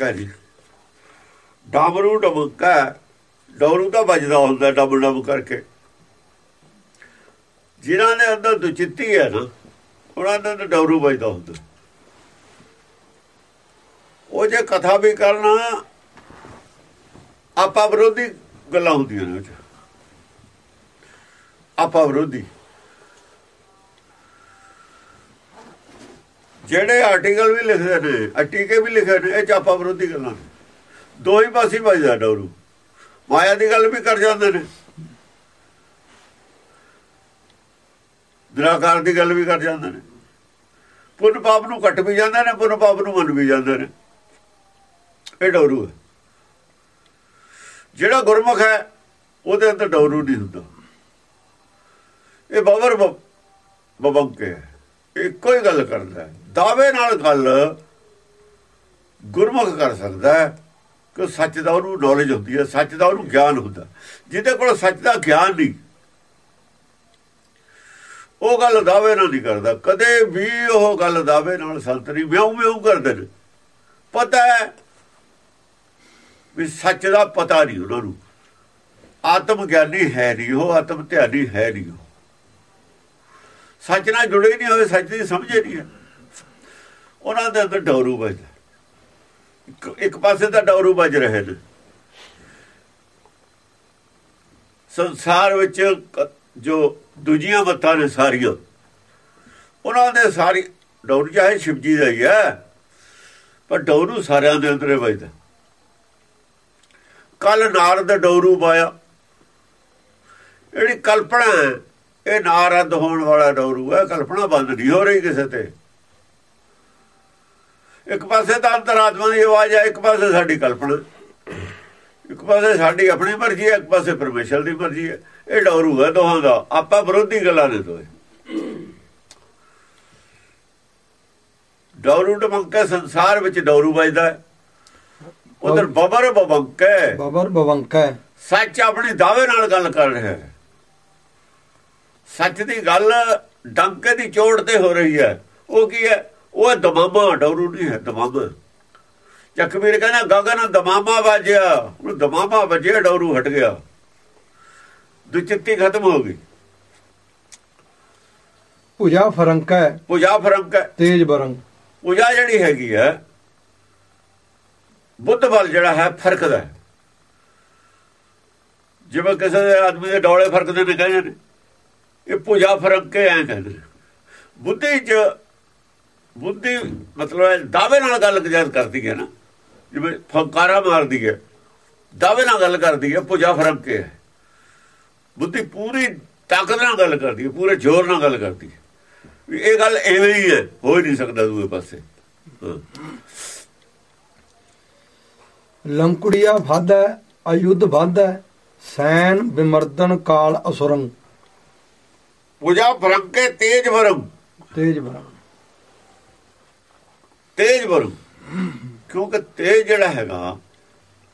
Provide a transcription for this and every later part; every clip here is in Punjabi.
ਡਮਕਾ ਨਹੀਂ ਡਾਬਰੂ ਡਮਕਾ ਡੋਰੂ ਤਾਂ ਵੱਜਦਾ ਹੁੰਦਾ ਡਬ ਡਬ ਕਰਕੇ ਜਿਨ੍ਹਾਂ ਦੇ ਅੰਦਰ ਦੁਚਿੱਤੀ ਹੈ ਨਾ ਉਹਨਾਂ ਦੇ ਅੰਦਰ ਡੋਰੂ ਵੱਜਦਾ ਹੁੰਦਾ ਉਹ ਜੇ ਕਥਾ ਵੀ ਕਰਨਾ ਆਪਾ ਵਿਰੋਧੀ ਗੱਲਾਂ ਹੁੰਦੀਆਂ ਨੇ ਉਹ 'ਚ ਆਪਾ ਵਿਰੋਧੀ ਜਿਹੜੇ ਆਰਟੀਕਲ ਵੀ ਲਿਖਦੇ ਨੇ ਅਟੀਕੇ ਵੀ ਲਿਖੇ ਨੇ, ਇਹ ਚਾਪਾ ਵਿਰੋਧੀ ਗੱਲਾਂ ਨੇ। ਦੋ ਹੀ ਪਾਸੇ ਵੱਜਦਾ ਡੋਰੂ ਮਾਇਆ ਦੀ ਗੱਲ ਵੀ ਕਰ ਜਾਂਦੇ ਨੇ। ਨਿਰਾਕਾਰ ਦੀ ਗੱਲ ਵੀ ਕਰ ਜਾਂਦੇ ਨੇ। ਪੁੰਨ ਪਾਪ ਨੂੰ ਕੱਟ ਵੀ ਜਾਂਦੇ ਨੇ, ਪੁੰਨ ਪਾਪ ਨੂੰ ਮੰਨ ਵੀ ਜਾਂਦੇ ਨੇ। ਇਹ ਡੋਰੂ ਹੈ। ਜਿਹੜਾ ਗੁਰਮੁਖ ਹੈ, ਉਹਦੇ ਅੰਦਰ ਡੋਰੂ ਨਹੀਂ ਹੁੰਦਾ। ਇਹ ਬਵਰ ਬਬੰਕੇ ਇੱਕੋ ਹੀ ਗੱਲ ਕਰਦਾ ਹੈ। ਦਾਅਵੇ ਨਾਲ ਗੱਲ ਗੁਰਮੁਖ ਕਰ ਸਕਦਾ ਹੈ ਕਿ ਸੱਚ ਦਾ ਉਹਨੂੰ ਨੌਲੇਜ ਹੁੰਦੀ ਹੈ, ਸੱਚ ਦਾ ਉਹਨੂੰ ਗਿਆਨ ਹੁੰਦਾ ਜਿਹਦੇ ਕੋਲ ਸੱਚ ਦਾ ਗਿਆਨ ਨਹੀਂ, ਉਹ ਗੱਲ ਦਾਅਵੇ ਨਾਲ ਨਹੀਂ ਕਰਦਾ। ਕਦੇ ਵੀ ਉਹ ਗੱਲ ਦਾਅਵੇ ਨਾਲ ਸੰਤ ਨਹੀਂ ਵਿਉਂ ਵਿਉ ਕਰਦੇ ਨੇ। ਪਤਾ ਹੈ ਵੀ ਸੱਚ ਦਾ ਪਤਾ ਨਹੀਂ ਉਹਨਾਂ ਨੂੰ। ਆਤਮ ਗਿਆਨੀ ਹੈ ਨਹੀਂ ਉਹ, ਆਤਮ ਧਿਆਨੀ ਹੈ ਨਹੀਂ ਉਹ। ਸੱਚ ਨਾਲ ਜੁੜੇ ਨਹੀਂ ਹੋਏ, ਸੱਚ ਦੀ ਸਮਝੇ ਨਹੀਂ ਹੈ। ਉਹਨਾਂ ਦੇ ਅੰਦਰ ਡੌਰੂ ਵੱਜਦਾ ਇੱਕ ਪਾਸੇ ਤਾਂ ਡੌਰੂ ਵੱਜ ਰਹੇ ਨੇ। ਸੰਸਾਰ ਵਿੱਚ ਜੋ ਦੂਜੀਆਂ ਮੱਤਾਂ ਨੇ ਸਾਰੀਆਂ, ਉਹਨਾਂ ਦੇ ਸਾਰੀ ਡੌਰੂ ਚਾਹੇ ਸ਼ਿਵਜੀ ਦਾ ਹੀ ਹੈ, ਪਰ ਡੌਰੂ ਸਾਰਿਆਂ ਦੇ ਅੰਦਰ ਵੱਜਦਾ। ਕੱਲ ਨਾਰਦ ਡੌਰੂ ਪਾਇਆ। ਜਿਹੜੀ ਕਲਪਨਾ ਹੈ, ਇਹ ਨਾਰਦ ਹੋਣ ਵਾਲਾ ਡੌਰੂ ਹੈ, ਕਲਪਨਾ ਬੰਦ ਨਹੀਂ ਹੋ ਰਹੀ ਕਿਸੇ ਤੇ। ਇੱਕ ਪਾਸੇ ਤਾਂ ਅੰਤਰਾਤਮਾ ਦੀ ਆਵਾਜ਼ ਹੈ ਇੱਕ ਪਾਸੇ ਸਾਡੀ ਕਲਪਨਾ। ਇੱਕ ਪਾਸੇ ਸਾਡੀ ਆਪਣੀ ਮਰਜ਼ੀ ਹੈ ਇੱਕ ਪਾਸੇ ਪਰਮੇਸ਼ਰ ਦੀ ਮਰਜ਼ੀ ਹੈ ਇਹ ਡੌਰੂ ਹੈ ਦੋਹਾਂ ਦਾ ਆਪਾਂ ਵਿਰੋਧੀ ਗੱਲਾਂ ਨੇ ਦੋਏ ਡੌਰੂ ਡਮੰਕਾ ਸੰਸਾਰ ਵਿੱਚ ਡੌਰੂ ਵੱਜਦਾ ਹੈ। ਉਧਰ ਬਬਰ ਬਬੰਕੈ ਬਬਰ ਬਵੰਕਾ ਸੱਚ ਆਪਣੀ ਦਾਅਵੇ ਨਾਲ ਗੱਲ ਕਰ ਰਿਹਾ ਹੈ। ਸੱਚ ਦੀ ਗੱਲ ਡੰਕੇ ਦੀ ਚੋੜ ਤੇ ਹੋ ਰਹੀ ਹੈ। ਉਹ ਕੀ ਹੈ? ਉਹ ਦਮਾਮਾ ਡੌਰੂ ਨਹੀਂ ਹੈ ਦਮਾਮਾ। ਜਖਮੀਰ ਕਹਿੰਦਾ ਗਗਨ ਦਮਾਮਾ ਵੱਜਿਆ। ਉਹ ਦਮਾਮਾ ਵੱਜਿਆ ਡੌਰੂ ਹਟ ਗਿਆ। ਦੁਚਿੱਤੀ ਖਤਮ ਹੋ ਗਈ। ਭੁਜਾ ਫਰੰਕਾ ਪੂਜਾ ਫਰੰਕ ਤੇਜ ਬਰੰਗ ਪੂਜਾ ਜਿਹੜੀ ਹੈਗੀ ਹੈ ਬੁੱਧ ਬਲ ਜਿਹੜਾ ਹੈ ਫ਼ਰਕ ਦਾ ਜਿਵੇਂ ਕਿਸੇ ਦੇ ਆਦਮੀ ਦੇ ਡੋਲੇ ਫਰਕਦੇ ਨੇ ਕਹਿੰਦੇ ਨੇ। ਇਹ ਪੂਜਾ ਫ਼ਰਕ ਐ ਕਹਿੰਦੇ ਬੁੱਧੀ ਚ ਬੁੱਧੀ ਮਤਲਬ ਹੈ ਦਾਅਵੇ ਨਾਲ ਗੱਲ ਜਦ ਕਰਦੀ ਹੈ ਨਾ। ਜਿਵੇਂ ਫੰਕਾਰਾ ਮਾਰਦੀ ਹੈ ਦਾਅਵੇ ਨਾਲ ਗੱਲ ਕਰਦੀ ਹੈ ਪੂਜਾ ਫ਼ਰਕ ਕੇ ਬੁੱਧੀ ਪੂਰੀ ਤਾਕਤ ਨਾਲ ਗੱਲ ਕਰਦੀ ਹੈ ਪੂਰੇ ਜ਼ੋਰ ਨਾਲ ਗੱਲ ਕਰਦੀ ਹੈ। ਇਹ ਗੱਲ ਐਵੇਂ ਹੀ ਹੈ ਹੋ ਹੀ ਨਹੀਂ ਸਕਦਾ ਦੂਏ ਪਾਸੇ। ਲੰਕੜੀਆ ਵਾਧੈ ਅਯੁੱਧ ਵਾਧੈ ਸੈਨ ਬਿਮਰਦਨ ਕਾਲ ਅਸੁਰੰ ਪੂਜਾ ਫਰੰਕੇ ਤੇਜ ਵਰਮ ਤੇਜ ਬਰੰਗ ਤੇਜ ਵਰਮ ਕਿਉਂਕਿ ਤੇਜ ਜਿਹੜਾ ਹੈਗਾ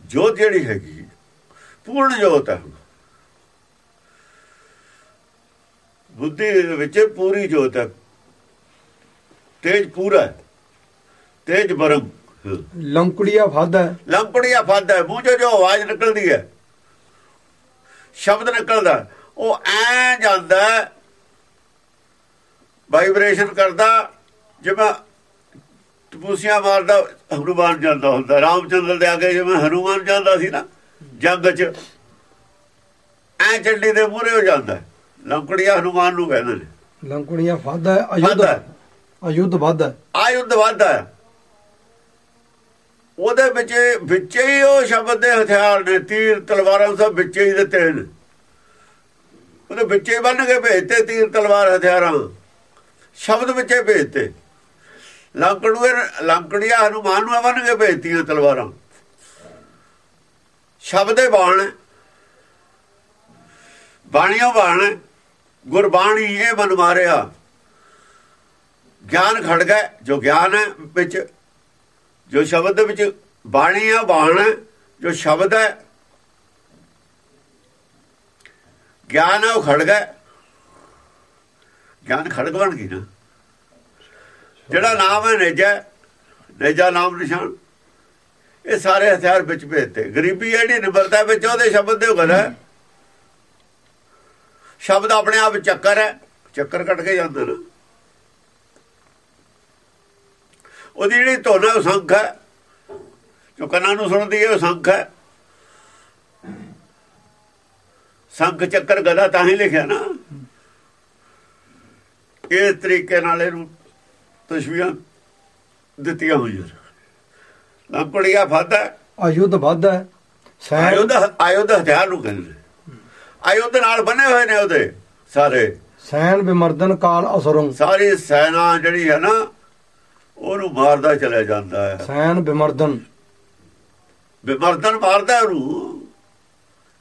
ਜੋਤ ਜਿਹੜੀ ਹੈਗੀ ਪੂਰਨ ਜੋਤ ਹੈ। ਬੁੱਧੀ ਦੇ ਵਿੱਚ ਪੂਰੀ ਜੋਤ ਹੈ। ਤੇਜ ਪੂਰਾ ਤੇਜ ਵਰਮ ਲੰਕੜੀਆ ਵਾਧੈ ਲੰਕੜੀਆ ਫਾਦਾ ਮੂੰਹ ਚੋਂ ਜੋ ਆਵਾਜ਼ ਨਿਕਲਦੀ ਹੈ ਸ਼ਬਦ ਨਿਕਲਦਾ ਉਹ ਐ ਜਾਂਦਾ ਵਾਈਬ੍ਰੇਸ਼ਨ ਕਰਦਾ ਜਿਵੇਂ ਟਪੂਸੀਆਂ ਮਾਰਦਾ ਹਨੂਮਾਨ ਜਾਂਦਾ ਹੁੰਦਾ। ਰਾਮਚੰਦਰ ਦੇ ਅੱਗੇ ਜਿਵੇਂ ਹਨੂਮਾਨ ਜਾਂਦਾ ਸੀ ਨਾ ਜੰਗ 'ਚ ਐ ਚੱਡੀ ਦੇ ਮੂਹਰੇ ਹੋ ਜਾਂਦਾ। ਲੰਕੜੀਆ ਹਨੂਮਾਨ ਨੂੰ ਕਹਿੰਦੇ ਨੇ। ਲੰਕੜੀਆ ਵਾਧੈ ਅਯੁੱਧ। ਅਯੁੱਧ ਵਾਧੈ ਆਯੁੱਧ ਵਾਧਾ ਹੈ। ਉਹਦੇ ਵਿੱਚ ਵਿੱਚ ਹੀ ਉਹ ਸ਼ਬਦ ਦੇ ਹਥਿਆਰ ਨੇ ਤੀਰ ਤਲਵਾਰਾਂ ਸਭ ਵਿੱਚ ਹੀ ਦਿੱਤੇ ਨੇ। ਉਹਦੇ ਵਿੱਚ ਹੀ ਬੰਨ ਕੇ ਭੇਜਤੇ ਤੀਰ ਤਲਵਾਰ ਹਥਿਆਰਾਂ। ਸ਼ਬਦ ਵਿੱਚ ਭੇਜਤੇ। ਲੰਕੜੂਏ ਲੰਕੜੀਆ ਹਨੂਮਾਨ ਨੂੰ ਬੰਨ ਕੇ ਭੇਜਤੀਆਂ ਤਲਵਾਰਾਂ। ਸ਼ਬਦੇ ਬਾਣ ਬਾਣੀਆਂ ਬਾਣ ਗੁਰਬਾਣੀ ਇਹ ਮਨ ਮਾਰਿਆ। ਗਿਆਨ ਖੜ ਗਏ ਜੋ ਗਿਆਨ ਹੈ ਵਿੱਚ, ਜੋ ਸ਼ਬਦ ਦੇ ਵਿੱਚ ਬਾਣੀ ਆ ਬਾਣ ਹੈ, ਜੋ ਸ਼ਬਦ ਹੈ, ਗਿਆਨ ਹੈ ਉਹ ਖੜ ਗਏ ਗਿਆਨ ਖੜਗ ਬਣ ਗਈ ਨਾ। ਜਿਹੜਾ ਨਾਮ ਹੈ ਨੇਜਾ ਨੇਜਾ ਨਾਮ ਨਿਸ਼ਾਨ। ਇਹ ਸਾਰੇ ਹਥਿਆਰ ਵਿੱਚ ਭੇਜਤੇ ਗਰੀਬੀ ਜਿਹੜੀ ਨਿਮਰਤਾ ਵਿੱਚ ਉਹਦੇ ਸ਼ਬਦ ਦੇ ਗੱਲ ਹੈ। ਸ਼ਬਦ ਆਪਣੇ ਆਪ ਚੱਕਰ ਹੈ, ਚੱਕਰ ਕੱਟ ਕੇ ਜਾਂਦਾ ਨਾ। ਉਹਦੀ ਜਿਹੜੀ ਧੁਨ ਹੈ, ਉਹ ਸੰਖ ਹੈ। ਜੋ ਕੰਨਾਂ ਨੂੰ ਸੁਣਦੀ ਹੈ, ਉਹ ਸੰਖ ਹੈ। ਸੰਖ ਚੱਕਰ ਗਦਾ ਤਾਂ ਹੀ ਲਿਖਿਆ ਨਾ। ਇਸ ਤਰੀਕੇ ਨਾਲ ਇਹਨੂੰ ਤਸ਼ਵੀਹਾਂ ਦਿੱਤੀਆਂ ਹੋਈਆਂ ਲੰਕੜੀਆ ਫਾਦਾ ਹੈ। ਸੈਨ ਆਯੁਧ ਆਯੁਧ ਹਥਿਆਰ ਨੂੰ ਕਹਿੰਦੇ। ਆਯੁਧ ਨਾਲ ਬਣੇ ਹੋਏ ਨੇ ਉਹਦੇ ਸਾਰੇ। ਸੈਨ ਬਿਮਰਦਨ ਕਾਲ ਅਸਰੰ। ਸਾਰੀ ਸੈਨਾ ਜਿਹੜੀ ਹੈ ਨਾ ਉਹਨੂੰ ਮਾਰਦਾ ਚਲਿਆ ਜਾਂਦਾ ਹੈ। ਸੈਨ ਬਿਮਰਦਨ। ਬਿਮਰਦਨ ਮਾਰਦਾ ਉਹਨੂੰ।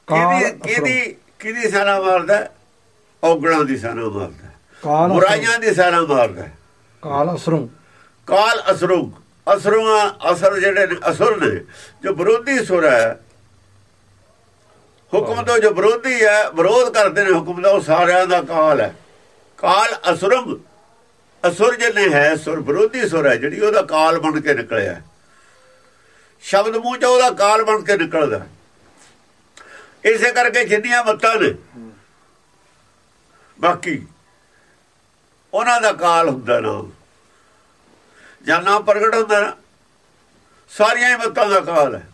ਕਿਹਦੀ ਕਿਹਦੀ ਕਿਹਦੀ ਸੈਨਾ ਮਾਰਦਾ ਔਗਣਾਂ ਦੀ ਸੈਨਾ ਮਾਰਦਾ ਬੁਰਾਈਆਂ ਦੀ ਸੈਨਾ ਮਾਰਦਾ ਕਾਲ ਅਸਰੰ। ਕਾਲ ਅਸਰੁਗ ਅਸਰੂਆਂ ਅਸਰ ਜਿਹੜੇ ਅਸੁਰ ਨੇ, ਜੋ ਵਿਰੋਧੀ ਸੁਰ ਹੈ, ਹੁਕਮ ਤੋਂ ਜੋ ਵਿਰੋਧੀ ਹੈ, ਵਿਰੋਧ ਕਰਦੇ ਨੇ ਹੁਕਮ ਦਾ, ਉਹ ਸਾਰਿਆਂ ਦਾ ਕਾਲ ਹੈ। ਕਾਲ ਅਸਰੁਗ ਅਸੁਰ ਜਿਹਨੇ ਹੈ, ਸੁਰ ਵਿਰੋਧੀ ਸੁਰ ਹੈ, ਜਿਹੜੀ ਉਹਦਾ ਕਾਲ ਬਣ ਕੇ ਨਿਕਲਿਆ ਸ਼ਬਦ ਮੂੰਹ ਚੋਂ ਉਹਦਾ ਕਾਲ ਬਣ ਕੇ ਨਿਕਲਦਾ ਇਸੇ ਕਰਕੇ ਜਿੰਨੀਆਂ ਮੱਤਾਂ ਨੇ, ਬਾਕੀ ਉਹਨਾਂ ਦਾ ਕਾਲ ਹੁੰਦਾ ਨਾ ਜਾਂ ਨਾਮ ਪ੍ਰਗਟ ਹੁੰਦਾ ਨਾ, ਸਾਰੀਆਂ ਹੀ ਮੱਤਾਂ ਦਾ ਕਾਲ ਹੈ।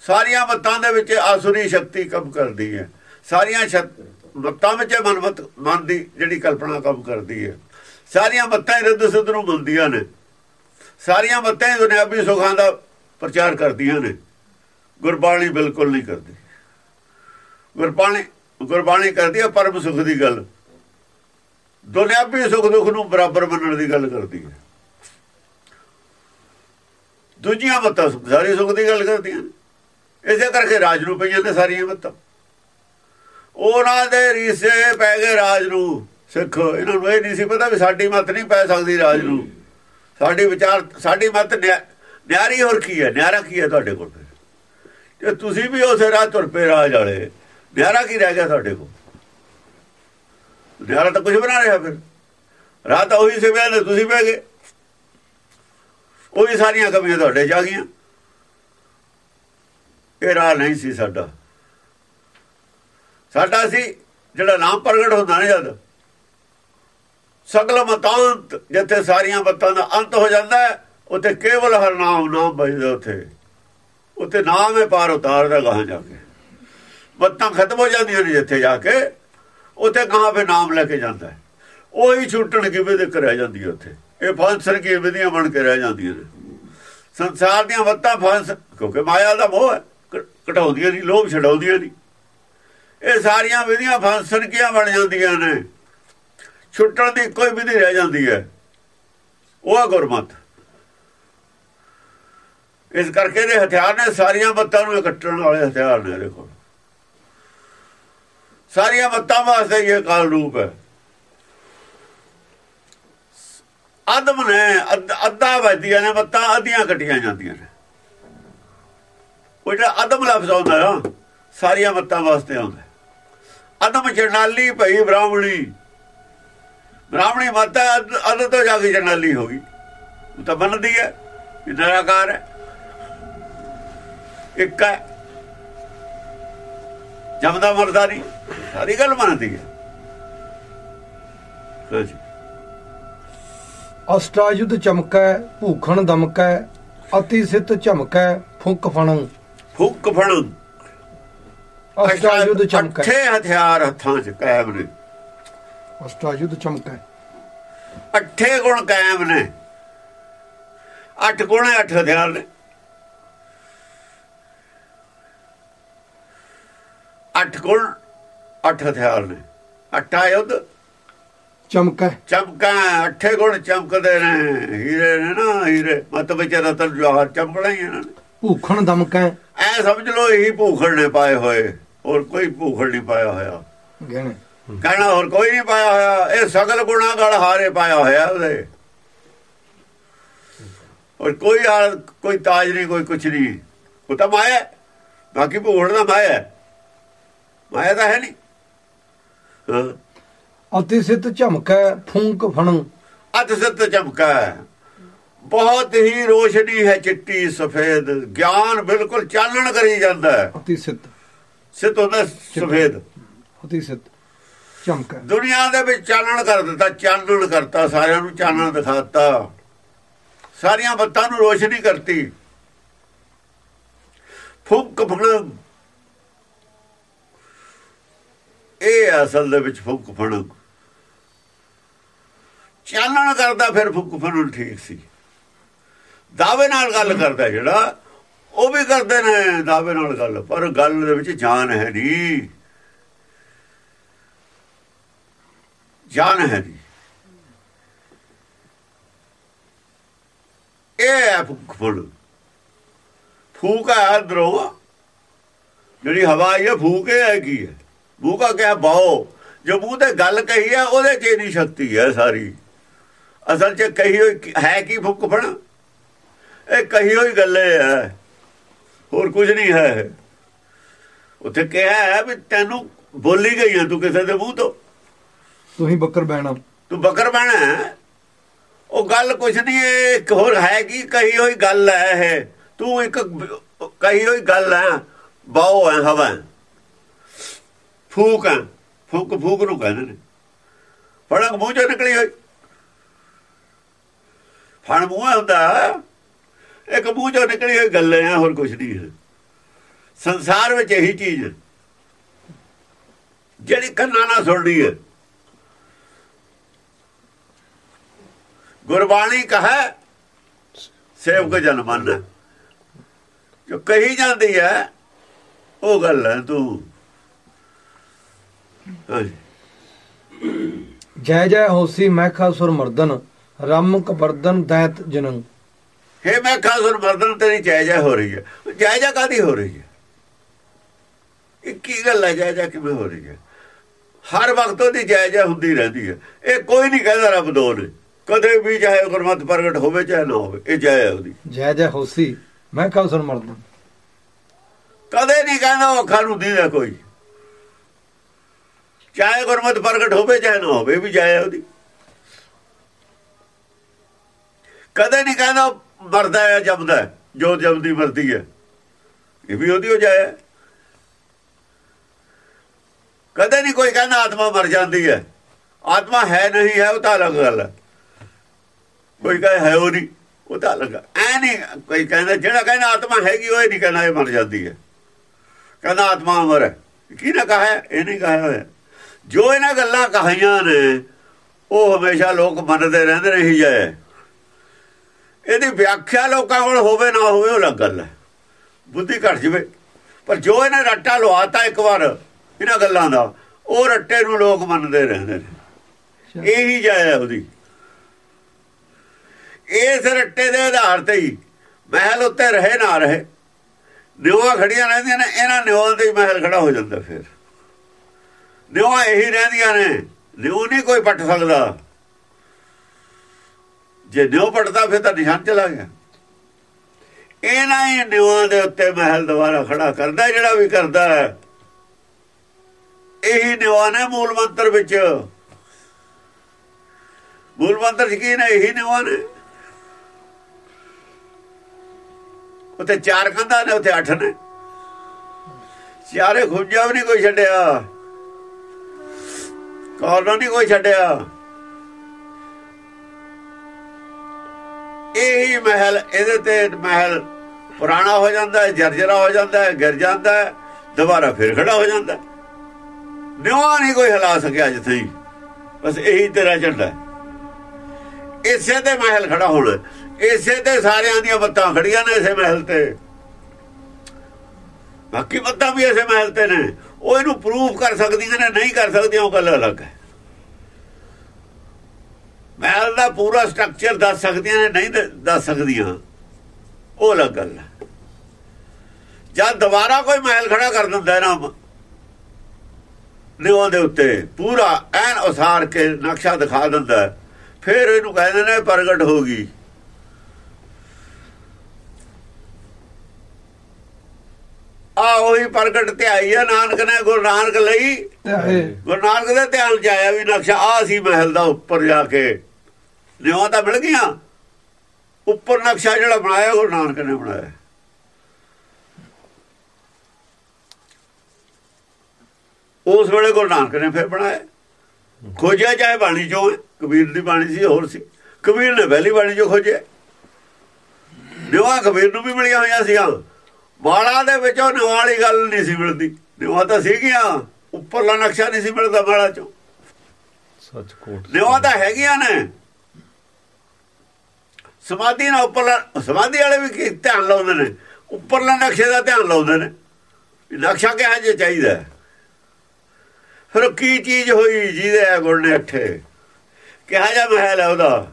ਸਾਰੀਆਂ ਮੱਤਾਂ ਦੇ ਵਿੱਚ ਆਸੁਰੀ ਸ਼ਕਤੀ ਕੰਮ ਕਰਦੀ ਹੈ। ਸਾਰੀਆਂ ਸ਼ਕ- ਮੱਤਾਂ ਵਿੱਚ ਮਨਮਤ ਮਨ ਦੀ ਜਿਹੜੀ ਕਲਪਨਾ ਕੰਮ ਕਰਦੀ ਹੈ। ਸਾਰੀਆਂ ਮੱਤਾਂ ਹੀ ਰਿੱਧ ਸਿੱਧ ਨੂੰ ਮਿਲਦੀਆਂ ਨੇ। ਸਾਰੀਆਂ ਮੱਤਾਂ ਹੀ ਦੁਨਿਆਵੀ ਸੁਖਾਂ ਦਾ ਪ੍ਰਚਾਰ ਕਰਦੀਆਂ ਨੇ। ਗੁਰਬਾਣੀ ਬਿਲਕੁਲ ਨਹੀਂ ਕਰਦੀ। ਗੁਰਬਾਣੀ ਗੁਰਬਾਣੀ ਕਰਦੀ ਹੈ ਪਰਮ ਸੁਖ ਦੀ ਗੱਲ। ਦੁਨਿਆਵੀ ਸੁਖ ਦੁੱਖ ਨੂੰ ਬਰਾਬਰ ਮੰਨਣ ਦੀ ਗੱਲ ਕਰਦੀ ਹੈ। ਦੂਜੀਆਂ ਮੱਤਾਂ ਸਾਰੀ ਸੁਖ ਦੀ ਗੱਲ ਕਰਦੀਆਂ ਨੇ। ਇਸੇ ਕਰਕੇ ਰਾਜ ਨੂੰ ਪਈਆਂ ਨੇ ਸਾਰੀਆਂ ਮੱਤਾਂ ਉਹਨਾਂ ਦੇ ਰੀਸੇ ਪੈ ਗਏ ਰਾਜ ਨੂੰ, ਸਿੱਖ। ਇਹਨਾਂ ਨੂੰ ਇਹ ਨਹੀਂ ਸੀ ਪਤਾ ਵੀ ਸਾਡੀ ਮੱਤ ਨਹੀਂ ਪੈ ਸਕਦੀ ਰਾਜ ਨੂੰ। ਸਾਡੀ ਵਿਚਾਰ, ਸਾਡੀ ਮੱਤ ਨਿਆ- ਨਿਆਰੀ ਹੋਰ ਕੀ ਹੈ? ਨਿਆਰਾ ਕੀ ਹੈ ਤੁਹਾਡੇ ਕੋਲ ਜੇ ਤੁਸੀਂ ਵੀ ਉਸੇ ਰਾਹ ਤੁਰ ਪਏ ਰਾਜ ਵਾਲੇ, ਨਿਆਰਾ ਕੀ ਰਹਿ ਗਿਆ ਤੁਹਾਡੇ ਕੋਲ? ਨਿਆਰਾ ਤਾਂ ਕੁਝ ਬਣਾ ਰਿਹਾ ਫਿਰ। ਰਾਹ ਤਾਂ ਉਹੀ ਸਿਵਿਆ ਨੇ, ਤੁਸੀਂ ਬਹਿ ਗਏ। ਉਹੀ ਸਾਰੀਆਂ ਕਮੀਆਂ ਤੁਹਾਡੇ ਚ ਆ ਗਈਆਂ। ਇਹ ਰਾਹ ਨਹੀਂ ਸੀ ਸਾਡਾ। ਸਾਡਾ ਸੀ ਜਿਹੜਾ ਨਾਮ ਪ੍ਰਗਟ ਹੁੰਦਾ ਨਾ ਜਦ। ਸਗਲ ਮਤਾਂਤ ਜਿੱਥੇ ਸਾਰੀਆਂ ਬੱਤਾਂ ਦਾ ਅੰਤ ਹੋ ਜਾਂਦਾ ਉੱਥੇ ਕੇਵਲ ਹਰ ਨਾਮ ਨਾਮ ਬਜਦਾ ਉੱਥੇ। ਉੱਥੇ ਨਾਮ ਹੈ ਪਾਰ ਉਤਾਰਦਾ ਗਾਹਾਂ ਜਾ ਕੇ। ਮਤਾਂ ਖਤਮ ਹੋ ਜਾਂਦੀਆਂ ਨੇ ਜਿੱਥੇ ਜਾ ਕੇ, ਉੱਥੇ ਗਾਹਾਂ ਫੇ ਨਾਮ ਲੈ ਕੇ ਜਾਂਦਾ ਉਹੀ ਛੁੱਟਣ ਕਿਵੇਂ ਦੇ ਰਹਿ ਜਾਂਦੀ ਹੈ ਉੱਥੇ। ਇਹ ਫਾਂਸਰ ਕੀ ਵਿਧੀਆਂ ਬਣ ਕੇ ਰਹਿ ਜਾਂਦੀਆਂ ਨੇ। ਸੰਸਾਰ ਦੀਆਂ ਵੱਤਾਂ ਫਾਂਸ ਕਿਉਂਕਿ ਮਾਇਆ ਦਾ ਮੋਹ ਹੈ ਘਟਾਉਂਦੀਆਂ ਨਹੀਂ, ਲੋਭ ਛਡਾਉਂਦੀਆਂ ਨਹੀਂ। ਇਹ ਸਾਰੀਆਂ ਵਿਧੀਆਂ ਫਾਂਸਣ ਕੀਆਂ ਬਣ ਜਾਂਦੀਆਂ ਨੇ। ਛੁੱਟਣ ਦੀ ਕੋਈ ਵਿਧੀ ਰਹਿ ਜਾਂਦੀ ਹੈ। ਉਹ ਹੈ ਗੁਰਮਤ। ਇਸ ਕਰਕੇ ਦੇ ਹਥਿਆਰ ਨੇ ਸਾਰੀਆਂ ਮੱਤਾਂ ਨੂੰ ਇਕੱਟਣ ਵਾਲੇ ਹਥਿਆਰ ਨੇ ਦੇਖੋ ਸਾਰੀਆਂ ਮੱਤਾਂ ਵਾਸਤੇ ਇਹ ਕਾਲ ਰੂਪ ਹੈ। ਅਦਮ ਨੇ ਅੱਧਾ ਵੱਜਦੀਆਂ ਨੇ ਮੱਤਾਂ ਅੱਧੀਆਂ ਕੱਟੀਆਂ ਜਾਂਦੀਆਂ ਨੇ। ਉਹ ਜਿਹੜਾ ਅਦਮ ਲਫ਼ਜ਼ ਆਉਂਦਾ ਨਾ, ਸਾਰੀਆਂ ਮੱਤਾਂ ਵਾਸਤੇ ਆਉਂਦਾ ਅਦਮ ਜਰਨਾਲੀ ਭਈ ਬ੍ਰਾਹਮਣੀ। ਬ੍ਰਾਹਮਣੀ ਮਾਤਾ ਅੱਧ ਤੋਂ ਜਾ ਕੇ ਜਰਨਾਲੀ ਹੋ ਗਈ। ਉਹ ਤਾਂ ਬਣਦੀ ਹੈ, ਇਹ ਨਿਰਾਕਾਰ ਹੈ। ਇੱਕ ਹੈ। ਜਮਦਾ ਮਰਦਾ ਨਹੀਂ, ਸਾਰੀ ਗੱਲ ਮੰਨਦੀ ਹੈ। ਹਾਂਜੀ ਅਸ਼ਟਾਯੁਧ ਚਮਕੈ ਭੂਖਣ ਦਮਕੈ ਅਤੀ ਸਿਤ ਝਮਕੈ ਫੁੰਕ ਫਣੰ। ਫੁੱਕ ਫੜਨ ਅਸ਼ਟਾਯੁਧ ਚਮਕੈ। ਅੱਠੇ ਹਥਿਆਰ ਹੱਥਾਂ 'ਚ ਕਾਇਮ ਨੇ। ਅਸ਼ਟਾਯੁਧ ਚਮਕੈ। ਅੱਠੇ ਗੁਣ ਕਾਇਮ ਨੇ। ਅੱਠ ਗੁਣ ਅੱਠ ਹਥਿਆਰ ਨੇ। ਅੱਠ ਗੁਣ ਅੱਠ ਹਥਿਆਰ ਨੇ। ਅੱਠਾ ਯੁੱਧ। ਚਮਕੈ ਚਮਕਾਂ ਅੱਠੇ ਗੁਣ ਚਮਕਦੇ ਨੇ। ਹੀਰੇ ਨੇ ਨਾ ਹੀਰੇ। ਮਤ ਵਿੱਚ ਰਤਨ ਜਵਾਹਰ ਚਮਕਣਾ ਹੀ ਇਹਨਾਂ ਨੇ। ਭੂਖਣ ਦਮਕੈ ਐ ਸਮਝ ਲਓ ਇਹੀ ਭੂਖੜ ਨੇ ਪਾਏ ਹੋਏ। ਹੋਰ ਕੋਈ ਭੂਖੜ ਨਹੀਂ ਪਾਇਆ ਹੋਇਆ। ਗਹਿਣੇ। ਕਹਿਣਾ ਹੋਰ ਕੋਈ ਨਹੀਂ ਪਾਇਆ ਹੋਇਆ। ਇਹ ਸਗਲ ਗੁਣਾ ਗਲ ਹਾਰੇ ਪਾਇਆ ਹੋਇਆ ਉਹਦੇ। ਔਰ ਕੋਈ ਹਾਲ ਕੋਈ ਤਾਜ ਨਹੀਂ ਕੋਈ ਕੁਛ ਨਹੀਂ। ਉਹ ਤਾਂ ਮਾਇਆ। ਬਾਕੀ ਭੂਖੜ ਦਾ ਮਾਇਆ। ਮਾਇਆ ਤਾਂ ਹੈ ਨਹੀਂ। ਹਾਂ। ਅਤੀ ਸਿਤ ਝਮਕੈ ਫੁੰਕ ਫਣੰ। ਅਤ ਸਤ ਚਮਕਾ ਹੈ। ਬਹੁਤ ਹੀ ਰੋਸ਼ਨੀ ਹੈ ਚਿੱਟੀ ਸਫੇਦ। ਗਿਆਨ ਬਿਲਕੁਲ ਚਾਨਣ ਕਰੀ ਜਾਂਦਾ ਹੈ। ਅਤੀ ਸਿੱਧ। ਸਿੱਧ ਹੁੰਦਾ ਸਫੇਦ। ਅਤੀ ਸਿੱਧ। ਚਮਕ ਹੈ ਦੁਨੀਆ ਦੇ ਵਿੱਚ ਚਾਨਣ ਕਰ ਦਿੱਤਾ ਚਾਨਣ ਕਰਤਾ ਸਾਰਿਆਂ ਨੂੰ ਚਾਨਣ ਦਿਖਾਤਾ। ਸਾਰੀਆਂ ਬੱਤਾਂ ਨੂੰ ਰੋਸ਼ਨੀ ਕਰਤੀ। ਫੁੱਕ ਫਣ। ਇਹ ਅਸਲ ਦੇ ਵਿੱਚ ਫੁੱਕ ਫਣ। ਚਾਨਣ ਕਰਦਾ, ਫਿਰ ਫੁੱਕ ਫਣ ਠੀਕ ਸੀ। ਦਾਅਵੇ ਨਾਲ ਗੱਲ ਕਰਦਾ ਜਿਹੜਾ, ਉਹ ਵੀ ਕਰਦੇ ਨੇ ਦਾਅਵੇ ਨਾਲ ਗੱਲ, ਪਰ ਗੱਲ ਦੇ ਵਿੱਚ ਜਾਨ ਹੈ ਨਹੀਂ ਜਾਨ ਹੈ ਨਹੀਂ ਇਹ ਹੈ ਫੂਕ ਫੁੱਲ। ਫੂਕ ਹੈ ਅੰਦਰੋਂ। ਜਿਹੜੀ ਹਵਾ ਆਈ ਹੈ, ਫੂਕ ਇਹ ਹੈ ਕੀ ਹੈ? ਫੂਕਾ ਕਹਿ ਬਾਓ। ਜੋ ਮੂੰਹ ਤੇ ਗੱਲ ਕਹੀ ਹੈ, ਉਹਦੇ ਚ ਨਹੀਂ ਸ਼ਕਤੀ ਹੈ ਸਾਰੀ। ਅਸਲ ਚ ਕਹੀ ਹੋਈ ਹੈ ਕੀ ਫੂਕ ਫਣ ਇਹ ਕਹੀ ਹੋਈ ਗੱਲੇ ਹੈ ਹੋਰ ਕੁਝ ਨਹੀਂ ਹੈ। ਉੱਥੇ ਕਿਹਾ ਹੈ ਵੀ ਤੈਨੂੰ ਬੋਲੀ ਗਈ ਹੈ ਤੂੰ ਕਿਸੇ ਦੇ ਮੂੰਹ ਤੋਂ। ਤੁਸੀਂ ਬੱਕਰ ਬਹਿਣਾ। ਤੂੰ ਬੱਕਰ ਬਣਾ ਹੈ। ਉਹ ਗੱਲ ਕੁਛ ਨਹੀਂ ਹੈ ਇੱਕ ਹੋਰ ਹੈ ਕੀ? ਕਹੀ ਹੋਈ ਗੱਲ ਹੈ ਇਹ। ਤੂੰ ਇੱਕ ਕਹੀ ਹੋਈ ਗੱਲ ਹੈ। ਬਾਉ ਹੈ ਹਵਾ ਹੈ। ਫੂਕ ਹੈ। ਫੂਕ ਫੂਕ ਨੂੰ ਕਹਿੰਦੇ ਨੇ। ਫੜਕ ਮੂੰਹ ਚੋਂ ਨਿਕਲੀ ਹੋਈ। ਫਣ ਮੂੰਹ ਹੁੰਦਾ ਇੱਕ ਮੂੰਹ ਚੋਂ ਨਿਕਲੀ ਹੋਈ ਗੱਲ ਹੈ ਹੋਰ ਕੁਛ ਨਹੀਂ। ਹੈ ਸੰਸਾਰ ਵਿੱਚ ਇਹੀ ਚੀਜ਼। ਜਿਹੜੀ ਕੰਨਾਂ ਨਾਲ ਸੁਣਨੀ ਹੈ। ਗੁਰਬਾਣੀ ਕਹੈ, ਸੇਵਕ ਜਨ ਮਨ। ਜੋ ਕਹੀ ਜਾਂਦੀ ਹੈ, ਉਹ ਗੱਲ ਹੈ ਤੂੰ। ਜੈ ਜੈ ਹੋਸੀ ਮੈਖਾ ਸੁਰ ਮਰਦਨ ਰਮ ਕਬਰਦਨ ਦੈਤ ਜਨਨ ਹੇ ਮੈਂ ਖਾਸਰ ਮਰਦਨ ਤੇਰੀ ਜੈ ਜੈ ਹੋ ਰਹੀ ਹੈ। ਜੈ ਜੈ ਕਾਦੀ ਹੋ ਰਹੀ ਹੈ? ਇਹ ਕੀ ਗੱਲ ਹੈ ਜੈ ਜੈ ਕਿਵੇਂ ਹੋ ਰਹੀ ਹੈ? ਹਰ ਵਕਤ ਉਹਦੀ ਜੈ ਜੈ ਹੁੰਦੀ ਰਹਿੰਦੀ ਹੈ। ਇਹ ਕੋਈ ਨਹੀਂ ਕਹਿੰਦਾ ਰੱਬ ਦੋ ਨੇ। ਕਦੇ ਵੀ ਚਾਹੇ ਗੁਰਮਤ ਪ੍ਰਗਟ ਹੋਵੇ ਚਾਹੇ ਨਾ ਹੋਵੇ ਇਹ ਜੈ ਹੈ ਉਹਦੀ ਜੈ ਜੈ ਹੋਸੀ ਮੈਖਾ ਸੁਰ ਮਰਦਨ ਕਦੇ ਨਹੀਂ ਕਹਿੰਦਾ ਉਹ ਅੱਖਾਂ ਨੂੰ ਦੀਦਾ ਕੋਈ। ਚਾਹੇ ਗੁਰਮਤ ਪ੍ਰਗਟ ਹੋਵੇ ਚਾਹੇ ਨਾ ਹੋਵੇ ਵੀ ਜੈ ਹੈ ਉਹਦੀ। ਕਦੇ ਨਹੀਂ ਕਹਿੰਦਾ ਉਹ ਮਰਦਾ ਹੈ ਜਮਦਾ ਜੋ ਜਮਦੀ ਮਰਦੀ ਹੈ। ਇਹ ਵੀ ਉਹਦੀ ਹੋ। ਜਾਏ ਕਦੇ ਨਹੀਂ ਕੋਈ ਕਹਿੰਦਾ ਆਤਮਾ ਮਰ ਜਾਂਦੀ ਹੈ। ਆਤਮਾ ਹੈ ਨਹੀਂ, ਹੈ ਉਹ ਤਾਂ ਅਲੱਗ ਗੱਲ ਹੈ। ਕੋਈ ਕਹੇ ਹੈ ਉਹ ਨਹੀਂ, ਉਹ ਤਾਂ ਅਲੱਗ ਐ ਨਹੀਂ ਕੋਈ ਕਹਿੰਦਾ, ਜਿਹੜਾ ਕਹਿੰਦਾ ਆਤਮਾ ਹੈਗੀ, ਉਹ ਇਹ ਨਹੀਂ ਕਹਿੰਦਾ ਇਹ ਮਰ ਜਾਂਦੀ ਹੈ। ਕਹਿੰਦਾ ਆਤਮਾ ਅਮਰ ਹੈ। ਕੀ ਨਾ ਕਹਾ, ਇਹ ਨਹੀਂ ਕਹਾ ਹੋਇਆ। ਜੋ ਇਹਨਾਂ ਗੱਲਾਂ ਕਹਾਈਆਂ ਨੇ, ਉਹ ਹਮੇਸ਼ਾ ਲੋਕ ਮੰਨਦੇ ਰਹਿੰਦੇ ਨਹੀਂ ਜਾਏ ਇਹਦੀ ਵਿਆਖਿਆ ਲੋਕਾਂ ਕੋਲ ਹੋਵੇ ਨਾ ਹੋਵੇ ਉਹ ਅਲੱਗ ਗੱਲ ਹੈ। ਬੁੱਧੀ ਘਟ ਜਵੇ। ਪਰ ਜੋ ਇਹਨੇ ਰੱਟਾ ਲਵਾਤਾ ਇੱਕ ਵਾਰ ਇਹਨਾਂ ਗੱਲਾਂ ਦਾ ਉਹ ਰੱਟੇ ਨੂੰ ਲੋਕ ਮੰਨਦੇ ਰਹਿੰਦੇ ਨੇ। ਇਹੀ ਜਾਇਆ ਉਹਦੀ। ਇਸ ਰੱਟੇ ਦੇ ਆਧਾਰ ਤੇ ਹੀ ਮਹਿਲ ਉੱਤੇ ਰਹੇ ਨਾ ਰਹੇ ਨਿਉਆ ਖੜੀਆਂ ਰਹਿੰਦੀਆਂ ਨੇ ਇਹਨਾਂ ਨਿਉਆਂ ਤੇ ਮਹਿਲ ਖੜਾ ਹੋ ਜਾਂਦਾ ਫਿਰ। ਨਿਉਆ ਇਹੀ ਰਹਿੰਦੀਆਂ ਨੇ ਨਿਉ ਨਹੀਂ ਕੋਈ ਪੱਟ ਸਕਦਾ। ਜੇ ਨਿਉ ਪੱਟਦਾ ਫਿਰ ਤਾਂ ਨਿਸ਼ਾਨ ਚਲਾ ਗਿਆ। ਇਹਨਾਂ ਹੀ ਨਿਉਆਂ ਦੇ ਉੱਤੇ ਮਹਿਲ ਦੁਬਾਰਾ ਖੜਾ ਕਰਦਾ, ਜਿਹੜਾ ਵੀ ਕਰਦਾ ਹੈ। ਇਹੀ ਨਿਉਆਂ ਨੇ ਮੂਲ ਮੰਤਰ ਵਿੱਚ। ਮੂਲ ਮੰਤਰ ਚ ਕੀ ਨੇ? ਇਹੀ ਨਿਉਆਂ ਨੇ। ਉੱਥੇ ਚਾਰ ਕੰਧਾਂ ਨੇ, ਉੱਥੇ ਅੱਠ ਨੇ। ਚਾਰੇ ਖੁੱਜਾ ਵੀ ਨਹੀਂ ਕੋਈ ਛੱਡਿਆ। ਕਾਰਨ ਨਹੀਂ ਕੋਈ ਛੱਡਿਆ। ਇਹੀ ਮਹਿਲ, ਇਹਦੇ ਤੇ ਮਹਿਲ ਪੁਰਾਣਾ ਹੋ ਜਾਂਦਾ ਹੈ, ਜਰਜਰਾ ਹੋ ਜਾਂਦਾ ਹੈ, ਗਿਰ ਜਾਂਦਾ ਹੈ, ਦੁਬਾਰਾ ਫਿਰ ਖੜਾ ਹੋ ਜਾਂਦਾ ਨਿਵਾ ਨਹੀਂ ਕੋਈ ਹਿਲਾ ਸਕਿਆ ਜਿੱਥੇ ਹੀ। ਬਸ ਇਹੀ ਤੇਰਾ ਝੰਡਾ ਇਸੇ ਤੇ ਮਹਿਲ ਖੜਾ ਹੋਣਾ। ਇਸੇ ਤੇ ਸਾਰਿਆਂ ਦੀਆਂ ਬੱਤਾਂ ਖੜੀਆਂ ਨੇ ਇਸੇ ਮਹਿਲ ਤੇ। ਬਾਕੀ ਬੱਤਾਂ ਵੀ ਇਸੇ ਮਹਿਲ ਤੇ ਨੇ। ਉਹ ਇਹਨੂੰ ਪ੍ਰੂਫ ਕਰ ਸਕਦੀਆਂ ਨੇ, ਨਹੀਂ ਕਰ ਸਕਦੀਆਂ, ਉਹ ਗੱਲ ਅਲੱਗ ਹੈ। ਮਹਿਲ ਦਾ ਪੂਰਾ ਸਟਰਕਚਰ ਦੱਸ ਸਕਦੀਆਂ ਨੇ ਨਹੀਂ ਦੱਸ ਸਕਦੀਆਂ ਉਹ ਅਲੱਗ ਗੱਲ ਹੈ। ਜਦ ਦੁਬਾਰਾ ਕੋਈ ਮਹਿਲ ਖੜਾ ਕਰ ਦਿੰਦਾ ਹੈ ਨਾ ਨਿਉਂ ਦੇ ਉੱਤੇ ਪੂਰਾ ਐਨ ਉਸਾਰ ਕੇ ਨਕਸ਼ਾ ਦਿਖਾ ਦਿੰਦਾ ਹੈ, ਫਿਰ ਇਹਨੂੰ ਕਹਿੰਦੇ ਨੇ ਪ੍ਰਗਟ ਹੋ ਗਈ। ਆ ਉਹੀ ਪ੍ਰਗਟ ਤੇ ਆਈ ਹੈ ਨਾਨਕ ਨੇ ਗੁਰੂ ਨਾਨਕ ਲਈ। ਗੁਰੂ ਨਾਨਕ ਦੇ ਧਿਆਨ ਚ ਆਇਆ ਵੀ ਨਕਸ਼ਾ ਆ ਸੀ ਮਹਿਲ ਦਾ ਉੱਪਰ ਜਾ ਕੇ। ਨਿਉਂ ਤਾਂ ਮਿਲ ਗਈਆਂ। ਉੱਪਰ ਨਕਸ਼ਾ ਜਿਹੜਾ ਬਣਾਇਆ ਉਹ ਨਾਨਕ ਨੇ ਬਣਾਇਆ। ਉਸ ਵੇਲੇ ਗੁਰੂ ਨਾਨਕ ਨੇ ਫਿਰ ਬਣਾਇਆ। ਖੋਜਿਆ ਚਾਹੇ ਬਾਣੀ ਚੋਂ ਕਬੀਰ ਦੀ ਬਾਣੀ ਸੀ ਹੋਰ ਸੀ। ਕਬੀਰ ਨੇ ਪਹਿਲੀ ਬਾਣੀ ਚੋਂ ਖੋਜਿਆ। ਨਿਵਾ ਕਬੀਰ ਨੂੰ ਵੀ ਮਿਲੀਆਂ ਹੋਈਆਂ ਸੀਆਂ ਮਾਲਾ ਦੇ ਵਿੱਚੋਂ ਨਿਵਾਲੀ ਗੱਲ ਨਹੀਂ ਸੀ ਮਿਲਦੀ। ਨਿਵਾ ਤਾਂ ਸੀਗੀਆਂ ਉੱਪਰਲਾ ਨਕਸ਼ਾ ਨਹੀਂ ਸੀ ਮਿਲਦਾ ਮਾਲਾ ਚੋਂ। ਸੱਚ ਕੋਟ ਨਿਵਾ ਤਾਂ ਹੈਗੀਆਂ ਨੇ। ਸਮਾਧੀ ਨਾਲ ਉੱਪਰਲਾ ਸਮਾਧੀ ਵਾਲੇ ਵੀ ਕੀ ਧਿਆਨ ਲਾਉਂਦੇ ਨੇ? ਉੱਪਰਲਾ ਨਕਸ਼ੇ ਦਾ ਧਿਆਨ ਲਾਉਂਦੇ ਨੇ। ਨਕਸ਼ਾ ਕਿਹਾ ਜੇ ਚਾਹੀਦਾ ਫਿਰ ਕੀ ਚੀਜ਼ ਹੋਈ ਜਿਹਦੇ ਗੁਣ ਨੇ ਅੱਠੇ ਕਿਹਾ ਜਾ ਮਹਿਲ ਹੈ ਉਹਦਾ?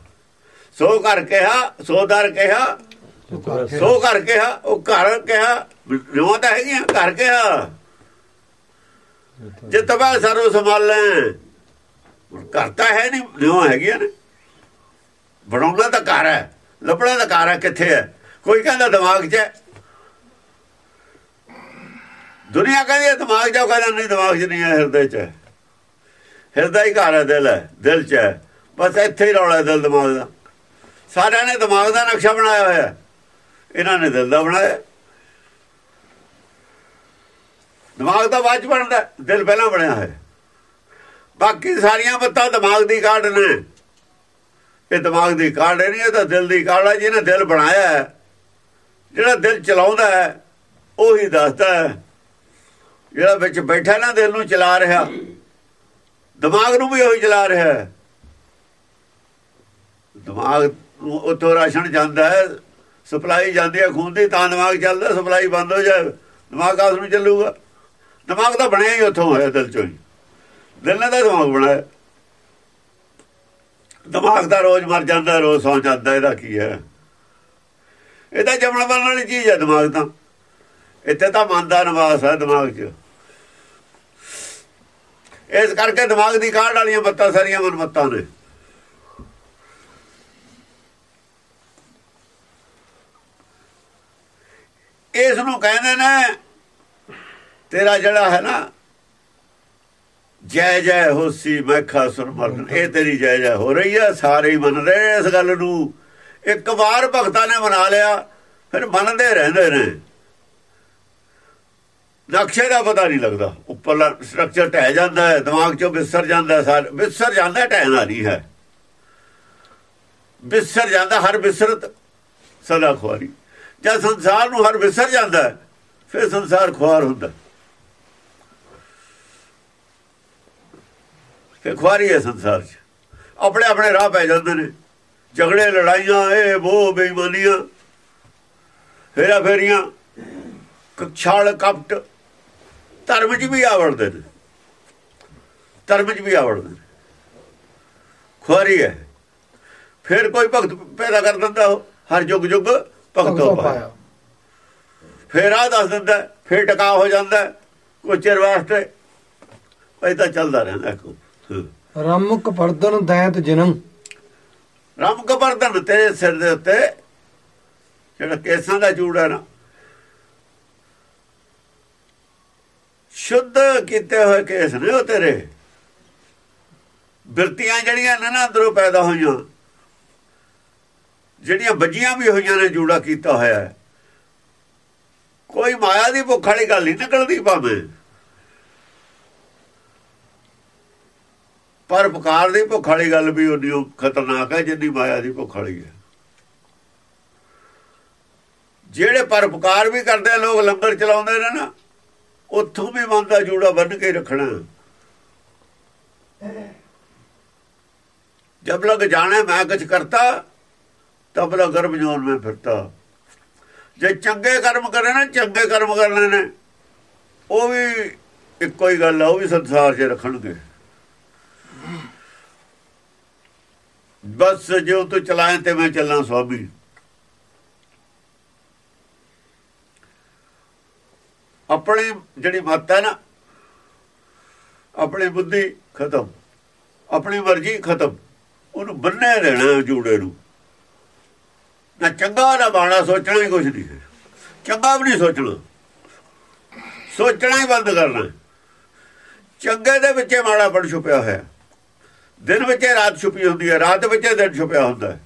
ਸੋ ਘਰ ਕਿਹਾ ਸੋ ਦਰ ਕਿਹਾ ਸੋ ਘਰ ਕਿਹਾ? ਉਹ ਘਰ ਕਿਹਾ? ਨਿਵਾ ਤਾਂ ਹੈਗੀਆਂ ਘਰ ਕਿਹਾ? ਜੇ ਤਬਾ ਸਰੋ ਸੰਭਾਲੈ ਘਰ ਤਾਂ ਹੈ ਨਹੀਂ ਨਿਵਾ ਹੈਗੀਆਂ ਨੇ। ਬਣਾਉਣਾ ਤਾਂ ਘਰ ਹੈ ਲੱਭਣਾ ਤਾਂ ਘਰ ਹੈ ਕਿੱਥੇ ਹੈ? ਕੋਈ ਕਹਿੰਦਾ ਦਿਮਾਗ 'ਚ ਹੈ? ਦੁਨੀਆ ਕਹਿੰਦੀ ਹੈ ਦਿਮਾਗ 'ਚ ਹੈ, ਕਹਿੰਦਾ ਨਹੀਂ ਦਿਮਾਗ 'ਚ ਨਹੀਂ ਹੈ ਹਿਰਦੇ 'ਚ ਹੈ। ਹਿਰਦਾ ਹੀ ਘਰ ਹੈ ਦਿਲ ਹੈ ਦਿਲ 'ਚ ਹੈ। ਬਸ ਇੱਥੇ ਹੀ ਰੌਲਾ ਹੈ ਦਿਲ ਦਿਮਾਗ ਦਾ। ਸਾਰਿਆਂ ਨੇ ਦਿਮਾਗ ਦਾ ਨਕਸ਼ਾ ਬਣਾਇਆ ਹੋਇਆ ਹੈ। ਇਹਨਾਂ ਨੇ ਦਿਲ ਦਾ ਬਣਾਇਆ। ਦਿਮਾਗ ਦਾ ਬਾਅਦ ਬਣਦਾ, ਦਿਲ ਪਹਿਲਾਂ ਬਣਿਆ ਹੈ ਬਾਕੀ ਸਾਰੀਆਂ ਬੱਤਾਂ ਦਿਮਾਗ ਦੀ ਕਾਢ ਨੇ। ਇਹ ਦਿਮਾਗ ਦੀ ਕਾਢ ਨਹੀਂ, ਇਹ ਤਾਂ ਦਿਲ ਦੀ ਕਾਢ ਹੈ ਜਿਹਨੇ ਦਿਲ ਬਣਾਇਆ ਹੈ, ਜਿਹੜਾ ਦਿਲ ਚਲਾਉਂਦਾ ਹੈ, ਉਹੀ ਦੱਸਦਾ ਹੈ। ਜਿਹੜਾ ਵਿੱਚ ਬੈਠਾ ਨਾ, ਦਿਲ ਨੂੰ ਚਲਾ ਰਿਹਾ, ਦਿਮਾਗ ਨੂੰ ਵੀ ਉਹੀ ਚਲਾ ਰਿਹਾ ਦਿਮਾਗ ਨੂੰ ਉੱਥੋਂ ਰਾਸ਼ਨ ਜਾਂਦਾ ਹੈ ਸਪਲਾਈ ਜਾਂਦੀ ਹੈ ਖੂਨ ਦੀ, ਤਾਂ ਦਿਮਾਗ ਚੱਲਦਾ, ਸਪਲਾਈ ਬੰਦ ਹੋ ਜਾਏ, ਦਿਮਾਗ ਆਸ ਨੂੰ ਚੱਲੂਗਾ। ਦਿਮਾਗ ਤਾਂ ਬਣਿਆ ਹੀ ਉੱਥੋਂ ਹੋਇਆ ਦਿਲ ਚੋਂ ਹੀ। ਦਿਲ ਨੇ ਤਾਂ ਦਿਮਾਗ ਬਣਾਇਆ। ਦਿਮਾਗ ਦਾ ਰੋਜ਼ ਮਰ ਜਾਂਦਾ, ਰੋਜ਼ ਸੌ ਜਾਂਦਾ, ਇਹਦਾ ਕੀ ਹੈ? ਇਹ ਤਾਂ ਜਮਣ ਬਣਨ ਵਾਲੀ ਚੀਜ਼ ਹੈ ਦਿਮਾਗ ਤਾਂ। ਇੱਥੇ ਤਾਂ ਮਨ ਦਾ ਨਿਵਾਸ ਹੈ ਦਿਮਾਗ 'ਚ। ਇਸ ਕਰਕੇ ਦਿਮਾਗ ਦੀ ਕਾਢ ਵਾਲੀਆਂ ਬੱਤਾਂ ਸਾਰੀਆਂ ਮਨਮੱਤਾਂ ਨੇ। ਇਸ ਨੂੰ ਕਹਿੰਦੇ ਨੇ, ਤੇਰਾ ਜਿਹੜਾ ਹੈ ਨਾ, ਜੈ ਜੈ ਹੋਸੀ ਮੈਖਾ ਸੁਰ ਮਰਨ। ਇਹ ਤੇਰੀ ਜੈ ਜੈ ਹੋ ਰਹੀ ਹੈ ਸਾਰੇ ਹੀ ਮੰਨ ਰਹੇ ਇਸ ਗੱਲ ਨੂੰ। ਇੱਕ ਵਾਰ ਭਗਤਾਂ ਨੇ ਮਨਾ ਲਿਆ, ਫਿਰ ਮੰਨਦੇ ਰਹਿੰਦੇ ਨੇ। ਨਕਸ਼ੇ ਦਾ ਪਤਾ ਨਹੀਂ ਲੱਗਦਾ। ਉੱਪਰਲਾ ਸਟਰਕਚਰ ਢਹਿ ਜਾਂਦਾ ਹੈ, ਦਿਮਾਗ ਚੋਂ ਵਿਸਰ ਜਾਂਦਾ ਸਾਰ ਵਿਸਰ ਜਾਂਦਾ ਢਹਿਣਾ ਨਹੀਂ ਹੈ। ਵਿਸਰ ਜਾਂਦਾ, ਹਰ ਵਿਸਰਤ ਸਦਾ ਖੁਆਰੀ। ਜਦ ਸੰਸਾਰ ਨੂੰ ਹਰ ਵਿਸਰ ਜਾਂਦਾ ਫਿਰ ਸੰਸਾਰ ਖੁਆਰ ਹੁੰਦਾ ਫਿਰ ਖੁਆਰੀ ਹੈ ਸੰਸਾਰ 'ਚ। ਆਪਣੇ ਆਪਣੇ ਰਾਹ ਪੈ ਜਾਂਦੇ ਨੇ। ਝਗੜੇ, ਲੜਾਈਆਂ, ਇਹ ਉਹ ਬੇਈਮਾਨੀਆਂ ਫੇਰਾ ਫੇਰੀਆਂ ਛਾਲ, ਕਪਟ, ਧਰਮ 'ਚ ਵੀ ਆਵੜਦੇ ਨੇ। ਧਰਮ 'ਚ ਵੀ ਆਵੜਦੇ ਨੇ। ਖੁਆਰੀ ਹੈ। ਫਿਰ ਕੋਈ ਭਗਤ ਪੈਦਾ ਕਰ ਦਿੰਦਾ ਉਹ, ਹਰ ਯੁੱਗ ਯੁੱਗ ਭਗਤੋਂ ਪਾਇਆ। ਫਿਰ ਆ ਦੱਸ ਦਿੰਦਾ ਫਿਰ ਟਿਕਾ ਹੋ ਜਾਂਦਾ ਚਿਰ ਵਾਸਤੇ। ਇਹ ਤਾਂ ਚੱਲਦਾ ਰਹਿੰਦਾ ਕੋ ਰਮਕ ਪਰਦਨ ਦੈਤ ਜਨਮ। ਰਾਮ ਕਬਰਦਨ ਤੇਰੇ ਸਿਰ ਦੇ ਉੱਤੇ ਜਿਹੜਾ ਕੇਸਾਂ ਦਾ ਜੂੜ ਹੈ ਨਾ। ਸ਼ੁੱਧ ਕੀਤੇ ਹੋਏ ਕੇਸ ਨੇ ਉਹ ਤੇਰੇ। ਬਿਰਤੀਆਂ ਜਿਹੜੀਆਂ ਨਾ ਅੰਦਰੋਂ ਪੈਦਾ ਹੋਈਆਂ। ਜਿਹੜੀਆਂ ਵੱਜੀਆਂ ਵੀ ਹੋਈਆਂ ਨੇ ਜੂੜਾ ਕੀਤਾ ਹੋਇਆ ਹੈ। ਕੋਈ ਮਾਇਆ ਦੀ ਭੁੱਖ ਵਾਲੀ ਗੱਲ ਨਹੀਂ ਨਿਕਲਦੀ ਭਾਵੇਂ। ਪਰ ਪਕਾਰ ਦੀ ਭੁੱਖ ਵਾਲੀ ਗੱਲ ਵੀ ਉਨੀ ਖਤਰਨਾਕ ਹੈ ਜਿੰਨੀ ਮਾਇਆ ਦੀ ਭੁੱਖ ਵਾਲੀ ਹੈ। ਜਿਹੜੇ ਪਰਪਕਾਰ ਵੀ ਕਰਦੇ ਲੋਕ ਲੰਗਰ ਚਲਾਉਂਦੇ ਨੇ ਨਾ, ਉੱਥੋਂ ਵੀ ਮਨ ਦਾ ਜੂੜਾ ਬੰਨ ਕੇ ਰੱਖਣਾ। ਜਬ ਲਗ ਜਾਣੇ ਮੈਂ ਕੁਛ ਕਰਤਾ ਤਬ ਲਗ ਗਰਭ ਜੋਨ ਮੈਂ ਫਿਰਤਾ। ਜੇ ਚੰਗੇ ਕਰਮ ਕਰੇ ਨਾ, ਚੰਗੇ ਕਰਮ ਕਰਨੇ ਨੇ ਉਹ ਵੀ ਇੱਕੋ ਹੀ ਗੱਲ ਆ, ਉਹ ਵੀ ਸੰਸਾਰ 'ਚ ਰੱਖਣਗੇ। ਬਸ ਜੋ ਤੂੰ ਚਲਾਏ ਤੇ ਮੈਂ ਚੱਲਾਂ ਸਵਾਮੀ। ਆਪਣੀ ਜਿਹੜੀ ਮੱਤ ਹੈ ਨਾ, ਆਪਣੀ ਬੁੱਧੀ ਖਤਮ। ਆਪਣੀ ਮਰਜ਼ੀ ਖਤਮ। ਉਹਨੂੰ ਬੰਨੇ ਰਹਿਣਾ ਜੂੜੇ ਨੂੰ। ਨਾ ਚੰਗਾ ਨਾ ਬਾਣਾ ਸੋਚਣਾ ਹੀ ਕੁਝ ਨਹੀਂ। ਹੈ ਚੰਗਾ ਵੀ ਨਹੀਂ ਸੋਚਣਾ। ਸੋਚਣਾ ਹੀ ਬੰਦ ਕਰਨਾ। ਚੰਗੇ ਦੇ ਵਿੱਚ ਮਾੜਾ ਬੜ ਛੁਪਿਆ ਹੋਇਆ। ਦਿਨ ਵਿੱਚ ਰਾਤ ਛੁਪੀ ਹੁੰਦੀ ਹੈ, ਰਾਤ ਵਿੱਚ ਦਿਨ ਛੁਪਿਆ ਹੁੰਦਾ ਹੈ।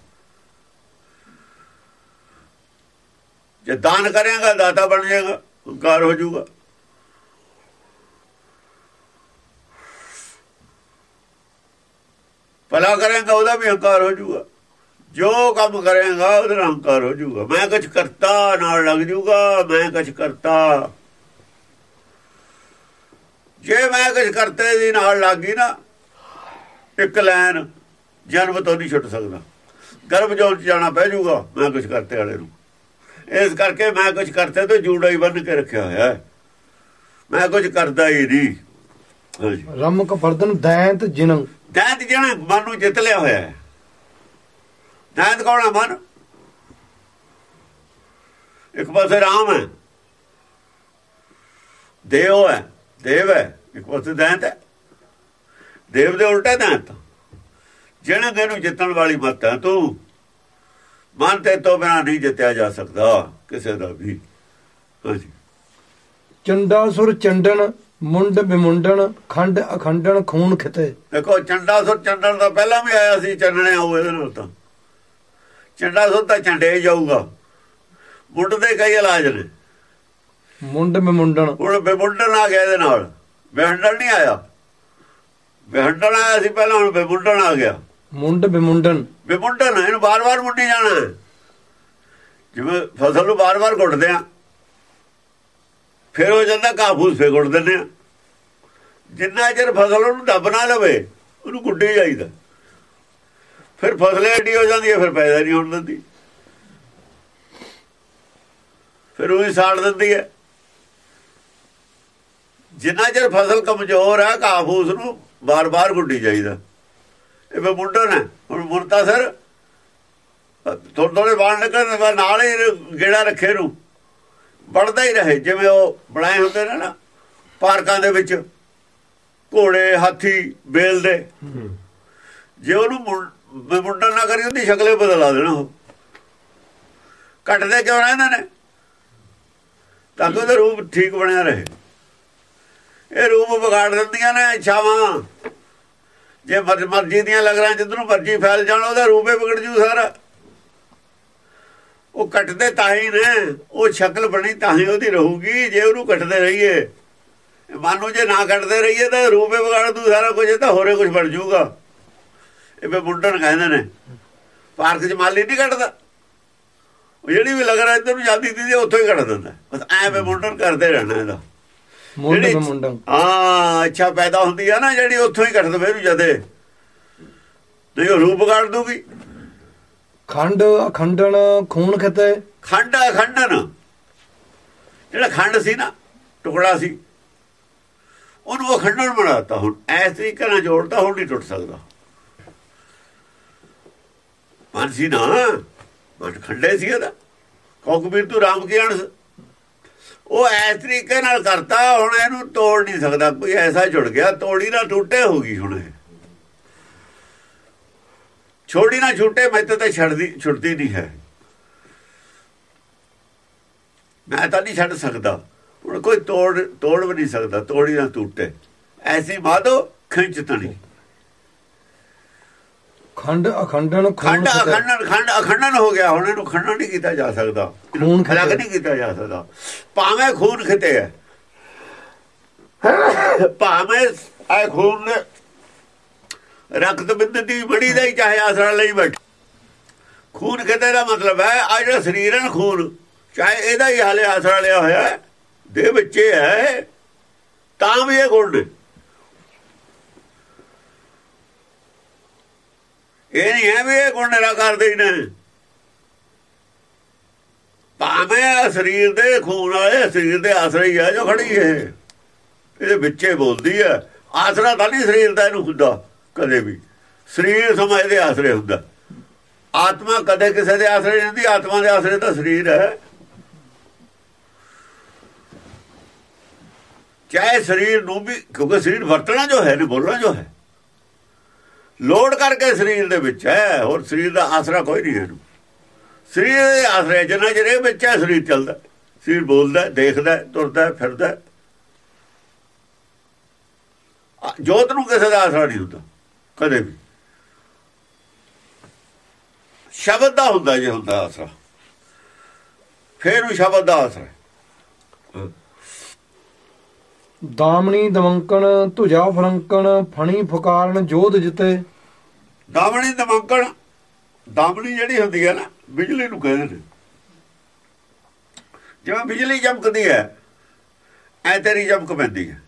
ਜੇ ਦਾਨ ਕਰੇਗਾ, ਦਾਤਾ ਬਣ ਜਾਏਗਾ ਹੰਕਾਰ ਹੋ ਜਾਊਗਾ। ਭਲਾ ਕਰੇਗਾ, ਉਹਦਾ ਵੀ ਹੰਕਾਰ ਹੋ ਜਾਊਗਾ। ਜੋ ਕੰਮ ਕਰੇਗਾ ਉਹਦਾ ਹੰਕਾਰ ਹੋ ਜਾਊਗਾ। ਮੈਂ ਕੁਝ ਕਰਤਾ ਨਾਲ ਲੱਗ ਜਾਊਗਾ ਮੈਂ ਕੁਝ ਕਰਤਾ। ਜੇ ਮੈਂ ਕੁਝ ਕਰਤੇ ਦੀ ਨਾਲ ਲੱਗੀ ਨਾ ਇੱਕ ਲਾਈਨ ਜਨਮ ਤੋਂ ਨਹੀਂ ਛੁੱਟ ਸਕਦਾ। ਗਰਭ ਜੋਤ ਜਾਣਾ ਪੈ ਜਾਊਗਾ ਮੈਂ ਕੁਝ ਕਰਤੇ ਵਾਲੇ ਨੂੰ। ਇਸ ਕਰਕੇ ਮੈਂ ਕੁਝ ਕਰਤੇ ਤੇ ਜੂੜਾ ਹੀ ਬੰਨ ਕੇ ਰੱਖਿਆ ਹੋਇਆ ਹੈ। ਮੈਂ ਕੁਝ ਕਰਦਾ ਹੀ ਨਹੀਂ। ਰਮਕ ਫਰਦਨ ਦੈਂਤ ਜਿਨੰ। ਦੈਂਤ ਜਿਹੜਾ ਮਨ ਨੂੰ ਜਿੱਤ ਲਿਆ ਹੋਇਆ ਹੈ। ਦੈਂਤ ਕੌਣ ਹੈ ਮਨ? ਇੱਕ ਪਾਸੇ ਰਾਮ ਹੈ। ਦੇਵ ਹੈ ਦੇਵ ਹੈ। ਇੱਕ ਪਾਸੇ ਦੈਂਤ ਹੈ। ਦੇਵ ਦੇ ਉਲਟਾ ਦੈਂਤ। ਜਿਹਨੇ ਦੇ ਨੂੰ ਜਿੱਤਣ ਵਾਲੀ ਮੱਤ ਹੈ ਤੂੰ। ਮਨ ਤੇ ਤੋਂ ਬਿਨਾ ਨਹੀਂ ਜਿੱਤਿਆ ਜਾ ਸਕਦਾ ਕਿਸੇ ਦਾ ਵੀ। ਹਾਂਜੀ। ਚੰਡਾਸੁਰ ਚੰਡਨ ਮੁੰਡ ਬਿਮੁੰਡਨ ਖੰਡ ਅਖੰਡਨ ਖੂਨ ਖਿਤੇ। ਦੇਖੋ ਚੰਡਾਸੁਰ ਚੰਡਣ ਦਾ ਪਹਿਲਾਂ ਵੀ ਆਇਆ ਸੀ ਚੰਡਣੇ ਆਉ ਇਹਦੇ ਨਾਲ ਤਾਂ। ਚੰਡਾਸੁਰ ਤਾਂ ਚੰਡੇ ਜਾਊਗਾ। ਮੁੰਡ ਦੇ ਕਈ ਇਲਾਜ ਨੇ। ਮੁੰਡ ਬਿਮੁੰਡਨ ਹੁਣ ਬੇਮੁੰਡਣ ਆ ਗਿਆ ਇਹਦੇ ਨਾਲ। ਬੇਹੰਡਣ ਨਹੀਂ ਆਇਆ। ਬੇਹੰਡਣ ਆਇਆ ਸੀ ਪਹਿਲਾਂ ਹੁਣ ਬੇਮੁੰਡਣ ਆ ਗਿਆ। ਮੁੰਡ ਬਿਮੁੰਡਨ ਬੇਮੁੰਡਣ ਇਹਨੂੰ ਬਾਰ-ਬਾਰ ਮੁੰਡੀ ਜਾਣਾ। ਜਿਵੇਂ ਫਸਲ ਨੂੰ ਬਾਰ-ਬਾਰ ਗੁੱਟਦੇ ਆ ਫਿਰ ਹੋ ਜਾਂਦਾ ਕਾਫੂਸ ਫੇ ਗੁੱਟ ਦਿੰਦੇ ਆ ਜਿੰਨਾ ਚਿਰ ਫਸਲ ਉਹਨੂੰ ਦੱਬ ਨਾ ਲਵੇ ਉਹਨੂੰ ਗੁੱਡੇ ਜਾਈਦਾ। ਫਿਰ ਫਸਲ ਐਡੀ ਹੋ ਜਾਂਦੀ ਹੈ ਫਿਰ ਪੈਦਾ ਨਹੀਂ ਹੋਣ ਦਿੰਦੀ। ਫਿਰ ਉਹ ਹੀ ਸਾੜ ਦਿੰਦੀ ਹੈ। ਜਿੰਨਾ ਚਿਰ ਫਸਲ ਕਮਜ਼ੋਰ ਹੈ ਕਾਫੂਸ ਨੂੰ ਬਾਰ-ਬਾਰ ਗੁੱਡੀ ਜਾਈਦਾ। ਇਹ ਵੀ ਮੁੰਡਾ ਨੇ ਹੁਣ ਮੁੰਡਾ ਸਰ ਥੋੜੇ ਥੋੜੇ ਬਾਣ ਨਿਕਲਣ ਨਾਲ ਹੀ ਗੇੜਾ ਰੱਖੇ ਨੂੰ। ਵੜਦਾ ਹੀ ਰਹੇ ਜਿਵੇਂ ਉਹ ਬਣਾਏ ਹੁੰਦੇ ਨੇ ਨਾ ਪਾਰਕਾਂ ਦੇ ਵਿੱਚ। ਘੋੜੇ ਹਾਥੀ ਬੇਲ ਦੇ ਜੇ ਉਹਨੂੰ ਮੁੰ- ਮੁੰਡਾ ਨਾ ਕਰੀ ਉਹਦੀ ਸ਼ਕਲੇ ਬਦਲਾ ਦੇਣਾ ਉਹ। ਕੱਟਦੇ ਕਿਉਂ ਰਹਿੰਦੇ ਨੇ? ਤਾਂ ਕਿ ਉਹਦਾ ਰੂਪ ਠੀਕ ਬਣਿਆ ਰਹੇ। ਇਹ ਰੂਪ ਵਿਗਾੜ ਦਿੰਦੀਆਂ ਨੇ ਇੱਛਾਵਾਂ। ਜੇ ਮਰ- ਮਰਜ਼ੀ ਦੀਆਂ ਲਗਰਾਂ ਜਿੱਧਰੋਂ ਮਰਜ਼ੀ ਫੈਲ ਜਾਣ, ਉਹਦਾ ਰੂਪ ਵਿਗੜ ਜੂ ਸਾਰਾ। ਉਹ ਕੱਟਦੇ ਤਾਂ ਹੀ ਨੇ, ਉਹ ਸ਼ਕਲ ਬਣੀ ਤਾਂ ਹੀ ਉਹਦੀ ਰਹੂਗੀ, ਜੇ ਉਹਨੂੰ ਕੱਟਦੇ ਰਹੀਏ। ਮਨ ਜੇ ਨਾ ਕੱਟਦੇ ਰਹੀਏ ਤਾਂ ਰੂਪ ਵਿਗਾੜ ਦੂ ਸਾਰਾ ਕੁਝ ਤਾਂ ਹੋਰੇ ਕੁਝ ਬਣ ਜਾਊਗਾ ਇਹ ਵੀ ਮੁੰਡਣ ਕਹਿੰਦੇ ਨੇ। ਪਾਰਕ 'ਚ ਮਾਲੀ ਨਹੀਂ ਉਹ ਜਿਹੜੀ ਵੀ ਲਗਰ ਇੱਧਰ ਨੂੰ ਜਾਂਦੀ ਦੀ ਉੱਥੋਂ ਹੀ ਕੱਟ ਦਿੰਦਾ। ਬਸ ਐ ਵੀ ਮੁੰਡਣ ਕਰਦੇ ਰਹਿਣਾ ਇਹਦਾ। ਮੁੰਡ ਜਿਹੜੀ- ਬਿਮੁੰਡਨ ਹਾਂ ਇੱਛਾ ਪੈਦਾ ਹੁੰਦੀ ਆ ਨਾ ਜਿਹੜੀ ਉੱਥੋਂ ਹੀ ਕੱਟ ਦਵੇ ਇਹਨੂੰ ਜਦੇ। ਨਹੀਂ ਉਹ ਰੂਪ ਕੱਢ ਦੂਗੀ। ਖੰਡ ਅਖੰਡਨ ਖੂਨ ਖਿਤੇ। ਖੰਡ ਖੰਡਨ ਜਿਹੜਾ ਖੰਡ ਸੀ ਨਾ ਟੁਕੜਾ ਸੀ। ਉਹਨੂੰ ਅਖੰਡਨ ਬਣਾਤਾ ਹੁਣ। ਐਸ ਤਰੀਕੇ ਨਾਲ ਜੋੜਤਾ ਹੁਣ ਨਹੀਂ ਟੁੱਟ ਸਕਦਾ। ਮਨ ਸੀ ਨਾ। ਮਨ ਖੰਡੇ ਸੀ ਇਹਦਾ ਕੌਕਬੀਰ ਤੂੰ ਰਾਮ ਕੀ ਉਹ ਐਸ ਤਰੀਕੇ ਨਾਲ ਕਰਤਾ, ਹੁਣ ਇਹਨੂੰ ਤੋੜ ਨਹੀਂ ਸਕਦਾ। ਕੋਈ ਐਸਾ ਜੁੜ ਗਿਆ, ਤੋੜੀ ਨਾ ਟੁੱਟੇ ਹੋ ਗਈ ਹੁਣ ਛੋੜੀ ਨਾ ਛੁੱਟੇ, ਮੈਂ ਤਾਂ ਛੱਡਦੀ ਛੁੱਟਦੀ ਨਹੀਂ ਹੈ। ਮੈਂ ਤਾਂ ਨਹੀਂ ਛੱਡ ਸਕਦਾ। ਹੁਣ ਕੋਈ ਤੋੜ ਤੋੜ ਵੀ ਨਹੀਂ ਸਕਦਾ, ਤੋੜੀ ਨਾ ਟੁੱਟੇ। ਐਸੀ ਮਾਦੋ ਖਿੱਚ ਤਣੀ। ਖੰਡ ਅਖੰਡਨ ਖੰਡ ਅਖੰਡਨ ਖੰਡ ਅਖੰਡਨ ਹੋ ਗਿਆ ਹੁਣ ਇਹਨੂੰ ਖੰਡਨ ਨਹੀਂ ਕੀਤਾ ਜਾ ਸਕਦਾ। ਖੂਨ। ਅਲੱਗ ਨਹੀਂ ਕੀਤਾ ਜਾ ਸਕਦਾ। ਭਾਵੇਂ ਖੂਨ ਖਿਤੇ ਹੈ। ਭਾਵੇਂ ਇਹ ਖੂਨ ਨੇ ਰਕਤ ਬਿੰਦ ਦੀ ਬੜੀ ਦਾ ਹੀ ਚਾਹੇ ਆਸਰਾ ਲਈ ਬੈਠ। ਖੂਨ ਖਿਤੇ ਦਾ ਮਤਲਬ ਹੈ ਆ ਜਿਹੜਾ ਸਰੀਰ ਹੈ ਖੂਨ ਚਾਹੇ ਇਹਦਾ ਹੀ ਹਾਲੇ ਆਸਰਾ ਲਿਆ ਹੋਇਆ ਦੇ ਬੱਚੇ ਹੈ ਤਾਂ ਵੀ ਇਹ ਗੁਣ ਨੇ। ਇਹ ਨਹੀਂ ਹੈ ਵੀ ਇਹ ਗੁਣ ਨਿਰਾਕਾਰ ਹੀ ਨੇ। ਭਾਵੇਂ ਸਰੀਰ ਦੇ ਖੂਨ ਵਾਲੇ ਸਰੀਰ ਦੇ ਆਸਰੇ ਹੀ ਆ, ਜੋ ਖੜੀ ਹੈ। ਇਹਦੇ ਵਿੱਚੇ ਬੋਲਦੀ ਹੈ। ਆਸਰਾ ਤਾਂ ਨਹੀਂ ਸਰੀਰ ਦਾ ਇਹਨੂੰ ਹੁੰਦਾ, ਕਦੇ ਵੀ। ਸਰੀਰ ਸਮਾਂ ਇਹਦੇ ਆਸਰੇ ਹੁੰਦਾ। ਆਤਮਾ ਕਦੇ ਕਿਸੇ ਦੇ ਆਸਰੇ ਨਹੀਂ ਹੁੰਦੀ, ਆਤਮਾ ਦੇ ਆਸਰੇ ਤਾਂ ਸਰੀਰ ਹੈ। ਚਾਹੇ ਸਰੀਰ ਨੂੰ ਵੀ, ਕਿਉਂਕਿ ਸਰੀਰ ਵਰਤਣਾ ਜੋ ਹੈ ਨੇ ਬੋਲਣਾ ਜੋ ਹੈ। ਲੋਡ ਕਰਕੇ ਸਰੀਰ ਦੇ ਵਿੱਚ ਹੈ, ਹੋਰ ਸਰੀਰ ਦਾ ਆਸਰਾ ਕੋਈ ਨਹੀਂ ਇਹਨੂੰ। ਸਰੀਰ ਦੇ ਆਸਰੇ ਜਿੰਨਾ ਜਿਹੜੇ ਵਿੱਚ ਹੈ, ਸਰੀਰ ਚੱਲਦਾ ਸਰੀਰ ਬੋਲਦਾ ਦੇਖਦਾ ਤੁਰਦਾ ਫਿਰਦਾ ਜੋਤ ਨੂੰ ਕਿਸੇ ਦਾ ਆਸਰਾ ਨਹੀਂ ਹੁੰਦਾ, ਕਦੇ ਵੀ। ਸ਼ਬਦ ਦਾ ਹੁੰਦਾ ਜੇ ਹੁੰਦਾ ਆਸਰਾ। ਫੇਰ ਉਹ ਸ਼ਬਦ ਦਾ ਆਸਰਾ ਹੈ ਦਾਮਣੀ ਦਮੰਕਣ ਧੁਜਾ ਫਰੰਕਣ ਫਣੀ ਫੁਕਾਰਨ ਜੋਧ ਜਿਤੇ। ਦਾਮਣੀ ਦਮੰਕਣ ਦਾਮਣੀ ਜਿਹੜੀ ਹੁੰਦੀ ਹੈ ਨਾ ਬਿਜਲੀ ਨੂੰ ਕਹਿੰਦੇ ਨੇ ਜਿਵੇਂ ਬਿਜਲੀ ਚਮਕਦੀ ਹੈ ਐ ਤੇਰੀ ਚਮਕ ਪੈਂਦੀ ਹੈ।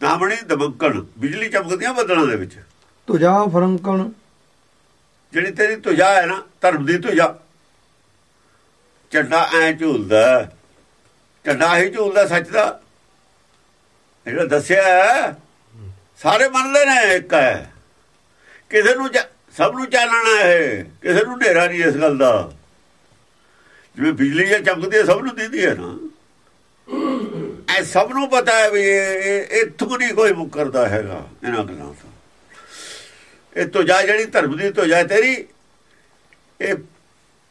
ਦਾਮਣੀ ਦਮੰਕਣ ਬਿਜਲੀ ਚਮਕਦੀਆਂ ਬੱਦਲਾਂ ਦੇ ਵਿੱਚ। ਧੁਜਾ ਫਰੰਕਣ। ਜਿਹੜੀ ਤੇਰੀ ਤੁਜਾ ਹੈ ਨਾ ਧਰਮ ਦੀ ਤੁਜਾ ਝੰਡਾ ਐ ਝੂਲਦਾ। ਝੰਡਾ ਹੀ ਝੂਲਦਾ ਸੱਚ ਦਾ। ਜਿਹੜਾ ਦੱਸਿਆ ਸਾਰੇ ਮੰਨਦੇ ਨੇ ਇੱਕ ਹੈ। ਕਿਸੇ ਨੂੰ ਸਭ ਨੂੰ ਚਾਨਣਾ ਹੈ ਕਿਸੇ ਨੂੰ ਹਨੇਰਾ ਨਹੀਂ ਇਸ ਗੱਲ ਦਾ। ਜਿਵੇਂ ਬਿਜਲੀ ਜੇ ਚਮਕਦੀ ਹੈ ਸਭ ਨੂੰ ਦਿੰਦੀ ਹੈ ਨਾ। ਐ ਸਭ ਨੂੰ ਪਤਾ ਹੈ ਵੀ ਇੱਥੋਂ ਨਹੀਂ ਕੋਈ ਮੁਕਰਦਾ ਹੈਗਾ ਇਹਨਾਂ ਗੱਲਾਂ ਤੋਂ। ਇਹ ਤੁਜਾ ਜਿਹੜੀ ਧਰਮ ਦੀ ਤੁਜਾ ਤੇਰੀ ਇਹ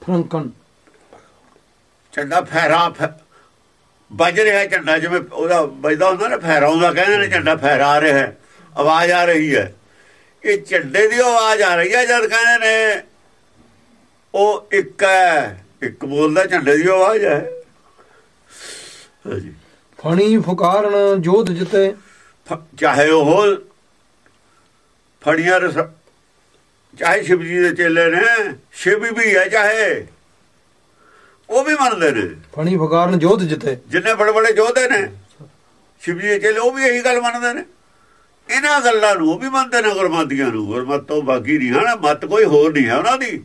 ਫਰੰਕਣ। ਝੰਡਾ ਫਹਿਰਾ ਵੱਜ ਰਿਹਾ ਝੰਡਾ ਜਿਵੇਂ ਉਹਦਾ ਵੱਜਦਾ ਹੁੰਦਾ ਨਾ ਫਹਿਰਾਉਂਦਾ ਕਹਿੰਦੇ ਨੇ ਝੰਡਾ ਫਹਿਰਾ ਰਿਹਾ ਹੈ ਆਵਾਜ਼ ਆ ਰਹੀ ਹੈ। ਇਹ ਝੰਡੇ ਦੀ ਆਵਾਜ਼ ਆ ਰਹੀ ਹੈ ਜਦ ਕਹਿੰਦੇ ਨੇ ਉਹ ਇੱਕ ਹੈ ਇੱਕ ਬੋਲਦਾ ਝੰਡੇ ਦੀ ਆਵਾਜ਼ ਹੈ। ਹਾਂਜੀ। ਫਣੀ ਫੁਕਾਰਨ ਜੋਧ ਜਿਤੇ। ਚਾਹੇ ਉਹ ਫੜੀਆਂ ਚਾਹੇ ਸ਼ਿਵ ਜੀ ਦੇ ਚੇਲੇ ਨੇ ਸ਼ਿਵ ਵੀ ਹੈ ਚਾਹੇ। ਉਹ ਵੀ ਮੰਨਦੇ ਨੇ। ਫਣੀ ਫੁਕਾਰਨ ਜੋਧ ਜਿਤੇ ਜਿੰਨੇ ਬੜੇ ਬੜੇ ਯੋਧੇ ਨੇ ਸ਼ਿਵ ਜੀ ਦੇ ਚੇਲੇ ਉਹ ਵੀ ਇਹੀ ਗੱਲ ਮੰਨਦੇ ਨੇ। ਇਹਨਾਂ ਗੱਲਾਂ ਨੂੰ ਉਹ ਵੀ ਮੰਨਦੇ ਨੇ ਗੁਰਮਤੀਆਂ ਨੂੰ। ਗੁਰਮਤ ਤੋਂ ਬਾਕੀ ਨਹੀਂ ਹੈ ਨਾ ਮਤ ਕੋਈ ਹੋਰ ਨਹੀਂ ਹੈ ਉਹਨਾਂ ਦੀ।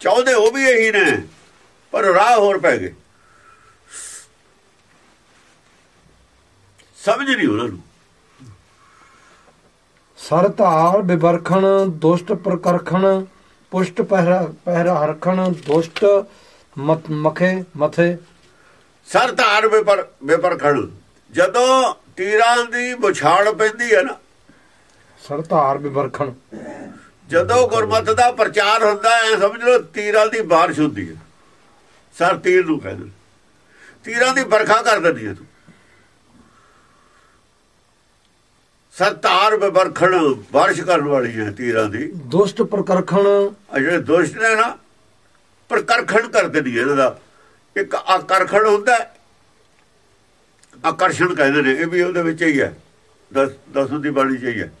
ਚਾਹੁੰਦੇ ਉਹ ਵੀ ਇਹੀ ਨੇ ਪਰ ਰਾਹ ਹੋਰ ਪੈ ਗਏ। ਸਮਝ ਨਹੀਂ ਉਹਨਾਂ ਨੂੰ। ਸਰ ਧਾਰ ਬਿਵਰਖਣ ਦੁਸ਼ਟ ਪ੍ਰਕਰਖਣ ਪੁਸ਼ਟ ਪਹਿਰਾ ਪਹਿਰਾ ਹਰਖਣ ਦੁਸ਼ਟ ਮਤ ਮਖੇ ਮਥੇ। ਸਰ ਧਾਰ ਬੇਪਰ ਬੇਪਰ ਖੜ। ਜਦੋਂ ਤੀਰਾਂ ਦੀ ਬੁਛਾੜ ਪੈਂਦੀ ਹੈ ਨਾ ਸਰ ਧਾਰ ਬਿਵਰਖਣ ਜਦੋਂ ਗੁਰਮਤ ਦਾ ਪ੍ਰਚਾਰ ਹੁੰਦਾ ਹੈ ਸਮਝ ਲਓ ਤੀਰਾਂ ਦੀ ਬਾਰਿਸ਼ ਹੁੰਦੀ ਹੈ। ਸਰ ਤੀਰ ਨੂੰ ਕਹਿੰਦੇ। ਤੀਰਾਂ ਦੀ ਵਰਖਾ ਕਰ ਦਿੰਦੀ ਹੈ ਤੂੰ। ਸਰਤਾਰ ਬਵਰਖਣ ਬਾਰਿਸ਼ ਕਰਨ ਵਾਲੀਆਂ ਤੀਰਾਂ ਦੀ। ਦੁਸ਼ਟ ਪ੍ਰਕਰਖਣ। ਜਿਹੜੇ ਦੁਸ਼ਟ ਨੇ ਨਾ ਪ੍ਰਕਰਖਣ ਕਰਦੇ ਨਹੀਂ ਇਹਦਾ ਇੱਕ ਆਕਰਖਣ ਹੁੰਦਾ ਆਕਰਸ਼ਣ ਕਹਿੰਦੇ ਨੇ ਇਹ ਵੀ ਉਹਦੇ ਵਿੱਚ ਹੀ ਹੈ। ਦਸ ਦਸੂ ਦੀ ਬਾਣੀ ਚ ਹੀ ਹੈ।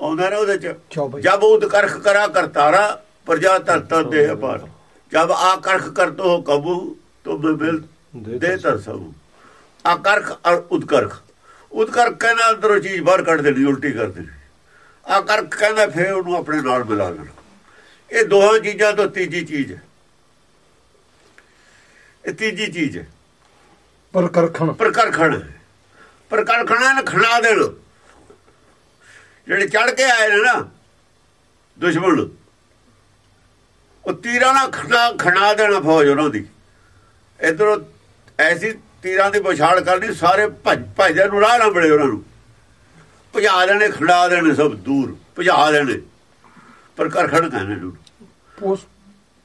ਆਉਂਦਾ ਨਾ ਉਹਦੇ ਚ ਜਬ ਉਦਕਰਖ ਕਰਾ ਕਰਤਾਰਾ ਪ੍ਰਜਾ ਤਰਤਾ ਦੇ ਅਪਾਰ। ਜਬ ਆਕਰਖ ਕਰਤੋ ਕਬੂ ਤੁਮ ਮਿਲ ਦੇ ਤਰ ਸਭ ਆਕਰਖ ਔਰ ਉਦਕਰਖ ਉਹਦ ਕਰ ਕਹਿੰਦਾ ਅੰਦਰੋਂ ਚੀਜ਼ ਬਾਹਰ ਕੱਢ ਦੇਣੀ ਉਲਟੀ ਕਰ ਦੇਣੀ। ਆ ਕਰ ਕਹਿੰਦਾ ਫੇਰ ਉਹਨੂੰ ਆਪਣੇ ਨਾਲ ਮਿਲਾ ਲੈਣਾ ਇਹ ਦੋਹਾਂ ਚੀਜ਼ਾਂ ਤੋਂ ਤੀਜੀ ਚੀਜ਼ ਹੈ। ਇਹ ਤੀਜੀ ਚੀਜ਼ ਹੈ। ਪ੍ਰਕਰਖਣ। ਪ੍ਰਕਰਖਣ। ਪ੍ਰਕਰਖਣਾ ਨੇ ਖਣਾ ਦੇਣ। ਜਿਹੜੇ ਚੜ ਕੇ ਆਏ ਨੇ ਨਾ ਦੁਸ਼ਮਣ ਉਹ ਤੀਰਾਂ ਨਾਲ ਖਣਾ ਖਣਾ ਦੇਣਾ ਫੌਜ ਉਹਨਾਂ ਦੀ। ਇਧਰੋਂ ਐਸੀ ਤੀਰਾਂ ਦੀ ਬਛਾੜ ਕਰਨੀ ਸਾਰੇ ਭੱਜ ਭੱਜਦੇ ਨੂੰ ਰਾਹ ਨਾ ਮਿਲੇ ਉਹਨਾਂ ਨੂੰ। ਭਜਾ ਦੇਣੇ ਖੜਾ ਦੇਣੇ ਸਭ ਦੂਰ ਭਜਾ ਦੇਣੇ ਪ੍ਰਕਰਖਣ ਕਹਿੰਦੇ ਨੂੰ ਪੁਸ਼-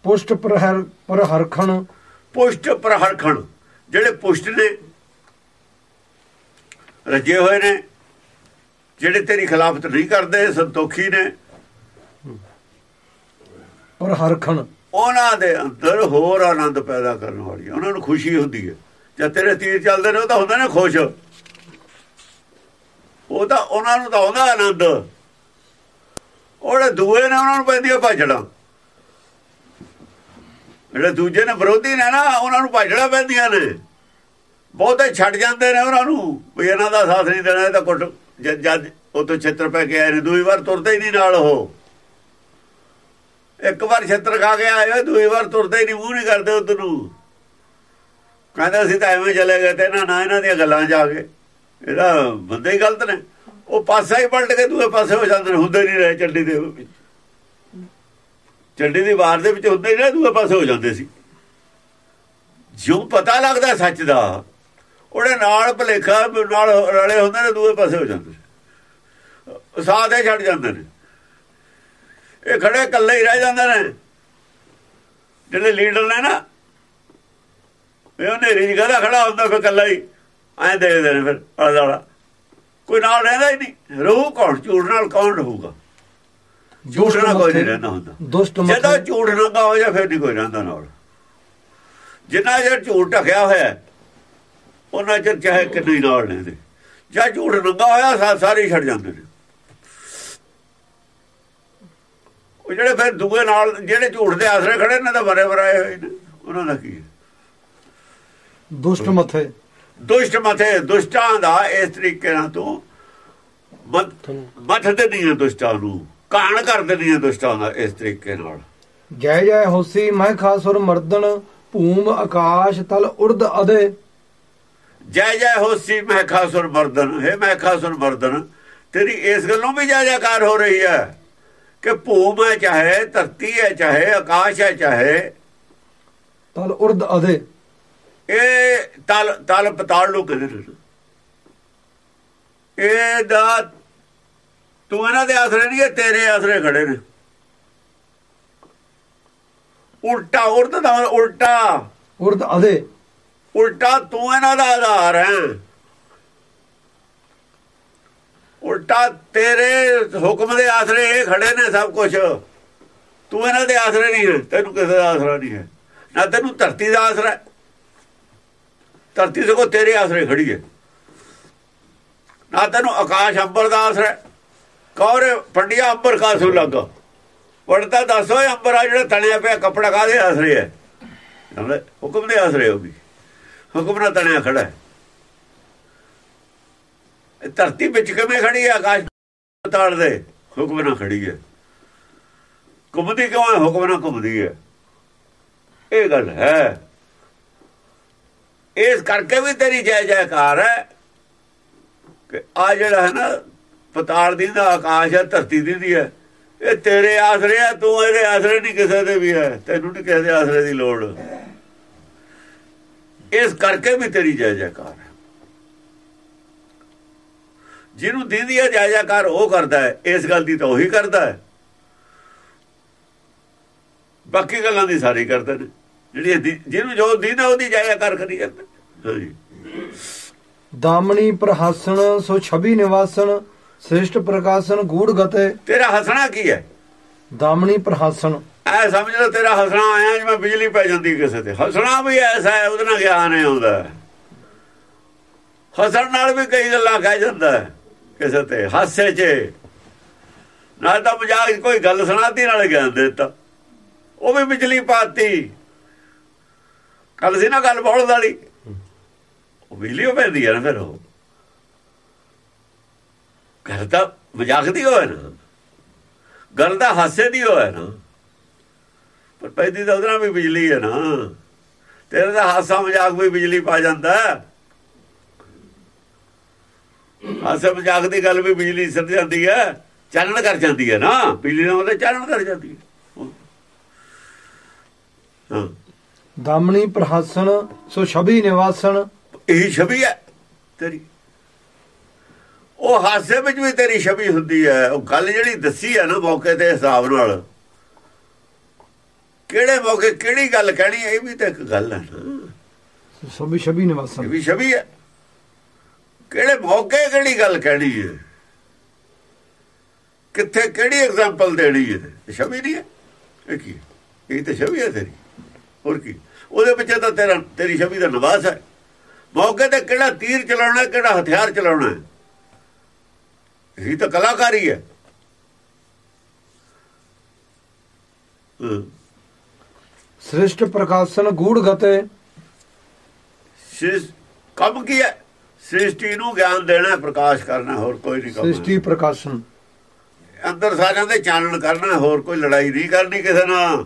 ਪੁਸ਼ਟ ਪ੍ਰਹਰ ਪ੍ਰਹਰਖਣ। ਪੁਸ਼ਟ ਪ੍ਰਹਰਖਣ। ਜਿਹੜੇ ਪੁਸ਼ਟ ਨੇ ਰਜੇ ਹੋਏ ਨੇ ਜਿਹੜੇ ਤੇਰੀ ਖਿਲਾਫਤ ਨਹੀਂ ਕਰਦੇ ਸੰਤੋਖੀ ਨੇ। ਪ੍ਰਹਰਖਣ। ਉਹਨਾਂ ਦੇ ਅੰਦਰ ਹੋਰ ਆਨੰਦ ਪੈਦਾ ਕਰਨ ਵਾਲੀ ਉਹਨਾਂ ਨੂੰ ਖੁਸ਼ੀ ਹੁੰਦੀ ਹੈ। ਜਦ ਤੇਰੇ ਤੀਰ ਚੱਲਦੇ ਨੇ, ਉਹ ਤਾਂ ਹੁੰਦਾ ਨੇ ਖੁਸ਼। ਉਹ ਤਾਂ ਉਹਨਾਂ ਨੂੰ ਤਾਂ ਆਉਂਦਾ ਆਨੰਦ। ਉਹਦੇ ਦੂਏ ਨੇ ਉਹਨਾਂ ਨੂੰ ਪੈਂਦੀ ਆ ਭਾਜੜਾ। ਜਿਹੜੇ ਦੂਜੇ ਨੇ ਵਿਰੋਧੀ ਨੇ ਨਾ, ਉਹਨਾਂ ਨੂੰ ਭਾਜੜਾ ਪੈਂਦੀਆਂ ਨੇ। ਬਹੁਤੇ ਛੱਡ ਜਾਂਦੇ ਨੇ ਉਹਨਾਂ ਨੂੰ। ਵੀ ਇਹਨਾਂ ਦਾ ਸਾਥ ਨਹੀਂ ਦੇਣਾ, ਇਹ ਤਾਂ ਕੁੱਟ ਜਦ ਜਦ ਉਹ ਤੋਂ ਛੇਤਰ ਪੈ ਕੇ ਆਏ ਨੇ, ਦੂਈ ਵਾਰ ਤੁਰਦੇ ਹੀ ਨਹੀਂ ਨਾਲ ਉਹ। ਇੱਕ ਵਾਰ ਛੇਤਰ ਖਾ ਕੇ ਆਏ ਦੂਈ ਵਾਰ ਤੁਰਦੇ ਹੀ ਨਹੀਂ, ਮੂੰਹ ਨਹੀਂ ਕਰਦੇ ਉਧਰ ਨੂੰ। ਕਹਿੰਦਾ ਅਸੀਂ ਤਾਂ ਐਵੇਂ ਚਲੇ ਗਏ ਤੇ ਇਹਨਾਂ ਨਾ ਇਹਨਾਂ ਦੀਆਂ ਗੱਲਾਂ ਜਾ ਕੇ ਇਹਦਾ ਬੰਦੇ ਹੀ ਗਲਤ ਨੇ। ਉਹ ਪਾਸਾ ਹੀ ਪਲਟ ਕੇ ਦੂਏ ਪਾਸੇ ਹੋ ਜਾਂਦੇ ਨੇ, ਹੁੰਦੇ ਨਹੀਂ ਰਹੇ ਚੱਡੀ ਦੇ ਵਿੱਚ। ਚੱਡੀ ਦੀ ਵਾਰ ਦੇ ਵਿੱਚ ਹੁੰਦੇ ਹੀ ਰਹੇ, ਦੂਏ ਪਾਸੇ ਹੋ ਜਾਂਦੇ ਸੀ। ਜਿਉਂ ਪਤਾ ਲੱਗਦਾ ਸੱਚ ਦਾ, ਉਹਦੇ ਨਾਲ ਭਲੇਖਾ ਨਾਲ ਰਲੇ ਹੁੰਦੇ ਨੇ, ਦੂਏ ਪਾਸੇ ਹੋ ਜਾਂਦੇ ਨੇ। ਸਾਥ ਛੱਡ ਜਾਂਦੇ ਨੇ। ਇਹ ਖੜੇ ਇਕੱਲੇ ਹੀ ਰਹਿ ਜਾਂਦੇ ਨੇ। ਜਿਹੜੇ ਲੀਡਰ ਨੇ ਨਾ ਇਹ ਉਹ ਨੇਰੀ ਦੀ ਗਦਾ ਖੜਾ ਹੁੰਦਾ ਕੋਈ ਇਕੱਲਾ ਹੀ। ਐਂ ਦੇਖਦੇ ਨੇ ਫਿਰ ਆਲਾ ਦਾਲਾ ਕੋਈ ਨਾਲ ਰਹਿੰਦਾ ਹੀ ਨਹੀਂ। ਰਹੂ ਕੌਣ? ਝੂਠ ਨਾਲ ਕੌਣ ਰਹੂਗਾ? ਝੂਠ ਨਾਲ ਕੋਈ ਨਹੀਂ ਰਹਿੰਦਾ ਹੁੰਦਾ। ਦੁਸ਼ਟ ਜਦੋਂ ਝੂਠ ਨੰਗਾ ਹੋ ਜਾ ਫਿਰ ਨਹੀਂ ਕੋਈ ਰਹਿੰਦਾ ਨਾਲ। ਜਿੰਨਾ ਚਿਰ ਝੂਠ ਢਕਿਆ ਹੋਇਆ ਉਹਨਾਂ ਚਿਰ ਚਾਹੇ ਕਿੰਨੇ ਨਾਲ ਲੈਂਦੇ ਜਾਂ ਝੂਠ ਨੰਗਾ ਹੋਇਆ ਸਾਰੇ ਛੱਡ ਜਾਂਦੇ ਨੇ। ਉਹ ਜਿਹੜੇ ਫਿਰ ਦੂਏ ਨਾਲ ਜਿਹੜੇ ਝੂਠ ਦੇ ਆਸਰੇ ਖੜੇ ਨੇ ਤਾਂ ਬਰੇ ਬਰਾਏ ਹੋਏ ਨੇ। ਉਹਨਾਂ ਦਾ ਕੀ ਹੈ? ਦੁਸ਼ਟ ਮੱਥੇ। ਦੁਸ਼ਟ ਮਥੇ ਦੁਸ਼ਟਾਂ ਦਾ ਇਸ ਤਰੀਕੇ ਨਾਲ ਤੂੰ ਮੱਥ ਦੇ ਨਹੀਂ ਦੁਸ਼ਟਾਂ ਨੂੰ ਕਾਣ ਕਰ ਦਿੰਦੀ ਹੈ ਦੁਸ਼ਟਾਂ ਦਾ ਇਸ ਤਰੀਕੇ ਨਾਲ। ਜੈ ਜੈ ਹੋਸੀ ਮੈਂ ਖਾਸੁਰ ਮਰਦਨ ਭੂਮ ਆਕਾਸ਼ ਤਲ ਉਰਦ ਅਦੇ। ਜੈ ਜੈ ਹੋਸੀ ਮੈਂ ਖਾਸੁਰ ਮਰਦਨ ਹੈ ਮੈਂ ਖਾਸੁਰ ਮਰਦਨ ਤੇਰੀ ਇਸ ਗੱਲੋਂ ਵੀ ਜੈ ਜੈਕਾਰ ਹੋ ਰਹੀ ਹੈ ਕਿ ਭੂਮ ਹੈ ਚਾਹੇ ਧਰਤੀ ਹੈ ਚਾਹੇ ਆਕਾਸ਼ ਹੈ ਚਾਹੇ। ਤਲ ਉਰਦ ਅਦੇ। ਇਹ ਤਲ ਤਲ ਪਤਾਲ ਨੂੰ ਕਹਿੰਦੇ ਨੇ ਇਹ ਦਾ ਤੂੰ ਇਹਨਾਂ ਦੇ ਆਸਰੇ ਨਹੀਂ ਤੇਰੇ ਆਸਰੇ ਖੜੇ ਨੇ। ਉਲਟਾ ਉਰਦ ਦਾ ਉਲਟਾ। ਉਰਦ ਅਦੇ ਉਲਟਾ ਤੂੰ ਇਹਨਾਂ ਦਾ ਆਧਾਰ ਹੈ। ਉਲਟਾ ਤੇਰੇ ਹੁਕਮ ਦੇ ਆਸਰੇ ਇਹ ਖੜੇ ਨੇ ਸਭ ਕੁਝ ਤੂੰ ਇਹਨਾਂ ਦੇ ਆਸਰੇ ਨਹੀਂ ਤੈਨੂੰ ਕਿਸੇ ਦਾ ਆਸਰਾ ਨਹੀਂ ਹੈ। ਨਾ ਤੈਨੂੰ ਧਰਤੀ ਦਾ ਆਸਰਾ ਹੈ। ਧਰਤੀ ਸਗੋਂ ਤੇਰੇ ਆਸਰੇ ਖੜੀ ਹੈ ਨਾ ਤੈਨੂੰ ਆਕਾਸ਼ ਅੰਬਰ ਦਾ ਆਸਰਾ ਹੈ। ਕੌਰੇ ਪੰਡਿਆ ਅੰਬਰ ਕਾਸੂ ਲੱਗਾ। ਪੜਤਾ ਦੱਸੋ ਅੰਬਰ ਆ ਜਿਹੜਾ ਤਣਿਆ ਪਿਆ ਕੱਪੜਾ ਕਾਦੇ ਆਸਰੇ ਹੈ? ਕਹਿੰਦਾ ਹੁਕਮ ਦੇ ਆਸਰੇ ਹੋ ਵੀ ਹੁਕਮ ਨਾਲ ਤਣਿਆ ਖੜਾ ਹੈ। ਇਹ ਧਰਤੀ ਵਿੱਚ ਕਿਵੇਂ ਖੜੀ ਹੈ ਆਕਾਸ਼ ਤਾਲ ਦੇ? ਹੁਕਮ ਨਾਲ ਖੜੀ ਹੈ। ਘੁੰਮਦੀ ਕਿਉਂ ਹੈ? ਹੁਕਮ ਨਾਲ ਘੁੰਮਦੀ ਹੈ। ਇਹ ਗੱਲ ਹੈ। ਇਸ ਕਰਕੇ ਵੀ ਤੇਰੀ ਜੈ ਜੈਕਾਰ ਹੈ ਕਿ ਆ ਜਿਹੜਾ ਹੈ ਨਾ, ਪਤਾਲ ਦੀ ਦਾ ਆਕਾਸ਼ ਹੈ, ਧਰਤੀ ਦੀ ਦੀ ਹੈ। ਇਹ ਤੇਰੇ ਆਸਰੇ ਆ, ਤੂੰ ਇਹਦੇ ਆਸਰੇ ਨਹੀਂ ਕਿਸੇ ਦੇ ਵੀ ਹੈ। ਤੈਨੂੰ ਨਹੀਂ ਕਿਸੇ ਦੇ ਆਸਰੇ ਦੀ ਲੋੜ। ਇਸ ਕਰਕੇ ਵੀ ਤੇਰੀ ਜੈ ਜੈਕਾਰ ਹੈ। ਜਿਹਨੂੰ ਦੀਦੀ ਹੈ, ਜੈ ਜੈਕਾਰ ਉਹ ਕਰਦਾ ਹੈ। ਇਸ ਗੱਲ ਦੀ ਤਾਂ ਉਹੀ ਕਰਦਾ ਹੈ। ਬਾਕੀ ਗੱਲਾਂ ਦੀ ਸਾਰੇ ਕਰਦੇ ਨੇ। ਜਿਹੜੀ ਜਿਹਨੂੰ ਜੋ ਦੀਦਾ ਉਹਦੀ ਜੈ ਜੈਕਾਰ ਕਰੀ ਜਾਂਦਾ ਹਾਂਜੀ ਦਾਮਣੀ ਪ੍ਰਹਾਸਣ ਸੋ ਛਵੀ ਨਿਵਾਸਨ ਸ੍ਰਿਸ਼ਟ ਪ੍ਰਕਾਸ਼ਨ ਗੂੜ ਗਤੇ। ਤੇਰਾ ਹੱਸਣਾ ਕੀ ਹੈ? ਦਾਮਣੀ ਪ੍ਰਹਾਸਣ। ਐ ਸਮਝ ਲੈ ਤੇਰਾ ਹੱਸਣਾ ਆਇਆ ਜਿਵੇਂ ਬਿਜਲੀ ਪੈ ਜਾਂਦੀ ਕਿਸੇ ਤੇ। ਹੱਸਣਾ ਵੀ ਐਸਾ ਹੈ ਉਹਦੇ ਨਾਲ ਗਿਆਨ ਨਹੀਂ ਆਉਂਦਾ। ਹੱਸਣ ਨਾਲ ਵੀ ਕਈ ਗੱਲਾਂ ਕਹਿ ਜਾਂਦਾ ਕਿਸੇ ਤੇ ਹਾਸੇ 'ਚ। ਨਾਲ ਤਾਂ ਮਜ਼ਾਕ ਕੋਈ ਗੱਲ ਸੁਣਾਤੀ ਨਾਲ ਗਿਆਨ ਦੇ ਦਿੱਤਾ। ਉਹ ਵੀ ਬਿਜਲੀ ਪਾਤੀ। ਕੱਲ ਸੀ ਨਾ ਗੱਲ ਬੋਲਣ ਵਾਲੀ। ਉਹ ਬਿਜਲੀ ਉਹ ਪੈਂਦੀ ਹੈ ਨਾ ਫਿਰ ਉਹ। ਗੱਲ ਤਾਂ ਮਜ਼ਾਕ ਦੀ ਹੋਏ ਨਾ। ਗੱਲ ਤਾਂ ਹਾਸੇ ਦੀ ਹੋਏ ਨਾ। ਪਰ ਪੈਦੀ ਤਾਂ ਉਹਦੇ ਵੀ ਬਿਜਲੀ ਹੈ ਨਾ। ਤੇਰੇ ਦਾ ਹਾਸਾ ਮਜ਼ਾਕ ਵੀ ਬਿਜਲੀ ਪਾ ਜਾਂਦਾ। ਹਾਸੇ ਮਜ਼ਾਕ ਦੀ ਗੱਲ ਵੀ ਬਿਜਲੀ ਸਿਰ ਜਾਂਦੀ ਹੈ ਚਾਨਣ ਕਰ ਜਾਂਦੀ ਹੈ ਨਾ। ਬਿਜਲੀ ਨਾਲ ਉਹਦੇ ਚਾਨਣ ਕਰ ਜਾਂਦੀ ਹੈ ਹਾਂ। ਦਾਮਣੀ ਪ੍ਰਹਾਸਣ ਸੋ ਛਵੀ ਨਿਵਾਸਨ ਇਹੀ ਛਵੀ ਹੈ ਤੇਰੀ। ਉਹ ਹਾਸੇ ਵਿੱਚ ਵੀ ਤੇਰੀ ਛਵੀ ਹੁੰਦੀ ਹੈ। ਉਹ ਗੱਲ ਜਿਹੜੀ ਦੱਸੀ ਹੈ ਨਾ ਮੌਕੇ ਤੇ ਹਿਸਾਬ ਨਾਲ ਕਿਹੜੇ ਮੌਕੇ ਕਿਹੜੀ ਗੱਲ ਕਹਿਣੀ ਇਹ ਵੀ ਤਾਂ ਇੱਕ ਗੱਲ ਹੈ ਨਾ। ਛਵੀ ਇਹ ਨਿਵਾਸਨ ਵੀ ਛਵੀ ਹੈ। ਕਿਹੜੇ ਮੌਕੇ ਕਿਹੜੀ ਗੱਲ ਕਹਿਣੀ ਹੈ? ਕਿੱਥੇ ਕਿਹੜੀ ਐਗਜ਼ਾਮਪਲ ਦੇਣੀ ਹੈ? ਛਵੀ ਨਹੀਂ ਹੈ। ਇਹ ਕੀ? ਇਹ ਤਾਂ ਛਵੀ ਹੈ ਤੇਰੀ। ਹੋਰ ਕੀ? ਉਹਦੇ ਵਿੱਚ ਤਾਂ ਤੇਰਾ ਤੇਰੀ ਛਵੀ ਦਾ ਨਿਵਾਸ ਹੈ। ਮੌਕੇ ਤੇ ਕਿਹੜਾ ਤੀਰ ਚਲਾਉਣਾ ਕਿਹੜਾ ਹਥਿਆਰ ਚਲਾਉਣਾ ਹੈ। ਇਹ ਤਾਂ ਕਲਾਕਾਰੀ ਹੈ। ਸ੍ਰਿਸ਼ਟ ਪ੍ਰਕਾਸ਼ਨ ਗੂੜ ਗਤੇ। ਕੰਮ ਕੀ ਹੈ? ਸ੍ਰਿਸ਼ਟੀ ਨੂੰ ਗਿਆਨ ਦੇਣਾ ਪ੍ਰਕਾਸ਼ ਕਰਨਾ ਹੋਰ ਕੋਈ ਨਹੀਂ ਕੰਮ ਸ੍ਰਿਸ਼ਟੀ ਪ੍ਰਕਾਸ਼ਨ। ਅੰਦਰ ਸਾਰਿਆਂ ਦੇ ਚਾਨਣ ਕਰਨਾ ਹੋਰ ਕੋਈ ਲੜਾਈ ਨਹੀਂ ਕਰਨੀ ਕਿਸੇ ਨਾਲ।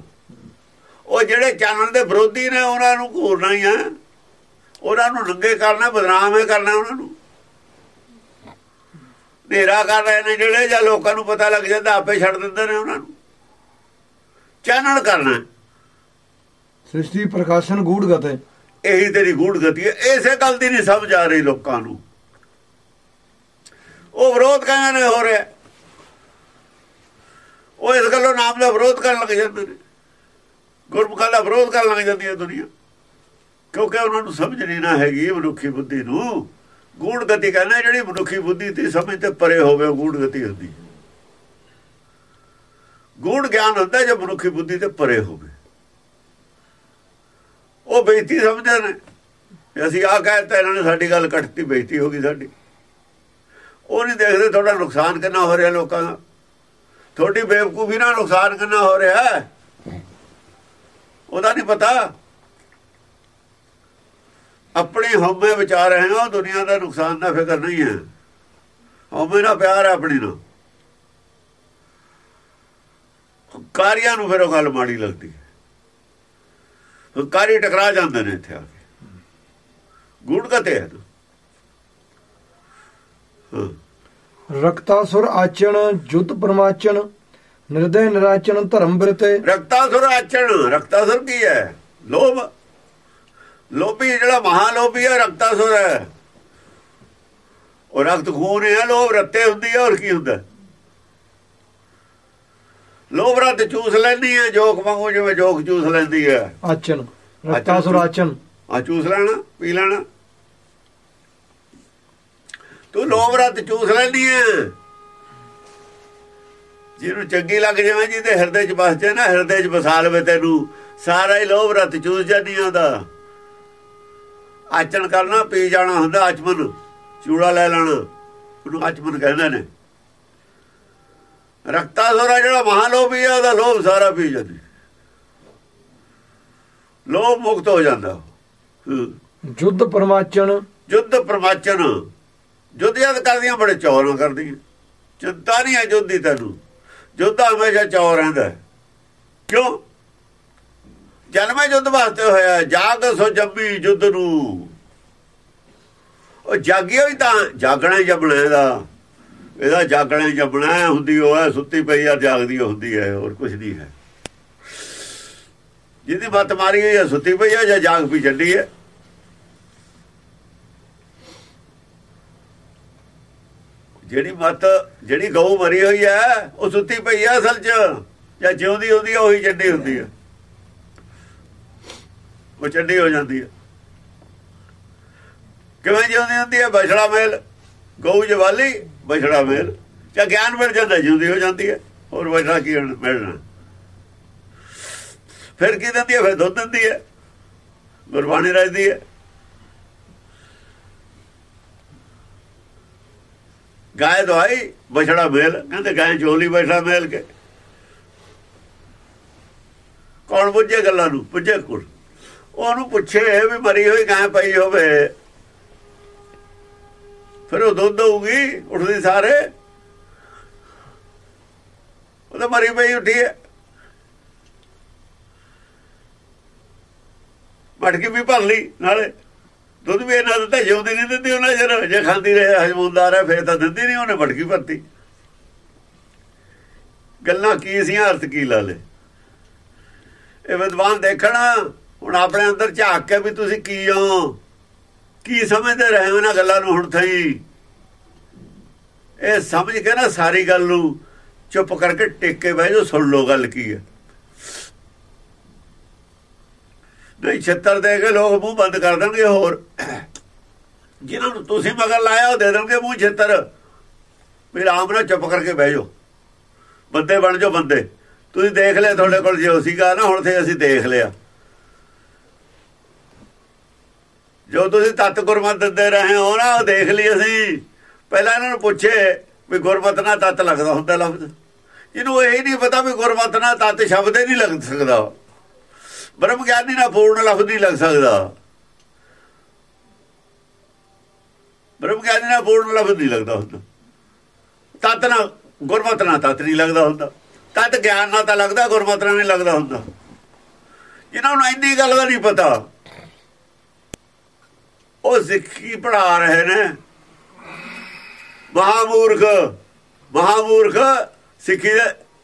ਉਹ ਜਿਹੜੇ ਚਾਨਣ ਦੇ ਵਿਰੋਧੀ ਨੇ ਉਹਨਾਂ ਨੂੰ ਘੂਰਨਾ ਹੀ ਆ। ਉਹਨਾਂ ਨੂੰ ਨੰਗੇ ਕਰਨਾ ਬਦਨਾਮ ਹੈ ਕਰਨਾ ਉਹਨਾਂ ਨੂੰ। ਨੇਰਾ ਕਰ ਰਹੇ ਨੇ ਜਿਹੜੇ ਜਾਂ ਲੋਕਾਂ ਨੂੰ ਪਤਾ ਲੱਗ ਜਾਂਦਾ ਆਪੇ ਛੱਡ ਦਿੰਦੇ ਨੇ ਉਹਨਾਂ ਨੂੰ। ਚਾਨਣ ਕਰਨਾ। ਸ੍ਰਿਸ਼ਟੀ ਪ੍ਰਕਾਸ਼ਨ ਗੂੜ ਗਤੇ ਇਹੀ ਤੇਰੀ ਗੂੜ ਗਤੀ ਹੈ। ਇਸੇ ਗੱਲ ਦੀ ਨਹੀਂ ਸਮਝ ਆ ਰਹੀ ਲੋਕਾਂ ਨੂੰ। ਉਹ ਵਿਰੋਧ ਕਹਿੰਦੇ ਨੇ ਹੋ ਰਿਹਾ ਉਹ ਇਸ ਗੱਲੋਂ ਨਾਮ ਦਾ ਵਿਰੋਧ ਕਰਨ ਲੱਗ ਜਾਂਦੇ ਨੇ। ਗੁਰਮੁਖਾਂ ਦਾ ਵਿਰੋਧ ਕਰਨ ਲੱਗ ਜਾਂਦੀ ਹੈ ਦੁਨੀਆ। ਕਿਉਂਕਿ ਉਹਨਾਂ ਨੂੰ ਸਮਝ ਨਹੀਂ ਨਾ ਹੈਗੀ ਮਨੁੱਖੀ ਬੁੱਧੀ ਨੂੰ। ਗੂੜ ਗਤੀ ਕਹਿੰਦਾ ਜਿਹੜੀ ਮਨੁੱਖੀ ਬੁੱਧੀ ਤੇ ਸਮਝ ਤੇ ਪਰੇ ਹੋਵੇ, ਉਹ ਗੂੜ ਗਤੀ ਹੁੰਦੀ ਗੂੜ ਗਿਆਨ ਹੁੰਦਾ ਜੇ ਮਨੁੱਖੀ ਬੁੱਧੀ ਤੇ ਪਰੇ ਹੋਵੇ। ਉਹ ਬੇਇੱਜ਼ਤੀ ਸਮਝਦੇ ਨੇ। ਅਸੀਂ ਆ ਕਹਿੰਦੇ ਇਹਨਾਂ ਨੇ ਸਾਡੀ ਗੱਲ ਕੱਟਤੀ, ਬੇਇੱਜ਼ਤੀ ਹੋ ਗਈ ਸਾਡੀ। ਉਹ ਨਹੀਂ ਦੇਖਦੇ ਤੁਹਾਡਾ ਨੁਕਸਾਨ ਕਿੰਨਾ ਹੋ ਰਿਹਾ ਲੋਕਾਂ ਦਾ। ਤੁਹਾਡੀ ਬੇਵਕੂਫੀ ਨਾਲ ਨੁਕਸਾਨ ਕਿੰਨਾ ਹੋ ਰਿਹਾ ਉਹਦਾ ਨਹੀਂ ਪਤਾ। ਆਪਣੇ ਹਉਮੈ ਵਿਚਾਰ ਰਹੇ ਹੋ, ਦੁਨੀਆ ਦਾ ਨੁਕਸਾਨ ਦਾ ਫਿਕਰ ਨਹੀਂ ਹੈ। ਹਉਮੈ ਨਾਲ ਪਿਆਰ ਹੈ ਆਪਣੀ ਨਾਲ। ਕਾਰਿਆਂ ਨੂੰ ਫਿਰ ਉਹ ਗੱਲ ਮਾੜੀ ਲੱਗਦੀ ਹੈ। ਕਾਰੀ ਟਕਰਾ ਜਾਂਦੇ ਨੇ ਇੱਥੇ ਆ ਕੇ। ਗੁੜ ਕਤੇ ਹੈ ਰਕਤਾ ਸੁਰ ਆਚਣ ਜੁੱਧ ਪਰਮਾਚਨ ਨਿਰਦੈ ਨਿਰਾਚਨ ਧਰਮ ਬ੍ਰਿਤੇ। ਰਕਤਾਸੁਰ ਆਚਣ ਰਕਤਾਸੁਰ ਕੀ ਹੈ? ਲੋਭ? ਲੋਭੀ ਜਿਹੜਾ ਮਹਾ ਲੋਭੀ ਹੈ ਰਕਤਾਸੁਰ ਹੈ। ਉਹ ਰਕਤ ਖੂਨ ਹੈ ਲੋਭ ਰੱਤੇ ਹੁੰਦੀ ਹੈ ਔਰ ਕੀ ਹੁੰਦਾ? ਲੋਭ ਰਤ ਚੂਸ ਲੈਂਦੀ ਹੈ ਜੋਕ ਵਾਂਗੂ ਜਿਵੇਂ ਜੋਕ ਚੂਸ ਲੈਂਦੀ ਹੈ। ਆਚਨ ਰਕਤਾਸੁਰ ਆਚਨ ਆ ਚੂਸ ਲੈਣਾ ਪੀ ਲੈਣਾ। ਤੂੰ ਲੋਭ ਰਤ ਚੂਸ ਲੈਂਦੀ ਹੈ। ਜਿਹਨੂੰ ਚੰਗੀ ਲੱਗ ਜਾਵੇ ਜੀ ਤੇ ਹਿਰਦੇ 'ਚ ਬਸ ਜੇ ਨਾ ਹਿਰਦੇ 'ਚ ਵਸਾ ਲਵੇ ਤੈਨੂੰ। ਸਾਰਾ ਹੀ ਲੋਭ ਰਤ ਚੂਸ ਜਾਂਦੀ ਆਉਂਦਾ ਆਚਣ ਕਰਨਾ ਪੀ ਜਾਣਾ ਹੁੰਦਾ ਆਚਮਨ। ਚੂੜਾ ਲੈ ਲੈਣਾ। ਉਹਨੂੰ ਆਚਮਨ ਕਹਿੰਦੇ ਨੇ। ਰਕਤਾ ਸੋਰਾ ਜਿਹੜਾ ਮਹਾਲੋਭੀ ਆ ਉਹਦਾ ਲੋਭ ਸਾਰਾ ਪੀ ਜਾਂਦੀ। ਲੋਭ ਮੁਕਤ ਹੋ ਜਾਂਦਾ। ਜੁੱਧ ਪਰਮਾਚਨ ਜੁੱਧ ਪਰਮਾਚਨ ਜੁੱਧ ਯਾਦ ਕਰਦੀਆਂ ਬੜੇ ਚੌਰਾਂ ਕਰਦੀਆਂ। ਚਿੰਤਾ ਨਹੀਂ ਹੈ ਜੁੱਧ ਦੀ ਤੈਨੂੰ। ਜੁੱਧ ਹਮੇਸ਼ਾ ਚੌਰ ਰਹਿੰਦਾ ਕਿਉਂ? ਜਨਮੇ ਜੁੱਧ ਵਾਸਤੇ ਹੋਇਆ ਜਾਗ ਸੋ ਜੰਮੀ ਜੁੱਧ ਨੂੰ। ਉਹ ਜਾਗਿਓ ਹੀ ਤਾਂ ਜਾਗਣਾ ਜਬਣਾ ਦਾ ਇਹਦਾ। ਜਾਗਣਾ ਜਬਣਾ ਹੁੰਦੀ ਉਹ ਹੈ, ਸੁੱਤੀ ਪਈ ਆ, ਜਾਗਦੀ ਹੁੰਦੀ ਹੈ, ਹੋਰ ਕੁਝ ਨਹੀਂ ਹੈ। ਜਿਹਦੀ ਮੱਤ ਮਾਰੀ ਹੋਈ ਹੈ, ਸੁੱਤੀ ਪਈ ਹੈ ਜਾਂ ਜਾਗ ਪਈ ਛੱਡੀ ਹੈ। ਜਿਹੜੀ ਮੱਤ, ਜਿਹੜੀ ਗਊ ਮਰੀ ਹੋਈ ਹੈ, ਉਹ ਸੁੱਤੀ ਪਈ ਹੈ ਅਸਲ 'ਚ। ਜਾਂ ਜਿਉਂਦੀ ਹੁੰਦੀ ਹੈ ਉਹੀ ਚੱਡੀ ਹੁੰਦੀ ਹੈ ਉਹ ਚੱਡੀ ਹੋ ਜਾਂਦੀ ਹੈ ਕਿਵੇਂ ਜਿਉਂਦੀ ਹੁੰਦੀ ਹੈ ਬਛੜਾ ਮੇਲ। ਗਊ ਜਵਾਲੀ, ਬਛੜਾ ਮੇਲ। ਜਾਂ ਗਿਆਨ ਮਿਲ ਜਾਂਦਾ, ਜਿਉਂਦੀ ਹੋ ਜਾਂਦੀ ਹੈ ਹੋਰ ਬਛੜਾ ਕੀ ਮਿਲਣਾ? ਫਿਰ ਕੀ ਦਿੰਦੀ ਹੈ ਫਿਰ ਦੁੱਧ ਦਿੰਦੀ ਹੈ ਗੁਰਬਾਣੀ ਰਜਦੀ ਹੈ ਗਾਇ ਦਵਾਈ ਬਛੜਾ ਮੇਲ, ਕਹਿੰਦੇ ਗਾਇ ਝੋਲੀ ਬੈਠਾ ਮੇਲ ਕੇ। ਕੌਣ ਪੁੱਛੇ ਗੱਲਾਂ ਨੂੰ? ਪੁੱਛੇ ਕੋਲ ਉਹਨੂੰ ਪੁੱਛੇ ਵੀ ਮਰੀ ਹੋਈ ਗਾਂ ਪਈ ਹੋਵੇ। ਫਿਰ ਉਹ ਦੁੱਧ ਦਊਗੀ, ਉੱਠਦੀ ਸਾਰੇ। ਉਹ ਤਾਂ ਮਰੀ ਪਈ ਉੱਠੀ ਹੈ। ਮਟਕੀ ਵੀ ਭਰ ਲਈ, ਨਾਲੇ। ਦੁੱਧ ਵੀ ਇਹਨਾਂ ਦਿੱਤਾ, ਜਿਉਂਦੀ ਨਹੀਂ ਦਿੰਦੀ ਉਹਨਾਂ ਜਰ ਜੇ ਖਾਂਦੀ ਰਹੇ ਹਜਮੂਦਾਰ ਹੈ, ਫੇਰ ਤਾਂ ਦਿੰਦੀ ਨਹੀਂ ਉਹਨੇ ਮਟਕੀ ਭਰਤੀ। ਗੱਲਾਂ ਕੀ ਸੀ ਅਰਥ ਕੀ ਲਾ ਲੇ ਇਹ ਵਿਦਵਾਨ ਦੇਖਣਾ, ਹੁਣ ਆਪਣੇ ਅੰਦਰ ਝਾਕ ਕੇ ਵੀ ਤੁਸੀਂ ਕੀ ਹੋ? ਕੀ ਸਮਝਦੇ ਰਹੇ ਹੋ ਇਹਨਾਂ ਗੱਲਾਂ ਨੂੰ ਹੁਣ ਥਈ ਇਹ ਸਮਝ ਕੇ ਨਾ ਸਾਰੀ ਗੱਲ ਨੂੰ ਚੁੱਪ ਕਰਕੇ ਟਿਕ ਕੇ ਬਹਿ ਜਾਓ, ਸੁਣ ਲਓ ਗੱਲ ਕੀ ਹੈ। ਨਹੀਂ, ਛੱਤਰ ਦੇ ਕੇ ਲੋਕ ਮੂੰਹ ਬੰਦ ਕਰ ਦੇਣਗੇ ਹੋਰ। ਜਿਨ੍ਹਾਂ ਨੂੰ ਤੁਸੀਂ ਮਗਰ ਲਾਇਆ, ਉਹ ਦੇ ਦੇਣਗੇ ਮੂੰਹ ਛੱਤਰ। ਵੀ ਆਰਾਮ ਨਾਲ ਚੁੱਪ ਕਰਕੇ ਬਹਿ ਜਾਓ। ਬੰਦੇ ਬਣ ਜਾਓ ਬੰਦੇ। ਤੁਸੀਂ ਦੇਖ ਲਿਆ ਤੁਹਾਡੇ ਕੋਲ ਜੋ ਸੀਗਾ ਨਾ, ਹੁਣ ਤੇ ਅਸੀਂ ਦੇਖ ਲਿਆ। ਜੋ ਤੁਸੀਂ ਤਤ ਗੁਰਮਤ ਦਿੰਦੇ ਰਹੇ ਹੋ ਨਾ, ਉਹ ਦੇਖ ਲਈ ਅਸੀਂ। ਪਹਿਲਾਂ ਇਹਨਾਂ ਨੂੰ ਪੁੱਛੇ ਵੀ ਗੁਰਮਤ ਨਾਲ ਤਤ ਲੱਗਦਾ ਹੁੰਦਾ ਲਫ਼ਜ਼। ਇਹਨੂੰ ਇਹ ਨਹੀਂ ਪਤਾ ਵੀ ਗੁਰਮਤ ਨਾਲ ਤਤ ਸ਼ਬਦ ਹੀ ਨਹੀਂ ਲੱਗ ਸਕਦਾ। ਬ੍ਰਹਮ ਗਿਆਨੀ ਨਾਲ ਪੂਰਨ ਲਫ਼ਜ਼ ਨਹੀਂ ਲੱਗ ਸਕਦਾ। ਬ੍ਰਹਮ ਗਿਆਨੀ ਨਾਲ ਪੂਰਨ ਲਫ਼ਜ਼ ਨਹੀਂ ਲੱਗਦਾ ਹੁੰਦਾ। ਤਤ ਨਾਲ ਗੁਰਮਤ ਨਾਲ ਤਤ ਨਹੀਂ ਲੱਗਦਾ ਹੁੰਦਾ। ਤਤ ਗਿਆਨ ਨਾਲ ਤਾਂ ਲੱਗਦਾ, ਗੁਰਮਤ ਨਾਲ ਨਹੀਂ ਲੱਗਦਾ ਹੁੰਦਾ। ਇਹਨਾਂ ਨੂੰ ਇੰਨੀ ਗੱਲ ਦਾ ਨਹੀਂ ਪਤਾ, ਉਹ ਸਿੱਖੀ ਪੜਾ ਰਹੇ ਨੇ। ਮਹਾਮੂਰਖ ਮਹਾਮੂਰਖ ਸਿੱਖੀ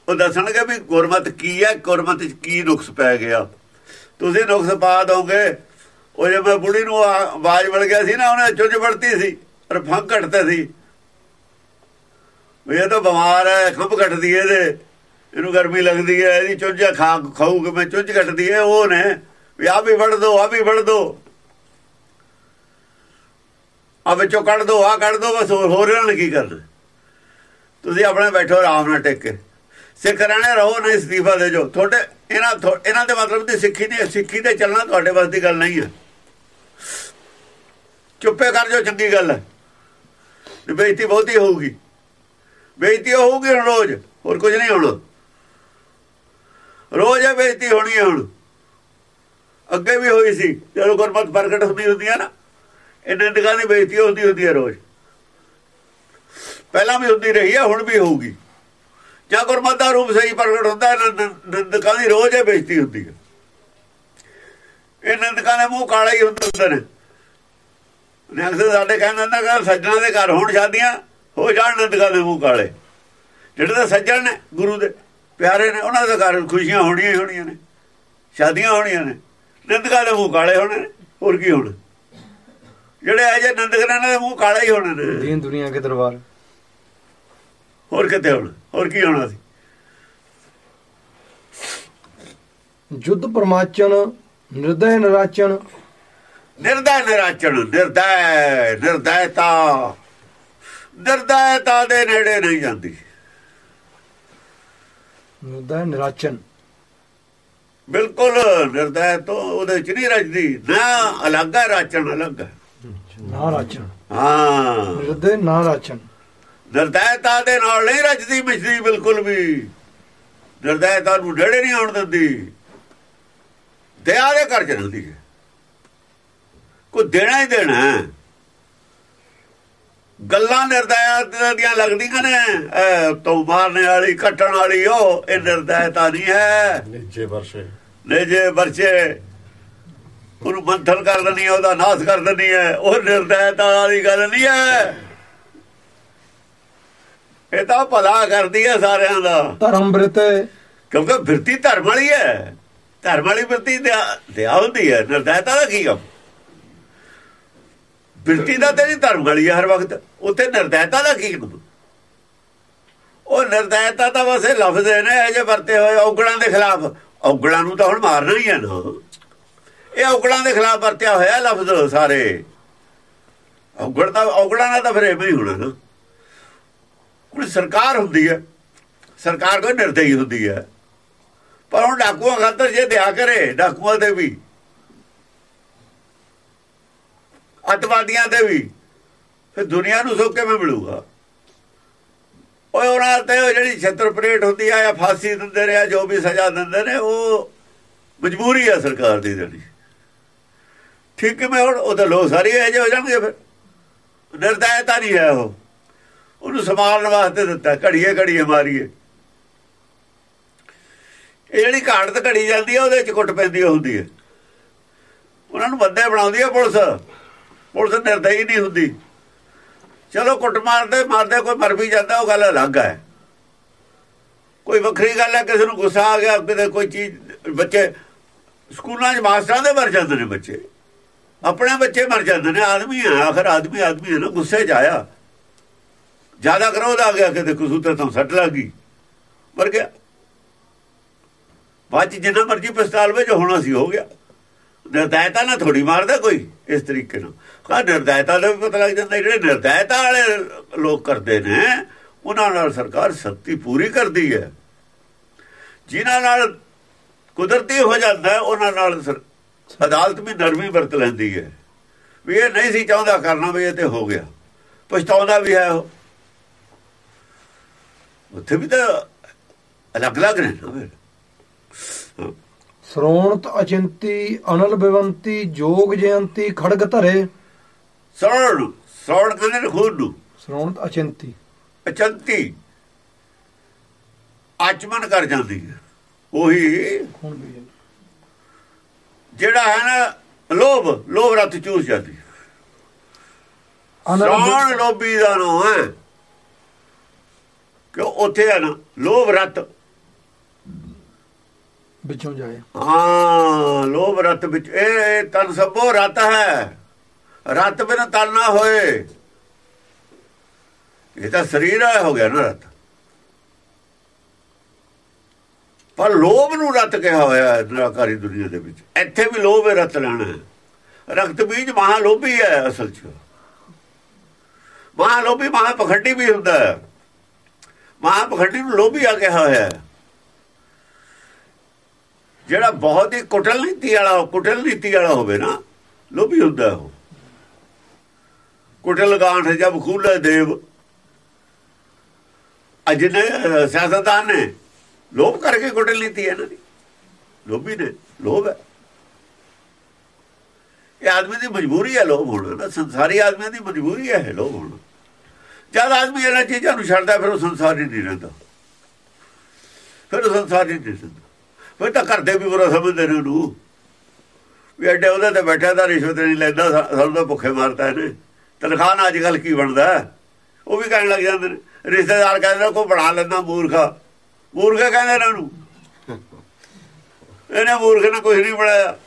ਉਹ ਦੱਸਣਗੇ ਵੀ ਗੁਰਮਤ ਕੀ ਹੈ, ਗੁਰਮਤ ਚ ਕੀ ਨੁਕਸ ਪੈ ਗਿਆ। ਤੁਸੀਂ ਨੁਕਸ ਪਾ ਦੋਗੇ। ਉਹ ਜੇ ਮੈਂ ਬੁੜੀ ਨੂੰ ਆਵਾਜ਼ ਮਿਲ ਗਿਆ ਸੀ ਨਾ, ਉਹਨੇ ਚੁੱਜ ਵੜਤੀ ਸੀ, ਪਰ ਫੰਕ ਘਟਦੇ ਸੀ। ਵੀ ਇਹ ਤਾਂ ਬਿਮਾਰ ਹੈ, ਖੰਭ ਘਟਦੀ ਇਹਦੇ। ਇਹਨੂੰ ਗਰਮੀ ਲੱਗਦੀ ਹੈ, ਇਹਦੀ ਚੁੱਜ ਖਾ ਖਾਊਗਾ ਮੈਂ ਚੁੱਜ ਘਟਦੀ ਹੈ, ਉਹ ਨੇ। ਵੀ ਆ ਵੀ ਵੜ ਦੋ ਆ ਵੀ ਵੜ ਦੋ। ਆ ਵਿੱਚੋਂ ਕੱਢ ਦੋ ਆ ਕੱਢ ਦੋ, ਬਸ ਹੋਰ ਇਹਨਾਂ ਨੇ ਕੀ ਕਰਨਾ? ਤੁਸੀਂ ਆਪਣੇ ਬੈਠੋ ਆਰਾਮ ਨਾਲ ਟਿਕ ਕੇ। ਸਿੱਖ ਰਹਿਣੇ ਰਹੋ ਨਾ ਅਸਤੀਫਾ ਦੇ ਜੋ। ਤੁਹਾਡੇ ਇਹਨਾਂ ਇਹਨਾਂ ਦੇ ਮਤਲਬ ਦੀ ਸਿੱਖੀ ਨਹੀਂ ਸਿੱਖੀ ਤੇ ਚੱਲਣਾ ਤੁਹਾਡੇ ਵਾਸਤੇ ਦੀ ਗੱਲ ਨਹੀਂ ਹੈ। ਚੁੱਪੇ ਕਰ ਜੋ ਚੰਗੀ ਗੱਲ ਹੈ। ਬੇਇੱਜ਼ਤੀ ਬਹੁਤੀ ਹੋਊਗੀ। ਬੇਇੱਜ਼ਤੀ ਹੋਊਗੀ ਹੁਣ ਰੋਜ਼, ਹੋਰ ਕੁਝ ਨਹੀਂ ਹੋਣਾ। ਰੋਜ਼ ਇਹ ਬੇਇੱਜ਼ਤੀ ਹੋਣੀ ਹੈ ਹੁਣ। ਅੱਗੇ ਵੀ ਹੋਈ ਸੀ, ਜਦੋਂ ਗੁਰਮਤ ਪ੍ਰਗਟ ਹੁੰਦੀ ਹੁੰਦੀ ਹੈ ਨਾ ਇਹਨਾਂ ਨਿਗਾਹ ਦੀ ਬੇਇੱਜ਼ਤੀ ਹੁੰਦੀ ਹੁੰਦੀ ਹੈ ਰੋਜ਼। ਪਹਿਲਾਂ ਵੀ ਹੁੰਦੀ ਰਹੀ ਹੈ, ਹੁਣ ਵੀ ਹੋਊਗੀ। ਜਾਂ ਗੁਰਮਤ ਦਾ ਰੂਪ ਸਹੀ ਪ੍ਰਗਟ ਹੁੰਦਾ ਹੈ ਦੀ ਰੋਜ਼ ਇਹ ਬੇਇੱਜ਼ਤੀ ਹੁੰਦੀ ਹੈ। ਇਹ ਨਿੰਦਕਾਂ ਦੇ ਮੂੰਹ ਕਾਲਾ ਹੀ ਹੁੰਦੇ ਨੇ। ਨਿਹੰਗ ਸਾਡੇ ਕਹਿੰਦੇ ਨੇ ਕਿ ਸੱਜਣਾ ਦੇ ਘਰ ਹੋਣ ਸ਼ਾਦੀਆਂ ਹੋ ਜਾਣ ਨਿੰਦਕਾਂ ਦੇ ਮੂੰਹ ਕਾਲੇ। ਜਿਹੜੇ ਤਾਂ ਸੱਜਣ ਨੇ, ਗੁਰੂ ਦੇ ਪਿਆਰੇ ਨੇ, ਉਹਨਾਂ ਦੇ ਘਰ ਖੁਸ਼ੀਆਂ ਹੋਣੀਆਂ ਹੀ ਹੋਣੀਆਂ ਨੇ, ਸ਼ਾਦੀਆਂ ਹੋਣੀਆਂ ਨੇ। ਨੰਦਕਾਂ ਦੇ ਮੂੰਹ ਕਾਲੇ ਹੋਣੇ ਨੇ, ਹੋਰ ਕੀ ਹੋਣਾ? ਜਿਹੜੇ ਆ ਜੇ ਨਿੰਦਕਾਂ ਦੇ ਮੂੰਹ ਕਾਲੇ ਹੀ ਹੋਣੇ ਨੇ। ਦੀਨ ਦੁਨੀਆ ਦੇ ਦਰਬਾਰ। ਹੋਰ ਕਿਤੇ ਹੋਣਾ? ਹੋਰ ਕੀ ਹੋਣਾ ਸੀ? ਜੁੱਧ ਪਰਮਾਚਨ ਨਿਰਦੈ ਨਰਾਚਨ। ਨਿਰਦੈ ਨਿਰਾਚਨ ਨਿਰਦੈ ਨਿਰਦੈਤਾ। ਨਿਰਦੈਤਾ ਦੇ ਨੇੜੇ ਨਹੀਂ ਜਾਂਦੀ। ਨਿਰਦੈ ਨਿਰਾਚਨ। ਬਿਲਕੁਲ ਨਿਰਦੈ ਤੋਂ ਉਹਦੇ ਚ ਨਹੀਂ ਰਜਦੀ ਨਾ ਅਲੱਗ ਹੈ ਰਾਚਨ ਅਲੱਗ ਹੈ। ਨਾ ਰਾਚਨ। ਹਾਂ। ਨਿਰਦੈ ਨਾ ਰਾਚਨ। ਨਿਰਦੈਤਾ ਦੇ ਨਾਲ ਨਹੀਂ ਰਜਦੀ ਮਿਸ਼ਦੀ ਬਿਲਕੁਲ ਵੀ। ਨਿਰਦੈਤਾ ਨੂੰ ਡੇੜੇ ਨਹੀਂ ਆਉਣ ਦਿੰਦੀ। ਦਇਆ ਦੇ ਕਰ ਜਾਂਦੀ ਹੈ। ਕੋ ਦੇਣਾ ਹੀ ਦੇਣਾ ਗੱਲਾਂ ਨਿਰਦੈਤਾ ਦੀਆਂ ਲੱਗਦੀਆਂ ਨੇ। ਤੋਂ ਮਾਰਨੇ ਵਾਲੀ ਕੱਟਣ ਵਾਲੀ ਉਹ ਇਹ ਨਿਰਦੈਤਾ ਨਹੀਂ ਹੈ। ਨਿਜੇ ਵਰਸ਼ੇ। ਨੇ ਜੇ ਵਰਚੇ ਉਹਨੂੰ ਮੰਥਨ ਕਰ ਦਿੰਦੀ ਹੈ ਉਹਦਾ ਨਾਸ ਕਰ ਦਿੰਦੀ ਹੈ। ਉਹ ਨਿਰਦੈਤਾ ਵਾਲੀ ਗੱਲ ਨਹੀਂ ਹੈ। ਇਹ ਤਾਂ ਭਲਾ ਕਰਦੀ ਹੈ ਸਾਰਿਆਂ ਦਾ। ਧਰਮ ਬ੍ਰਿਤੇ। ਕਿਉਂਕਿ ਬਿਰਤੀ ਧਰਮ ਵਾਲੀ ਹੈ। ਧਰਮ ਵਾਲੀ ਬਿਰਤੀ ਦਿਆ ਹੁੰਦੀ ਹੈ। ਨਿਰਦੈਤਾ ਦਾ ਕੀ ਕੰਮ? ਬਿਰਤੀ ਦਾ ਤੇਰੀ ਧਰਮ ਵਾਲੀ ਹੈ ਹਰ ਵਕਤ। ਉੱਥੇ ਨਿਰਦੈਤਾ ਦਾ ਕੀ ਕੰਮ? ਉਹ ਨਿਰਦੈਤਾ ਤਾਂ ਵਸੇ ਲਫ਼ਜ਼ ਨੇ ਇਹ ਜੇ ਵਰਤੇ ਹੋਏ ਔਗਣਾਂ ਦੇ ਖਿਲਾਫ। ਔਗਣਾਂ ਨੂੰ ਤਾਂ ਹੁਣ ਮਾਰਨਾ ਹੀ ਹੈ ਨਾ। ਇਹ ਔਗਣਾਂ ਦੇ ਖਿਲਾਫ ਵਰਤਿਆ ਹੋਇਆ ਲਫ਼ਜ਼ ਸਾਰੇ। ਔਗਣ ਦਾ ਔਗਣਾਂ ਨਾਲ ਤਾਂ ਫਿਰ ਐਵੇਂ ਹੀ ਹੋਣਾ ਨਾ। ਕੋਈ ਸਰਕਾਰ ਹੁੰਦੀ ਹੈ। ਸਰਕਾਰ ਕੋਈ ਨਿਰਦਈ ਹੁੰਦੀ ਹੈ। ਪਰ ਉਹ ਡਾਕੂਆਂ ਖਾਤਰ ਜੇ ਦਿਆ ਕਰੇ, ਡਾਕੂਆਂ ਦੇ ਵੀ, ਅਤਵਾਦੀਆਂ ਦੇ ਵੀ, ਫਿਰ ਦੁਨੀਆ ਨੂੰ ਸੁੱਕ ਕਿਵੇਂ ਮਿਲੂਗਾ? ਓਏ ਉਹਨਾਂ ਤੇ ਜਿਹੜੀ ਛਤਰ ਪਰੇਡ ਹੁੰਦੀ ਆ ਜਾਂ ਫਾਂਸੀ ਦਿੰਦੇ ਨੇ ਜੋ ਵੀ ਸਜ਼ਾ ਦਿੰਦੇ ਨੇ, ਉਹ ਮਜਬੂਰੀ ਆ ਸਰਕਾਰ ਦੀ ਜਿਹੜੀ। ਠੀਕ ਹੈ ਮੈਂ ਹੁਣ? ਉਹ ਤਾਂ ਲੋਕ ਸਾਰੇ ਇਹ ਹੋ ਜਾਣਗੇ ਫਿਰ। ਨਿਰਦੈਤਾ ਨਹੀਂ ਹੈ ਉਹ। ਉਹਨੂੰ ਸਮਾਰਨ ਵਾਸਤੇ ਦਿੱਤਾ, ਘੜੀਏ ਘੜੀਏ ਮਾਰੀਏ। ਇਹ ਜਿਹੜੀ ਘਾੜ ਘੜੀ ਜਾਂਦੀ ਹੈ ਉਹਦੇ ਚ ਕੁੱਟ ਪੈਂਦੀ ਹੁੰਦੀ ਹੈ ਉਹਨਾਂ ਨੂੰ ਬੰਦੇ ਬਣਾਉਂਦੀ ਹੈ ਪੁਲਿਸ। ਪੁਲਿਸ ਨਿਰਦਈ ਨਹੀਂ ਹੁੰਦੀ। ਚਲੋ ਕੁੱਟ ਮਾਰਦੇ ਮਾਰਦੇ, ਕੋਈ ਮਰ ਵੀ ਜਾਂਦਾ, ਉਹ ਗੱਲ ਅਲੱਗ ਹੈ ਕੋਈ ਵੱਖਰੀ ਗੱਲ ਹੈ ਕਿਸੇ ਨੂੰ ਗੁੱਸਾ ਆ ਗਿਆ, ਕਿਤੇ ਕੋਈ ਚੀਜ਼, ਬੱਚੇ, ਸਕੂਲਾਂ 'ਚ ਮਾਸਟਰਾਂ ਦੇ ਮਰ ਜਾਂਦੇ ਨੇ ਬੱਚੇ। ਆਪਣੇ ਬੱਚੇ ਮਰ ਜਾਂਦੇ ਨੇ, ਆਦਮੀ ਆ, ਆਖਰ ਆਦਮੀ ਆਦਮੀ ਹੈ ਨਾ, ਗੁੱਸੇ 'ਚ ਆਇਆ। ਜ਼ਿਆਦਾ ਕਰੋਧ ਆ ਗਿਆ ਕਿਤੇ ਕਸੂਤੇ ਤੋਂ ਸੱਟ ਲੱਗੀ ਮਰ ਗਿਆ। ਬਾਅਦ ਜਿੰਨਾ ਮਰਜ਼ੀ ਪਿਸਤੌਲ ਵਿੱਚ ਹੋਣਾ ਸੀ ਹੋ ਗਿਆ। ਨਿਰਦੈਤਾ ਨਾ ਥੋੜੀ ਮਾਰਦਾ ਕੋਈ ਇਸ ਤਰੀਕੇ ਨਾਲ। ਕਾ ਨਿਰਦੈਤਾ ਦਾ ਵੀ ਪਤਾ ਲੱਗ ਜਾਂਦਾ, ਜਿਹੜੇ ਨਿਰਦੈਤਾ ਵਾਲੇ ਲੋਕ ਕਰਦੇ ਨੇ, ਉਹਨਾਂ ਨਾਲ ਸਰਕਾਰ ਸਖਤੀ ਪੂਰੀ ਕਰਦੀ ਹੈ। ਜਿਨ੍ਹਾਂ ਨਾਲ ਕੁਦਰਤੀ ਹੋ ਜਾਂਦਾ, ਉਹਨਾਂ ਨਾਲ ਅਦਾਲਤ ਵੀ ਨਰਮੀ ਵਰਤ ਲੈਂਦੀ ਹੈ। ਵੀ ਇਹ ਨਹੀਂ ਸੀ ਚਾਹੁੰਦਾ ਕਰਨਾ, ਵੀ ਇਹ ਤੇ ਹੋ ਗਿਆ। ਪਛਤਾਉਂਦਾ ਵੀ ਹੈ ਉਹ। ਉੱਥੇ ਵੀ ਤਾਂ ਅਲੱਗ-ਅਲੱਗ ਨੇ ਨਾ ਫਿਰ ਸਰੋਣਤ ਅਚਿੰਤੀ ਅਨਲ ਬਿਵੰਤੀ ਜੋਗ ਜਯੰਤੀ ਖੜਗ ਧਰੇ। ਸਰਣ ਸਰਣ ਕਹਿੰਦੇ ਖੂਨ ਨੂੰ। ਸਰੋਣਤ ਅਚਿੰਤੀ। ਅਚੰਤੀ। ਆਚਮਨ ਕਰ ਜਾਂਦੀ ਹੈ। ਉਹੀ ਜਿਹੜਾ ਹੈ ਨਾ ਲੋਭ ਲੋਭ ਰਤ ਚੂਸ ਜਾਂਦੀ ਸਰਣ ਲੋਭੀ ਦਾ ਨਾਮ ਹੈ। ਕਿ ਉੱਥੇ ਹੈ ਨਾ? ਲੋਭ ਰਤ। ਵਿੱਚੋਂ ਜਾਏ। ਹਾਂ ਲੋਭ ਰਤ ਵਿੱਚ। ਇਹ ਤਨ ਸਭੋ ਰਤ ਹੈ। ਰਤ ਬਿਨ ਤਨ ਨਾ ਹੋਏ। ਇਹ ਤਾਂ ਸਰੀਰ ਆ ਹੋ ਗਿਆ ਨਾ ਰਤ। ਪਰ ਲੋਭ ਨੂੰ ਰਤ ਕਿਹਾ ਹੋਇਆ ਹੈ ਨਿਰਾਕਾਰੀ ਦੁਨੀਆ ਦੇ ਵਿੱਚ। ਇੱਥੇ ਵੀ ਲੋਭ ਹੈ ਰਤ ਲੈਣਾ ਰਕਤ ਬੀਜ ਮਹਾ ਲੋਭੀ ਹੈ ਅਸਲ 'ਚ। ਮਹਾ ਲੋਭੀ ਮਹਾ ਪਖੰਡੀ ਵੀ ਹੁੰਦਾ ਹੈ। ਮਹਾ ਪਖੰਡੀ ਨੂੰ ਲੋਭੀ ਆ ਕਿਹਾ ਹੋਇਆ ਹੈ। ਜਿਹੜਾ ਬਹੁਤ ਹੀ ਕੁਟਲ ਨੀਤੀ ਵਾਲਾ, ਕੁਟਲ ਨੀਤੀ ਵਾਲਾ ਹੋਵੇ ਨਾ, ਲੋਭੀ ਹੁੰਦਾ ਉਹ। ਕੁਟਲ ਗਾਂਠ ਜਬ ਖੂਲੇ ਦੇਵ। ਅਜਨੇ ਸਿਆਸਤਦਾਨ ਨੇ, ਲੋਭ ਕਰਕੇ ਕੁਟਲ ਨੀਤੀ ਹੈ ਨਾ ਦੀ। ਲੋਭੀ ਨੇ, ਲੋਭ ਹੈ। ਇਹ ਆਦਮੀ ਦੀ ਮਜਬੂਰੀ ਹੈ ਲੋਭ ਹੋਣਾ ਸੰਸਾਰੀ ਆਦਮੀ ਦੀ ਮਜਬੂਰੀ ਹੈ ਲੋਭ ਹੋਣਾ। ਜਦ ਆਦਮੀ ਇਹਨਾਂ ਚੀਜ਼ਾਂ ਨੂੰ ਛੱਡਦਾ, ਫਿਰ ਉਹ ਸੰਸਾਰੀ ਨਹੀਂ ਰਹਿੰਦਾ। ਫਿਰ ਉਹ ਸੰਸਾਰੀ ਨਹੀਂ ਰਹਿੰਦਾ। ਫਿਰ ਤਾਂ ਕਰਦੇ ਵੀ ਬੁਰਾ ਸਮਝਦੇ ਨੇ ਉਹਨੂੰ। ਵੀ ਐਡੇ ਉਹਦੇ ਤੇ ਬੈਠਾ ਦਾ ਰਿਸ਼ਵਤ ਨਹੀਂ ਲੈਂਦਾ ਸਾਨੂੰ ਤਾਂ ਭੁੱਖੇ ਮਾਰਦਾ ਇਹਨੇ। ਤਨਖਾਹ ਨਾਲ ਅੱਜ ਕੱਲ ਕੀ ਬਣਦਾ? ਉਹ ਵੀ ਕਹਿਣ ਲੱਗ ਜਾਂਦੇ ਨੇ। ਰਿਸ਼ਤੇਦਾਰ ਕਹਿੰਦੇ ਕੋਈ ਬਣਾ ਲੈਂਦਾ ਮੂਰਖਾ। ਮੂਰਖਾ ਕਹਿੰਦੇ ਨੇ ਉਹਨੂੰ। ਇਹਨੇ ਮੂਰਖ ਨੇ ਕੁਝ ਨਹੀਂ ਬਣਾਇਆ।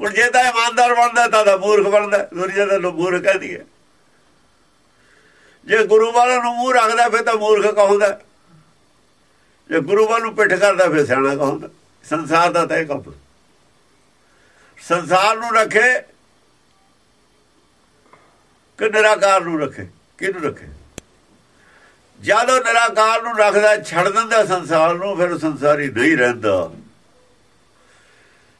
ਹੁਣ ਜੇ ਤਾਂ ਇਮਾਨਦਾਰ ਬਣਦਾ, ਤਾਂ ਦਾ ਮੂਰਖ ਬਣਦਾ। ਦੁਨੀਆ ਦਾ ਮੂਰਖ ਕਹਦੀ ਹੈ। ਜੇ ਗੁਰੂ ਵਾਲਾ ਨੂੰ ਮੂੰਹ ਰੱਖਦਾ, ਫਿਰ ਤਾਂ ਮੂਰਖ ਕਹੋਂਦਾ। ਜੇ ਗੁਰੂ ਵਾਲ ਨੂੰ ਪਿੱਠ ਕਰਦਾ, ਫਿਰ ਸਿਆਣਾ ਕਹੋਂਦਾ। ਸੰਸਾਰ ਦਾ ਤੈ ਕੰਮ। ਸੰਸਾਰ ਨੂੰ ਰੱਖੇ, ਕਿ ਨਿਰਾਕਾਰ ਨੂੰ ਰੱਖੇ? ਕਿਹਨੂੰ ਰੱਖੇ? ਜਦੋਂ ਨਿਰਾਕਾਰ ਨੂੰ ਰੱਖਦਾ, ਛੱਡ ਦਿੰਦਾ ਸੰਸਾਰ ਨੂੰ, ਫਿਰ ਸੰਸਾਰੀ ਨਹੀਂ ਰਹਿੰਦਾ।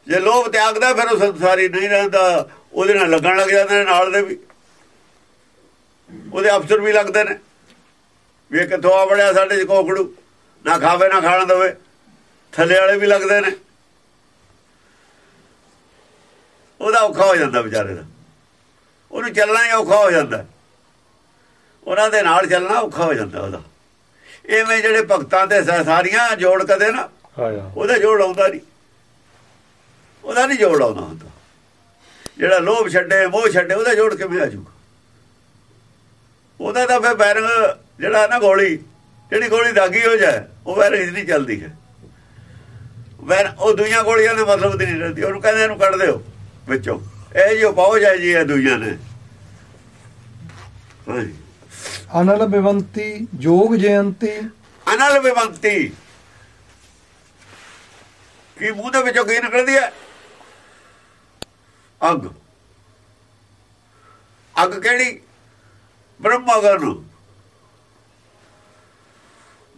ਜੇ ਲੋਭ ਤਿਆਗਦਾ ਫਿਰ ਉਹ ਸੰਸਾਰੀ ਨਹੀਂ ਰਹਿੰਦਾ। ਉਹਦੇ ਨਾਲ ਲੱਗਣ ਲੱਗ ਜਾਂਦੇ ਨੇ ਨਾਲ ਦੇ ਵੀ। ਉਹਦੇ ਅਫਸਰ ਵੀ ਲੱਗਦੇ ਨੇ। ਵੀ ਕਿੱਥੋਂ ਆ ਬੜਿਆ ਸਾਡੇ ਕੋਕੜੂ? ਨਾ ਖਾਵੇ ਨਾ ਖਾਣ ਦੇਵੇ। ਥੱਲੇ ਵਾਲੇ ਵੀ ਲੱਗਦੇ ਨੇ। ਉਹਦਾ ਔਖਾ ਹੋ ਜਾਂਦਾ ਵਿਚਾਰੇ ਦਾ। ਉਹਨੂੰ ਚੱਲਣਾ ਹੀ ਔਖਾ ਹੋ ਜਾਂਦਾ। ਉਹਨਾਂ ਦੇ ਨਾਲ ਚੱਲਣਾ ਔਖਾ ਹੋ ਜਾਂਦਾ ਉਹਦਾ। ਐਵੇਂ ਜਿਹੜੇ ਭਗਤਾਂ ਤੇ ਸਾਰੀਆਂ ਜੋੜ ਕਦੇ ਨਾ ਉਹਦਾ ਜੋੜ ਆਉਂਦਾ ਨਹੀਂ। ਉਹਦਾ ਨਹੀਂ ਜੋੜ ਆਉਂਦਾ ਹੁੰਦਾ। ਜਿਹੜਾ ਲੋਭ ਛੱਡੇ ਮੋਹ ਛੱਡੇ ਉਹਦਾ ਜੋੜ ਕਿਵੇਂ ਆ ਜਾਊਗਾ? ਉਹਦਾ ਤਾਂ ਫਿਰ ਬੈਰੰਗ ਜਿਹੜਾ ਨਾ ਗੋਲੀ ਜਿਹੜੀ ਗੋਲੀ ਦਾਗੀ ਹੋ ਜਾਏ ਉਹ ਬੈਰੰਗ ਨਹੀਂ ਚੱਲਦੀ ਹੈ। ਵੈਰ ਉਹ ਦੁਨੀਆ ਗੋਲੀਆਂ ਦੇ ਮਤਲਬ ਦੀ ਨਹੀਂ ਰਹਿੰਦੀ ਉਹਨੂੰ ਕਹਿੰਦੇ ਇਹਨੂੰ ਕੱਢ ਦਿਓ ਵਿੱਚੋਂ। ਇਹ ਜੋ ਪਾਉ ਜਾਏ ਜੀ ਇਹ ਦੁਨੀਆ ਨੇ। ਅਨਲ ਬਿਵੰਤੀ ਜੋਗ ਜਯੰਤੀ। ਅਨਲ ਵਿਵੰਤੀ ਕੀ ਮੂੰਹ ਦੇ ਵਿੱਚੋਂ ਕੀ ਨਿਕਲਦੀ ਹੈ? ਅੱਗ। ਅੱਗ ਕਿਹੜੀ? ਬ੍ਰਹਮਾਗਨ।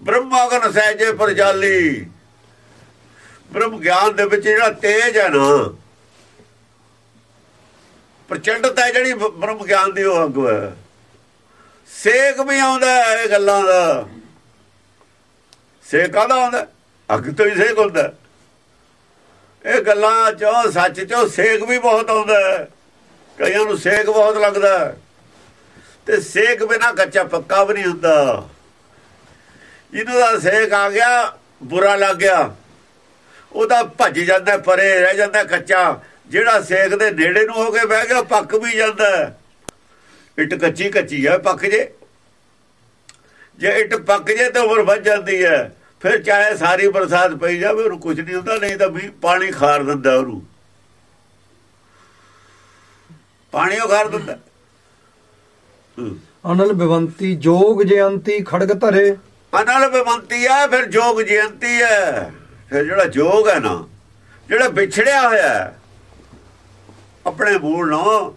ਬ੍ਰਹਮਾਗਨ ਸਹਿਜੇ ਪਰਜਾਲੀ। ਬ੍ਰਹਮ ਗਿਆਨ ਦੇ ਵਿੱਚ ਜਿਹੜਾ ਤੇਜ ਹੈ ਨਾ ਪ੍ਰਚੰਡਤ ਹੈ ਜਿਹੜੀ ਬ੍ਰਹਮ ਗਿਆਨ ਦੀ ਉਹ ਅੱਗ ਹੈ। ਸੇਕ ਵੀ ਆਉਂਦਾ ਇਹ ਗੱਲਾਂ ਦਾ। ਸੇਕ ਆਦਾ ਆਉਂਦਾ? ਅੱਗ ਤੋਂ ਹੀ ਸੇਕ ਹੁੰਦਾ। ਇਹ ਗੱਲਾਂ ਚੋਂ, ਸੱਚ ਚੋਂ ਸੇਕ ਵੀ ਬਹੁਤ ਆਉਂਦਾ ਕਈਆਂ ਨੂੰ ਸੇਕ ਬਹੁਤ ਲੱਗਦਾ ਤੇ ਸੇਕ ਬਿਨਾ ਕੱਚਾ ਪੱਕਾ ਵੀ ਨਹੀਂ ਹੁੰਦਾ। ਜਿਹਨੂੰ ਦਾ ਸੇਕ ਆ ਗਿਆ, ਬੁਰਾ ਲੱਗ ਗਿਆ। ਉਹਦਾ ਭੱਜ ਜਾਂਦਾ, ਪਰੇ ਰਹਿ ਜਾਂਦਾ ਕੱਚਾ। ਜਿਹੜਾ ਸੇਕ ਦੇ ਨੇੜੇ ਨੂੰ ਹੋ ਕੇ ਬਹਿ ਗਿਆ, ਪੱਕ ਵੀ ਜਾਂਦਾ ਇੱਟ ਕੱਚੀ ਕੱਚੀ ਹੈ ਪੱਕ ਜੇ। ਜੇ ਇੱਟ ਪੱਕ ਜੇ ਤਾਂ ਉਮਰ ਵੱਧ ਜਾਂਦੀ ਹੈ। ਫਿਰ ਚਾਹੇ ਸਾਰੀ ਬਰਸਾਤ ਪਈ ਜਾਵੇ ਉਹਨੂੰ ਕੁਝ ਨਹੀਂ ਹੁੰਦਾ ਨਹੀਂ ਤਾਂ ਵੀ ਪਾਣੀ ਖਾਰ ਦਿੰਦਾ ਉਹਨੂੰ ਪਾਣੀ ਉਹ ਖਾਰ ਦਿੰਦਾ। ਅਨਲ ਬਿਵੰਤੀ ਜੋਗ ਜਯੰਤੀ ਖੜਗ ਧਰੇ ਅਨਲ ਬੇਮੰਤੀ ਹੈ ਫਿਰ ਜੋਗ ਜਯੰਤੀ ਹੈ ਫਿਰ ਜਿਹੜਾ ਜੋਗ ਹੈ ਨਾ ਜਿਹੜਾ ਵਿਛੜਿਆ ਹੋਇਆ ਹੈ ਆਪਣੇ ਮੂਲ ਨਾਲ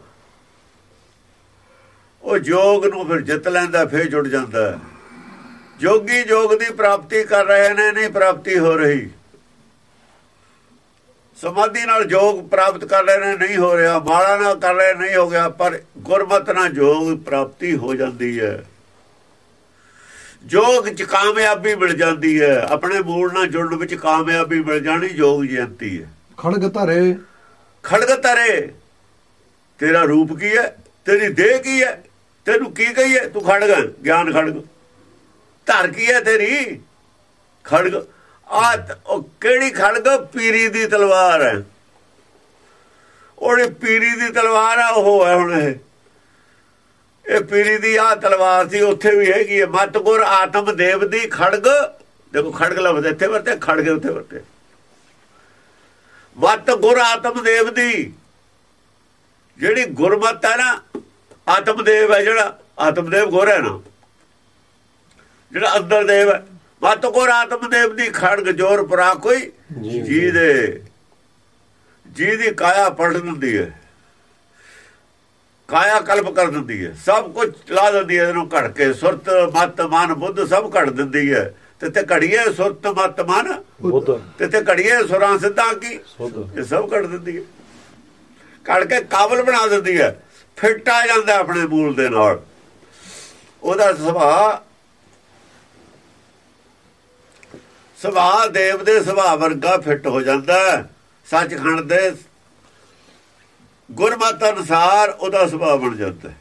ਉਹ ਜੋਗ ਨੂੰ ਫਿਰ ਜਿੱਤ ਲੈਂਦਾ ਫਿਰ ਜੁੜ ਜਾਂਦਾ ਹੈ। ਜੋਗੀ ਜੋਗ ਦੀ ਪ੍ਰਾਪਤੀ ਕਰ ਰਹੇ ਨੇ ਨਹੀਂ ਪ੍ਰਾਪਤੀ ਹੋ ਰਹੀ। ਸਮਾਧੀ ਨਾਲ ਜੋਗ ਪ੍ਰਾਪਤ ਕਰ ਰਹੇ ਨੇ ਨਹੀਂ ਹੋ ਰਿਹਾ। ਮਾਲਾ ਨਾਲ ਕਰ ਰਹੇ ਨਹੀਂ ਹੋ ਗਿਆ ਪਰ ਗੁਰਮਤ ਨਾਲ ਜੋਗ ਪ੍ਰਾਪਤੀ ਹੋ ਜਾਂਦੀ ਹੈ। ਜੋਗ ਚ ਕਾਮਯਾਬੀ ਮਿਲ ਜਾਂਦੀ ਹੈ। ਆਪਣੇ ਮੂਲ ਨਾਲ ਜੁੜਨ ਵਿੱਚ ਕਾਮਯਾਬੀ ਮਿਲ ਜਾਣੀ ਜੋਗ ਜਯੰਤੀ ਹੈ। ਖੜਗ ਧਰੇ। ਖੜਗ ਤਰੇ ਤੇਰਾ ਰੂਪ ਕੀ ਹੈ? ਤੇਰੀ ਦੇਹ ਕੀ ਹੈ? ਤੈਨੂੰ ਕੀ ਕਹੀਏ? ਤੂੰ ਖੜਗ ਗਿਆਨ ਖੜਗ। ਧਰ ਕੀ ਹੈ ਤੇਰੀ? ਖੜਗ ਆ ਉਹ ਕਿਹੜੀ ਖੜਗ? ਪੀਰੀ ਦੀ ਤਲਵਾਰ ਹੈ। ਉਹਨੇ ਪੀਰੀ ਦੀ ਤਲਵਾਰ ਆ, ਉਹ ਹੈ ਹੁਣ ਇਹ। ਇਹ ਪੀਰੀ ਦੀ ਆ ਤਲਵਾਰ ਸੀ, ਉੱਥੇ ਵੀ ਹੈਗੀ ਹੈ। ਮਤ ਗੁਰ ਆਤਮ ਦੇਵ ਦੀ ਖੜਗ। ਦੇਖੋ ਖੜਗ ਲਫ਼ਜ਼ ਇੱਥੇ ਵਰਤੇ, ਖੜਗੇ ਉੱਥੇ ਵਰਤੇ। ਵਤ ਗੁਰ ਆਤਮ ਦੇਵ ਦੀ। ਜਿਹੜੀ ਗੁਰਮਤ ਹੈ ਨਾ, ਆਤਮ ਦੇਵ ਹੈ ਜਿਹੜਾ, ਆਤਮ ਦੇਵ ਗੁਰ ਹੈ ਨਾ। ਜਿਹੜਾ ਅੰਦਰ ਦੇਵ ਹੈ ਵਤ ਗੁਰ ਆਤਮ ਦੇਵ ਦੀ ਖੜਗ ਜੋਰ ਪਰਾ ਕੋਈ ਜੀ। ਦੇ ਜੀ ਦੀ ਕਾਇਆ ਪਲਟ ਦਿੰਦੀ ਹੈ। ਕਾਇਆ ਕਲਪ ਕਰ ਦਿੰਦੀ ਹੈ। ਸਭ ਕੁਝ ਲਾ ਦਿੰਦੀ ਹੈ ਇਹਨੂੰ ਘੜ ਕੇ ਸੁਰਤ ਮਤ ਮਨ ਬੁੱਧ ਸਭ ਘੜ ਦਿੰਦੀ ਹੈ। ਤੇ ਤੇ ਘੜੀਏ ਸੁਰਤ ਮਤ ਮਨ ਬੁੱਧ। ਤੇ ਤੇ ਘੜੀਏ ਸੁਰਾਂ ਸਿੱਧਾਂ ਕੀ? ਇਹ ਸਭ ਕੱਢ ਦਿੰਦੀ ਹੈ। ਕੱਢ ਕੇ ਕਾਬਲ ਬਣਾ ਦਿੰਦੀ ਹੈ। ਫਿੱਟ ਆ ਜਾਂਦਾ ਆਪਣੇ ਮੂਲ ਦੇ ਨਾਲ। ਉਹਦਾ ਸੁਭਾਅ ਸੁਭਾਅ ਦੇਵ ਦੇ ਸੁਭਾਅ ਵਰਗਾ ਫਿੱਟ ਹੋ ਜਾਂਦਾ ਹੈ। ਸੱਚਖੰਡ ਦੇ ਗੁਰਮਤ ਅਨੁਸਾਰ ਉਹਦਾ ਸੁਭਾਅ ਬਣ ਜਾਂਦਾ ਹੈ।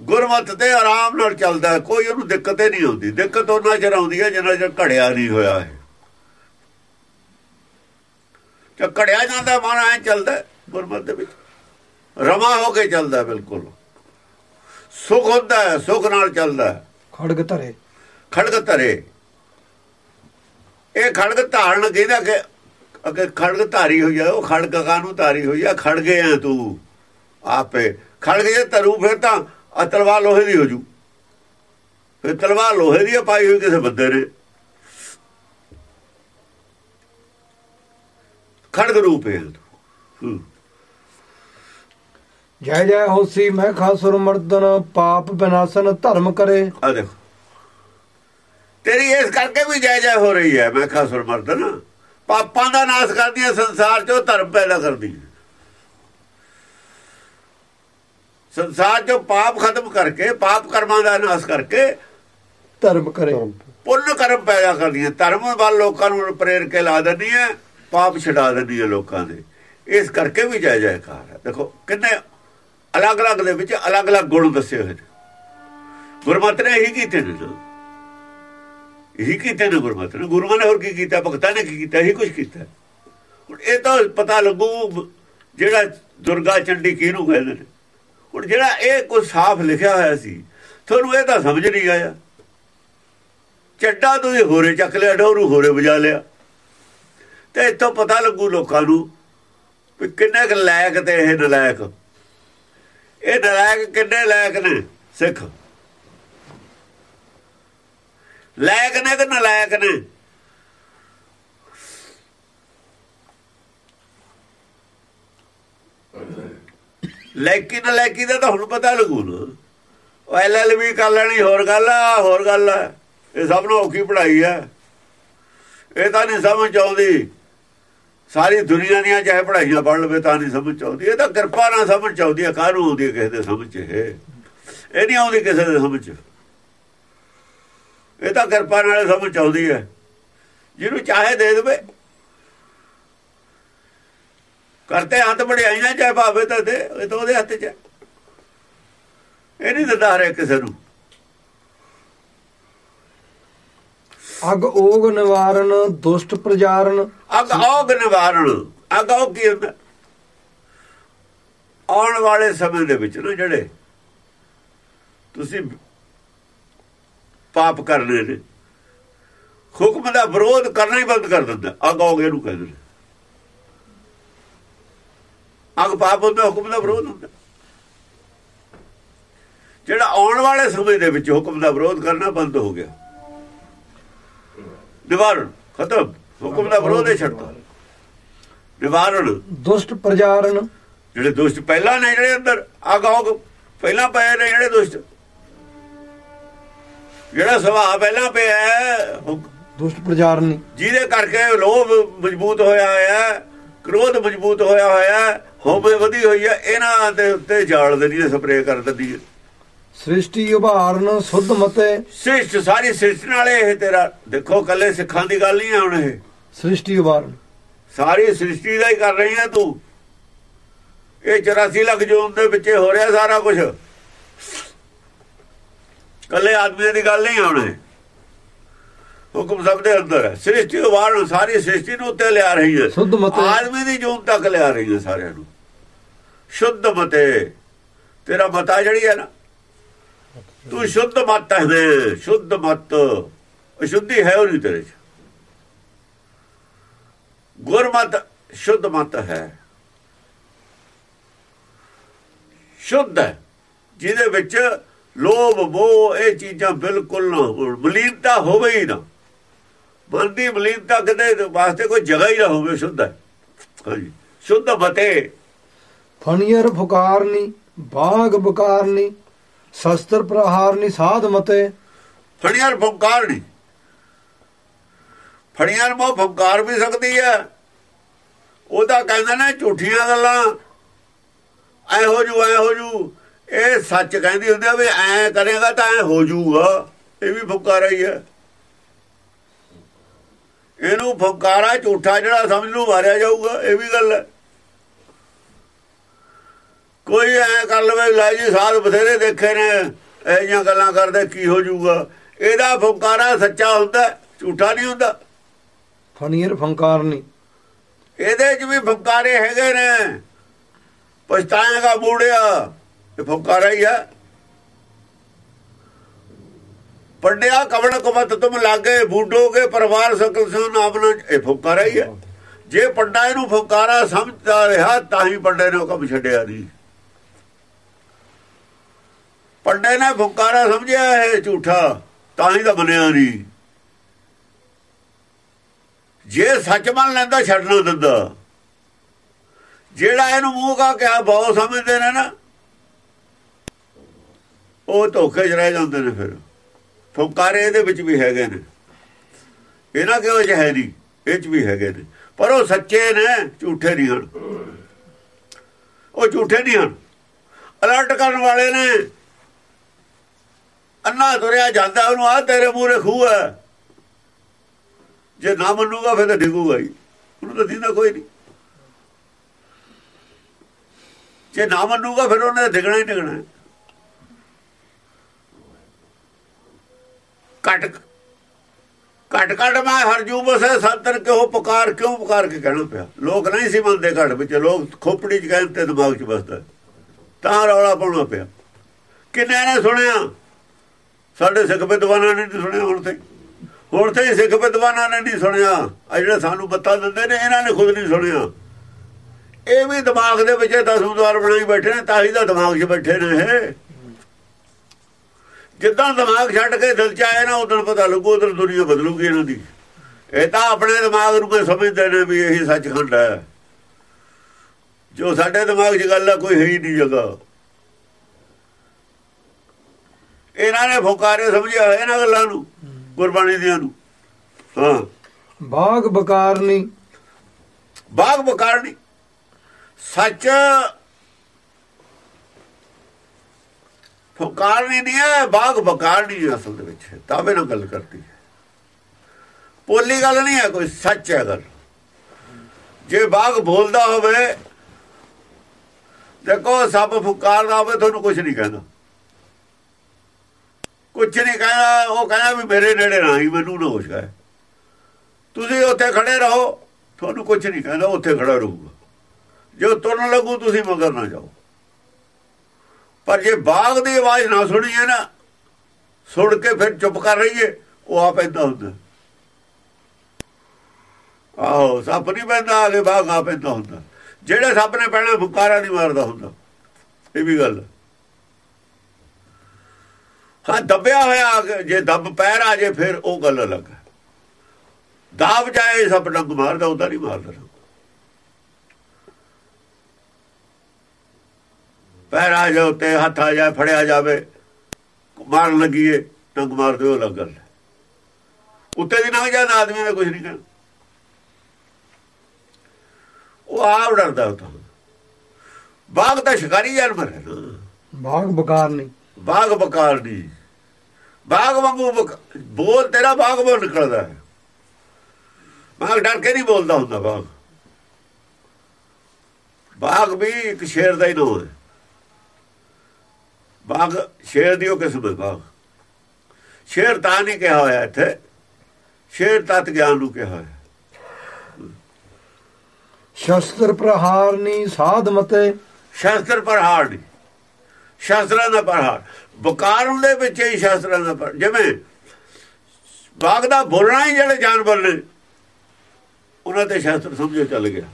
ਗੁਰਮਤ ਤੇ ਆਰਾਮ ਨਾਲ ਚੱਲਦਾ ਕੋਈ ਉਹਨੂੰ ਦਿੱਕਤ ਹੀ ਨਹੀਂ ਹੁੰਦੀ ਦਿੱਕਤ ਉਹਨਾਂ ਚਿਰ ਆਉਂਦੀ ਹੈ ਜਿੰਨਾ ਚਿਰ ਘੜਿਆ ਨਹੀਂ ਹੋਇਆ ਹੈ ਤੇ ਘੜਿਆ ਜਾਂਦਾ ਮਨ ਐ ਚੱਲਦਾ ਗੁਰਮਤ ਦੇ ਵਿੱਚ। ਰਮਾ ਹੋ ਕੇ ਚੱਲਦਾ ਬਿਲਕੁਲ। ਸੁਖ ਹੁੰਦਾ ਹੈ ਸੁਖ ਨਾਲ ਚੱਲਦਾ ਖੜਗ ਧਰੇ। ਖੜਗ ਧਰੇ। ਇਹ ਖੜਗ ਧਾਰਨ ਕਹਿੰਦਾ ਕਿ ਅਗੇ ਖੜਗ ਧਾਰੀ ਹੋਈ ਆ ਉਹ ਖੜਗ ਕਾਨੂੰ ਧਾਰੀ ਹੋਈ ਆ? ਖੜ ਗਏ ਆ ਤੂੰ ਆਪੇ। ਖੜਗ ਜੇ ਧਰੂ ਫਿਰ ਤਾਂ ਆ ਤਲਵਾਰ ਲੋਹੇ ਦੀ ਹੋ ਜੂ। ਫਿਰ ਤਲਵਾਰ ਲੋਹੇ ਦੀ ਪਾਈ ਹੋਈ ਕਿਸੇ ਬੰਦੇ ਨੇ। ਖੜਗ ਰੂਪ ਹੈ ਤੂੰ। ਹੂੰ। ਜੈ ਜੈ ਹੋਸੀ ਮੈਂ ਖਾਸੁਰ ਮਰਦਨ ਪਾਪ ਵਿਨਾਸ਼ਨ ਧਰਮ ਕਰੇ। ਆ ਦੇਖੋ। ਤੇਰੀ ਇਸ ਕਰਕੇ ਵੀ ਜੈ ਜੈ ਹੋ ਰਹੀ ਹੈ। ਮੈਂ ਖਾਸੁਰ ਮਰਦਨ ਪਾਪਾਂ ਦਾ ਨਾਸ਼ ਕਰਦੀ ਹੈ ਸੰਸਾਰ ਚੋਂ ਧਰਮ ਪੈਦਾ ਕਰਦੀ ਹੈ ਸੰਸਾਰ ਚੋਂ ਪਾਪ ਖਤਮ ਕਰਕੇ ਪਾਪ ਕਰਮਾਂ ਦਾ ਨਾਸ਼ ਕਰਕੇ ਧਰਮ ਕਰੇ। ਪੁੰਨ ਕਰਮ ਪੈਦਾ ਕਰਦੀ ਹੈ ਧਰਮ ਵੱਲ ਲੋਕਾਂ ਨੂੰ ਪ੍ਰੇਰ ਕੇ ਲਾ ਦਿੰਦੀ ਹੈ ਪਾਪ ਛਡਾ ਦਿੰਦੀ ਹੈ ਲੋਕਾਂ ਦੇ। ਇਸ ਕਰਕੇ ਵੀ ਜੈ ਜੈਕਾਰ ਹੈ। ਦੇਖੋ ਕਿੰਨੇ ਅਲੱਗ-ਅਲੱਗ ਦੇ ਵਿੱਚ ਅਲੱਗ-ਅਲੱਗ ਗੁਣ ਦੱਸੇ ਹੋਏ ਨੇ। ਗੁਰਮਤਿ ਨੇ ਇਹੀ ਕੀਤੇ ਨੇ ਨਾ। ਇਹੀ ਕੀਤੇ ਨੇ ਗੁਰਮਤਿ ਨੇ। ਗੁਰੂਆਂ ਨੇ ਹੋਰ ਕੀ ਕੀਤਾ? ਭਗਤਾਂ ਨੇ ਕੀ ਕੀਤਾ? ਇਹੀ ਕੁਝ ਕੀਤਾ। ਹੁਣ ਇਹ ਤਾਂ ਪਤਾ ਲੱਗੂ ਜਿਹੜਾ ਦੁਰਗਾ ਚੰਡੀ ਕਿਹਨੂੰ ਕਹਿੰਦੇ ਨੇ। ਹੁਣ ਜਿਹੜਾ ਇਹ ਕੁਝ ਸਾਫ਼ ਲਿਖਿਆ ਹੋਇਆ ਸੀ, ਤੁਹਾਨੂੰ ਇਹ ਤਾਂ ਸਮਝ ਨਹੀਂ ਆਇਆ। ਚੱਡਾ ਤੁਸੀਂ ਹੋਰੇ ਚੱਕ ਲਿਆ ਡੋਰੂ ਹੋਰੇ ਵਜਾ ਲਿਆ। ਤੇ ਇੱਥੋਂ ਪਤਾ ਲੱਗੂ ਲੋਕਾਂ ਨੂੰ ਵੀ ਕਿੰਨੇ ਕੁ ਲਾਇਕ ਤੇ ਇਹ ਨਲਾਇਕ। ਇਹ ਨਲਾਇਕ ਕਿੰਨੇ ਲਾਇਕ ਨੇ ਸਿੱਖ? ਲਾਇਕ ਨੇ ਕਿ ਨਲਾਇਕ ਨੇ? ਲਾਇਕੀ ਨਲਾਇਕੀ ਦਾ ਤਾਂ ਹੁਣ ਪਤਾ ਲੱਗੂ ਨਾ। ਉਹ ਐਲਐਲਬੀ ਕਰ ਲੈਣੀ, ਹੋਰ ਗੱਲ ਆ, ਹੋਰ ਗੱਲ ਆ। ਇਹ ਸਭ ਨੂੰ ਔਖੀ ਪੜਾਈ ਆ। ਇਹ ਤਾਂ ਨਹੀਂ ਸਮਝ ਆਉਂਦੀ। ਸਾਰੀ ਦੁਨੀਆ ਦੀਆਂ ਚਾਹੇ ਪੜਾਈਆਂ ਪੜ ਲਵੇ ਤਾਂ ਨਹੀਂ ਸਮਝ ਆਉਂਦੀ। ਇਹ ਤਾਂ ਕਿਰਪਾ ਨਾਲ ਸਮਝ ਆਉਂਦੀ ਆ, ਕਾਹਨੂੰ ਆਉਂਦੀ ਕਿਸੇ ਦੇ ਸਮਝ 'ਚ ਇਹ? ਇਹ ਨਹੀਂ ਆਉਂਦੀ ਕਿਸੇ ਦੇ ਸਮਝ 'ਚ। ਇਹ ਤਾਂ ਕਿਰਪਾ ਨਾਲ ਸਮਝ ਆਉਂਦੀ ਹੈ। ਜਿਹਨੂੰ ਚਾਹੇ ਦੇ ਦੇਵੇ। ਕਰਤੇ ਹੱਥ ਬੜਾਈਆਂ ਚਾਹੇ ਭਾਵੇਂ ਤਾਂ ਦੇ ਇਹ ਤਾਂ ਉਹਦੇ ਹੱਥ 'ਚ ਹੈ। ਇਹ ਨਹੀਂ ਦਿੰਦਾ ਹਰੇ ਕਿਸੇ ਨੂੰ। ਅਗ ਓਗ ਨਿਵਾਰਨ ਦੁਸ਼ਟ ਪ੍ਰਜਾਰਨ। ਅਗ ਔਗ ਨਿਵਾਰਣ ਅਗ ਔਗ ਕੀ ਹੁੰਦਾ? ਆਉਣ ਵਾਲੇ ਸਮੇਂ ਦੇ ਵਿੱਚ ਨਾ ਜਿਹੜੇ ਤੁਸੀਂ ਪਾਪ ਕਰਨੇ ਨੇ। ਹੁਕਮ ਦਾ ਵਿਰੋਧ ਕਰਨਾ ਹੀ ਬੰਦ ਕਰ ਦਿੰਦਾ। ਅਗ ਇਹਨੂੰ ਕਹਿੰਦੇ ਨੇ ਅਗ ਪਾਪ ਹੁੰਦਾ ਹੁਕਮ ਦਾ ਵਿਰੋਧ ਹੁੰਦਾ। ਜਿਹੜਾ ਆਉਣ ਵਾਲੇ ਸਮੇਂ ਦੇ ਵਿੱਚ ਹੁਕਮ ਦਾ ਵਿਰੋਧ ਕਰਨਾ ਬੰਦ ਹੋ ਗਿਆ। ਨਿਵਾਰਣ ਖਤਮ। ਹੁਕਮ ਦਾ ਵਿਰੋਧ ਹੀ ਛੱਡਤਾ ਨਿਵਾਰਣ। ਦੁਸ਼ਟ ਪ੍ਰਜਾਰਨ ਜਿਹੜੇ ਦੁਸ਼ਟ ਪਹਿਲਾਂ ਨੇ ਜਿਹੜੇ ਅੰਦਰ ਆਗੋਗ ਪਹਿਲਾਂ ਪਏ ਨੇ ਜਿਹੜੇ ਦੁਸ਼ਟ। ਜਿਹੜਾ ਸੁਭਾਅ ਪਹਿਲਾਂ ਪਿਆ ਹੈ, ਦੁਸ਼ਟ ਪ੍ਰਜਾਰਨੀ ਜਿਹਦੇ ਕਰਕੇ ਲੋਭ ਮਜ਼ਬੂਤ ਹੋਇਆ ਹੋਇਆ ਕ੍ਰੋਧ ਮਜ਼ਬੂਤ ਹੋਇਆ ਹੋਇਆ ਹੋਵੇ ਵਧੀ ਹੋਈ ਹੈ ਇਹਨਾਂ ਦੇ ਉੱਤੇ ਜਾਲ ਦਿੰਦੀ ਹੈ ਸਪਰੇਅ ਕਰ ਦਿੰਦੀ ਹੈ। ਸ੍ਰਿਸ਼ਟੀ ਉਭਾਰਨ ਸੁਧ ਮਤੇ। ਸ੍ਰਿਸ਼ਟ ਸਾਰੀ ਸ੍ਰਿਸ਼ਟ ਨਾਲ ਇਹ ਤੇਰਾ ਦੇਖੋ ਕੱਲੇ ਸਿੱਖਾਂ ਦੀ ਗੱਲ ਨਹੀਂ ਹੈ ਹੁਣ ਇਹ। ਸ੍ਰਿਸ਼ਟੀ ਉਭਾਰਨ। ਸਾਰੀ ਸ੍ਰਿਸ਼ਟੀ ਦਾ ਹੀ ਕਰ ਰਹੀ ਹੈ ਤੂੰ। ਇਹ 84 ਲੱਖ ਜੂਨ ਦੇ ਵਿੱਚ ਹੋ ਰਿਹਾ ਸਾਰਾ ਕੁਝ ਕੱਲੇ ਆਦਮੀ ਦੀ ਗੱਲ ਨਹੀਂ ਆਉਣਾ ਹੁਕਮ ਸਭ ਦੇ ਅੰਦਰ ਹੈ। ਸ੍ਰਿਸ਼ਟੀ ਵਾਰਨ ਸਾਰੀ ਸ੍ਰਿਸ਼ਟੀ ਨੂੰ ਉੱਤੇ ਲਿਆ ਰਹੀ ਹੈ। ਸੁੱਧ ਮਤੇ। ਆਦਮੀ ਦੀ ਜੂਨ ਤੱਕ ਲਿਆ ਰਹੀ ਹੈ ਸਾਰਿਆਂ ਨੂੰ। ਸ਼ੁੱਧ ਮਤੇ। ਤੇਰਾ ਮਤਾ ਜਿਹੜੀ ਹੈ ਨਾ ਤੂੰ ਸ਼ੁੱਧ ਮਤ ਹੈ ਸ਼ੁੱਧ ਮਤ। ਅਸ਼ੁੱਧੀ ਹੈ ਉਹ ਨਹੀਂ ਤੇਰੇ ਚ। ਗੁਰਮਤ ਸ਼ੁੱਧ ਮਤ ਹੈ। ਸ਼ੁੱਧ ਜਿਹਦੇ ਵਿੱਚ ਲੋਭ ਮੋਹ ਇਹ ਚੀਜ਼ਾਂ ਬਿਲਕੁਲ ਨਾ ਹੋਣ। ਮਲੀਨਤਾ ਹੋਵੇ ਹੀ ਨਾ। ਮਨ ਦੀ ਮਲੀਨਤਾ ਕਿਤੇ ਵਾਸਤੇ ਕੋਈ ਜਗ੍ਹਾ ਹੀ ਨਾ ਹੋਵੇ ਸ਼ੁੱਧ ਹੈ। ਹਾਂਜੀ। ਸ਼ੁੱਧ ਮਤੇ। ਫਣੀਅਰ ਫੁਕਾਰਨੀ ਬਾਗ ਬੁਕਾਰਨੀ ਸ਼ਸਤਰ ਪ੍ਰਹਾਰਨੀ ਸਾਧ ਮਤੇ। ਫੜੀਆਂ ਫੁੰਕਾਰ ਨਹੀਂ ਫੜੀਆਂ ਨੂੰ ਫੁੰਕਾਰ ਵੀ ਸਕਦੀ ਹੈ। ਉਹਦਾ ਕਹਿੰਦੇ ਨੇ ਝੂਠੀਆਂ ਗੱਲਾਂ। ਐ ਹੋ ਜੂ ਐ ਹੋ ਜੂ। ਇਹ ਸੱਚ ਕਹਿੰਦੀ ਹੁੰਦੀ ਆ ਵੀ ਐ ਕਰੇਗਾ ਤਾਂ ਐ ਹੋ ਜੂਗਾ ਇਹ ਵੀ ਫੁੰਕਾਰਾ ਹੀ ਹੈ ਇਹਨੂੰ ਫੁੰਕਾਰਾ ਝੂਠਾ ਜਿਹੜਾ ਸਮਝ ਨੂੰ ਮਾਰਿਆ ਜਾਊਗਾ ਇਹ ਵੀ ਗੱਲ ਹੈ ਕੋਈ ਐ ਕਰ ਲਵੇ ਲੈ ਜੀ ਸਾਧ ਬਥੇਰੇ ਦੇਖੇ ਨੇ ਇਹ ਜੀਆਂ ਗੱਲਾਂ ਕਰਦੇ ਕੀ ਹੋ ਜਾਊਗਾ। ਇਹਦਾ ਫੁੰਕਾਰਾ ਸੱਚਾ ਹੁੰਦਾ ਝੂਠਾ ਨਹੀਂ ਹੁੰਦਾ। ਫਨੀਰ ਫੰਕਾਰ ਨਹੀਂ। ਇਹਦੇ 'ਚ ਵੀ ਫੁੰਕਾਰੇ ਹੈਗੇ ਨੇ। ਪਛਤਾਏਗਾ ਬੂੜਿਆ। ਇਹ ਫੁੰਕਾਰਾ ਹੀ ਹੈ। ਪੜਿਆ ਕਵਣ ਕਮਤ ਤੁਮ ਲਾਗੇ, ਬੂਡੋਗੇ ਪਰਿਵਾਰ ਸਕਲ ਸੋ ਨਾਮ ਇਹ ਫੁੰਕਾਰਾ ਹੀ ਹੈ। ਜੇ ਪੰਡਾ ਇਹਨੂੰ ਫੁਕਾਰਾ ਸਮਝਦਾ ਰਿਹਾ, ਤਾਂ ਹੀ ਪੰਡੇ ਨੇ ਉਹ ਕੰਮ ਛੱਡਿਆ ਨਹੀਂ ਪੰਡੇ ਨੇ ਫੁਕਾਰਾ ਸਮਝਿਆ ਇਹ ਝੂਠਾ, ਤਾਂ ਹੀ ਤਾਂ ਬਣਿਆ ਨਹੀਂ ਜੇ ਸੱਚ ਮੰਨ ਲੈਂਦਾ ਛੱਡਣਾ ਦਿੰਦਾ। ਜਿਹੜਾ ਇਹਨੂੰ ਮੂੰਹ ਕਾ ਕਿਹਾ ਬਹੁਤ ਸਮਝਦੇ ਨੇ ਨਾ ਉਹ ਧੋਖੇ 'ਚ ਰਹਿ ਜਾਂਦੇ ਨੇ ਫਿਰ। ਫੁੰਕਾਰੇ ਇਹਦੇ ਵਿੱਚ ਵੀ ਹੈਗੇ ਨੇ। ਇਹਨਾਂ ਕਿਉਂ ਚ ਹੈ ਨਹੀਂ? ਇਹ 'ਚ ਵੀ ਹੈਗੇ ਨੇ। ਪਰ ਉਹ ਸੱਚੇ ਨੇ, ਝੂਠੇ ਨਹੀਂ ਹਨ। ਉਹ ਝੂਠੇ ਨਹੀਂ ਹਨ। ਅਲਰਟ ਕਰਨ ਵਾਲੇ ਨੇ। ਅੰਨਾ ਤੁਰਿਆ ਜਾਂਦਾ, ਉਹਨੂੰ ਆ ਤੇਰੇ ਮੂਹਰੇ ਖੂਹ ਹੈ। ਜੇ ਨਾ ਮੰਨੂਗਾ ਫਿਰ ਤਾਂ ਡਿੱਗੂਗਾ ਹੀ। ਉਹਨੂੰ ਤਾਂ ਦਿੰਦਾ ਕੋਈ ਨਹੀਂ। ਜੇ ਨਾ ਮੰਨੂਗਾ ਫਿਰ ਉਹਨੇ ਡਿੱਗਣਾ ਹੀ ਡਿੱਗਣਾ ਕਟ ਕਟ ਕਟ ਮੈਂ ਹਰਜੂ ਬਸੇ ਸੰਤਨ ਕਿਉਂ ਪੁਕਾਰ ਕਿਉਂ ਪੁਕਾਰ ਕੇ ਕਹਿਣਾ ਪਿਆ? ਲੋਕ ਨਹੀਂ ਸੀ ਮੰਨਦੇ ਘਟ ਵਿੱਚ, ਲੋਕ ਖੋਪੜੀ ਚ ਕਹਿੰਦੇ ਦਿਮਾਗ ਚ ਬਸਦਾ ਤਾਂ ਰੌਲਾ ਪਾਉਣਾ ਪਿਆ। ਕਿੰਨੇ ਨੇ ਸੁਣਿਆ? ਸਾਡੇ ਸਿੱਖ ਵਿਦਵਾਨਾਂ ਨੇ ਨਹੀਂ ਸੁਣਿਆ ਹੁਣ ਤੇ ਹੁਣ ਤੇ ਸਿੱਖ ਵਿਦਵਾਨਾਂ ਨੇ ਨਹੀਂ ਸੁਣਿਆ। ਆ ਜਿਹੜੇ ਸਾਨੂੰ ਬੱਤਾ ਦਿੰਦੇ ਨੇ, ਇਹਨਾਂ ਨੇ ਖੁਦ ਨਹੀਂ ਸੁਣਿਆ। ਇਹ ਵੀ ਦਿਮਾਗ ਦੇ ਵਿੱਚ ਦਸੂਦਾਰ ਬਣਾਈ ਬੈਠੇ ਨੇ, ਤਾਂ ਹੀ ਦਾ ਦਿਮਾਗ 'ਚ ਬੈਠੇ ਨੇ ਇਹ। ਜਿੱਦਾਂ ਦਿਮਾਗ ਛੱਡ ਕੇ ਦਿਲ 'ਚ ਆਏ ਨਾ ਉਦੋਂ ਪਤਾ ਲੱਗੂ ਉਦੋਂ ਦੁਨੀਆ ਬਦਲੂਗੀ ਇਹਨਾਂ ਦੀ। ਇਹ ਤਾਂ ਆਪਣੇ ਦਿਮਾਗ ਨੂੰ ਕੋਈ ਸਮਝਦੇ ਨੇ ਵੀ ਇਹੀ ਸੱਚਖੰਡ ਹੈ। ਜੋ ਸਾਡੇ ਦਿਮਾਗ 'ਚ ਗੱਲ ਹੈ ਕੋਈ ਹੈ ਹੀ ਨਹੀਂ ਜਗਾ ਇਹਨਾਂ ਨੇ ਫੁਕਾਰੇ ਸਮਝਿਆ ਇਹਨਾਂ ਗੱਲਾਂ ਨੂੰ ਗੁਰਬਾਣੀ ਦੀਆਂ ਨੂੰ। ਹਾਂ। ਬਾਗ ਬਕਾਰ ਨਹੀਂ ਬਾਗ ਬਕਾਰਨੀ। ਸੱਚ ਫੁਕਾਰਨੀ ਨਹੀਂ ਹੈ, ਬਾਗ ਬਕਾਰਨੀ ਹੈ ਅਸਲ ਦੇ ਵਿੱਚ। ਤਾਵੇ ਨਾਲ ਗੱਲ ਕਰਦੀ ਹੈ। ਪੋਲੀ ਗੱਲ ਨਹੀਂ ਹੈ, ਕੋਈ ਸੱਚ ਹੈ ਗੱਲ। ਜੇ ਬਾਗ ਬੋਲਦਾ ਹੋਵੇ, ਦੇਖੋ, ਸਭ ਫੁਕਾਰਦਾ ਹੋਵੇ, ਤੁਹਾਨੂੰ ਕੁਝ ਨਹੀਂ ਕਹਿੰਦਾ ਕੁਝ ਨਹੀਂ ਕਹਿੰਦਾ ਉਹ ਕਹਿੰਦਾ ਵੀ ਮੇਰੇ ਨੇੜੇ ਨਾ ਹੀ ਮੈਨੂੰ ਨਾ ਹੋਸ਼ ਗਏ ਤੁਸੀਂ ਉੱਥੇ ਖੜੇ ਰਹੋ, ਤੁਹਾਨੂੰ ਕੁਝ ਨਹੀਂ ਕਹਿੰਦਾ ਉੱਥੇ ਖੜਾ ਰਹੂਗਾ। ਜੇ ਤੁਰਨ ਲੱਗੂ, ਤੁਸੀਂ ਮਗਰ ਨਾ ਜਾਓ। ਪਰ ਜੇ ਬਾਗ ਦੀ ਆਵਾਜ਼ ਨਾ ਸੁਣੀਏ ਨਾ, ਸੁਣ ਕੇ ਫਿਰ ਚੁੱਪ ਕਰ ਰਹੀਏ, ਉਹ ਆ ਪੈਂਦਾ ਹੁੰਦਾ। ਆਹੋ, ਸੱਪ ਨਹੀਂ ਪੈਂਦਾ ਆਗੇ ਬਾਗ ਆ ਪੈਂਦਾ ਹੁੰਦਾ। ਜਿਹੜੇ ਸੱਪ ਨੇ ਪੈਣਾ, ਫੁਕਾਰਾ ਨਹੀਂ ਮਾਰਦਾ ਹੁੰਦਾ। ਇਹ ਵੀ ਗੱਲ। ਹਾਂ, ਦੱਬਿਆ ਹੋਇਆ ਜੇ ਦੱਬ ਪੈਰ ਆ ਜੇ, ਫਿਰ ਉਹ ਗੱਲ ਅਲੱਗ ਹੈ। ਦਾਬ ਜਾਏ, ਸੱਪ ਡੰਗ ਮਾਰਦਾ, ਉਹਦਾ ਨਹੀਂ ਮਾਰਦਾ। ਪੈਰ ਆ ਜਾ ਉੱਤੇ ਹੱਥ ਆ ਜਾ ਫੜਿਆ ਜਾਵੇ ਮਾਰਨ ਲੱਗੀਏ ਡੰਗ ਮਾਰਦੇ ਉਹ ਲੱਗਲ ਉੱਤੇ ਦੀ ਨਾ ਜਾਂਦਾ ਆਦਮੀ ਨੇ ਕੁਝ ਨਹੀਂ ਕਹਿਣਾ। ਉਹ ਆਪ ਡਰਦਾ ਉਤੋਂ ਬਾਗ ਦਾ ਸ਼ਿਕਾਰੀ ਜਾਨਵਰ ਹੈ। ਬਾਗ ਬਕਾਰ ਨਹੀਂ। ਬਾਗ ਬਕਾਰ ਦੀ ਬਾਗ ਵਾਂਗੂ ਬੋਲ ਤੇਰਾ ਬਾਗ ਬੋਲ ਨਿਕਲਦਾ ਹੈ। ਬਾਗ ਡਰ ਕੇ ਨਹੀਂ ਬੋਲਦਾ ਹੁੰਦਾ ਬਾਗ। ਬਾਗ ਵੀ ਇੱਕ ਸ਼ੇਰ ਦਾ ਹੀ ਨਾਮ ਹੈ। ਬਾਗ ਸ਼ੇਰ ਦੀ ਉਹ ਕਿਸਮ ਹੈ ਬਾਗ? ਸ਼ੇਰ ਤਾਂ ਨਹੀਂ ਕਿਹਾ ਹੋਇਆ ਇੱਥੇ। ਸ਼ੇਰ ਤਤ ਗਿਆਨ ਨੂੰ ਕਿਹਾ ਹੋਇਆ। ਸ਼ਸਤਰ ਪ੍ਰਹਾਰ ਨਹੀਂ ਸਾਧ ਮਤੇ। ਸ਼ਾਸਤਰ ਪ੍ਰਹਾਰ ਨਹੀਂ। ਸ਼ਾਸਤਰਾਂ ਦਾ ਪ੍ਰਹਾਰ। ਬਕਾਰ ਦੇ ਵਿੱਚ ਹੀ ਸ਼ਾਸਤਰਾਂ ਦਾ ਪਰ ਜਿਵੇਂ ਬਾਗ ਦਾ ਬੋਲਣਾ ਹੀ ਜਿਹੜੇ ਜਾਨਵਰ ਨੇ ਉਹਨਾਂ ਤੇ ਸ਼ਾਸਤਰ ਸਮਝੋ ਚੱਲ ਗਿਆ।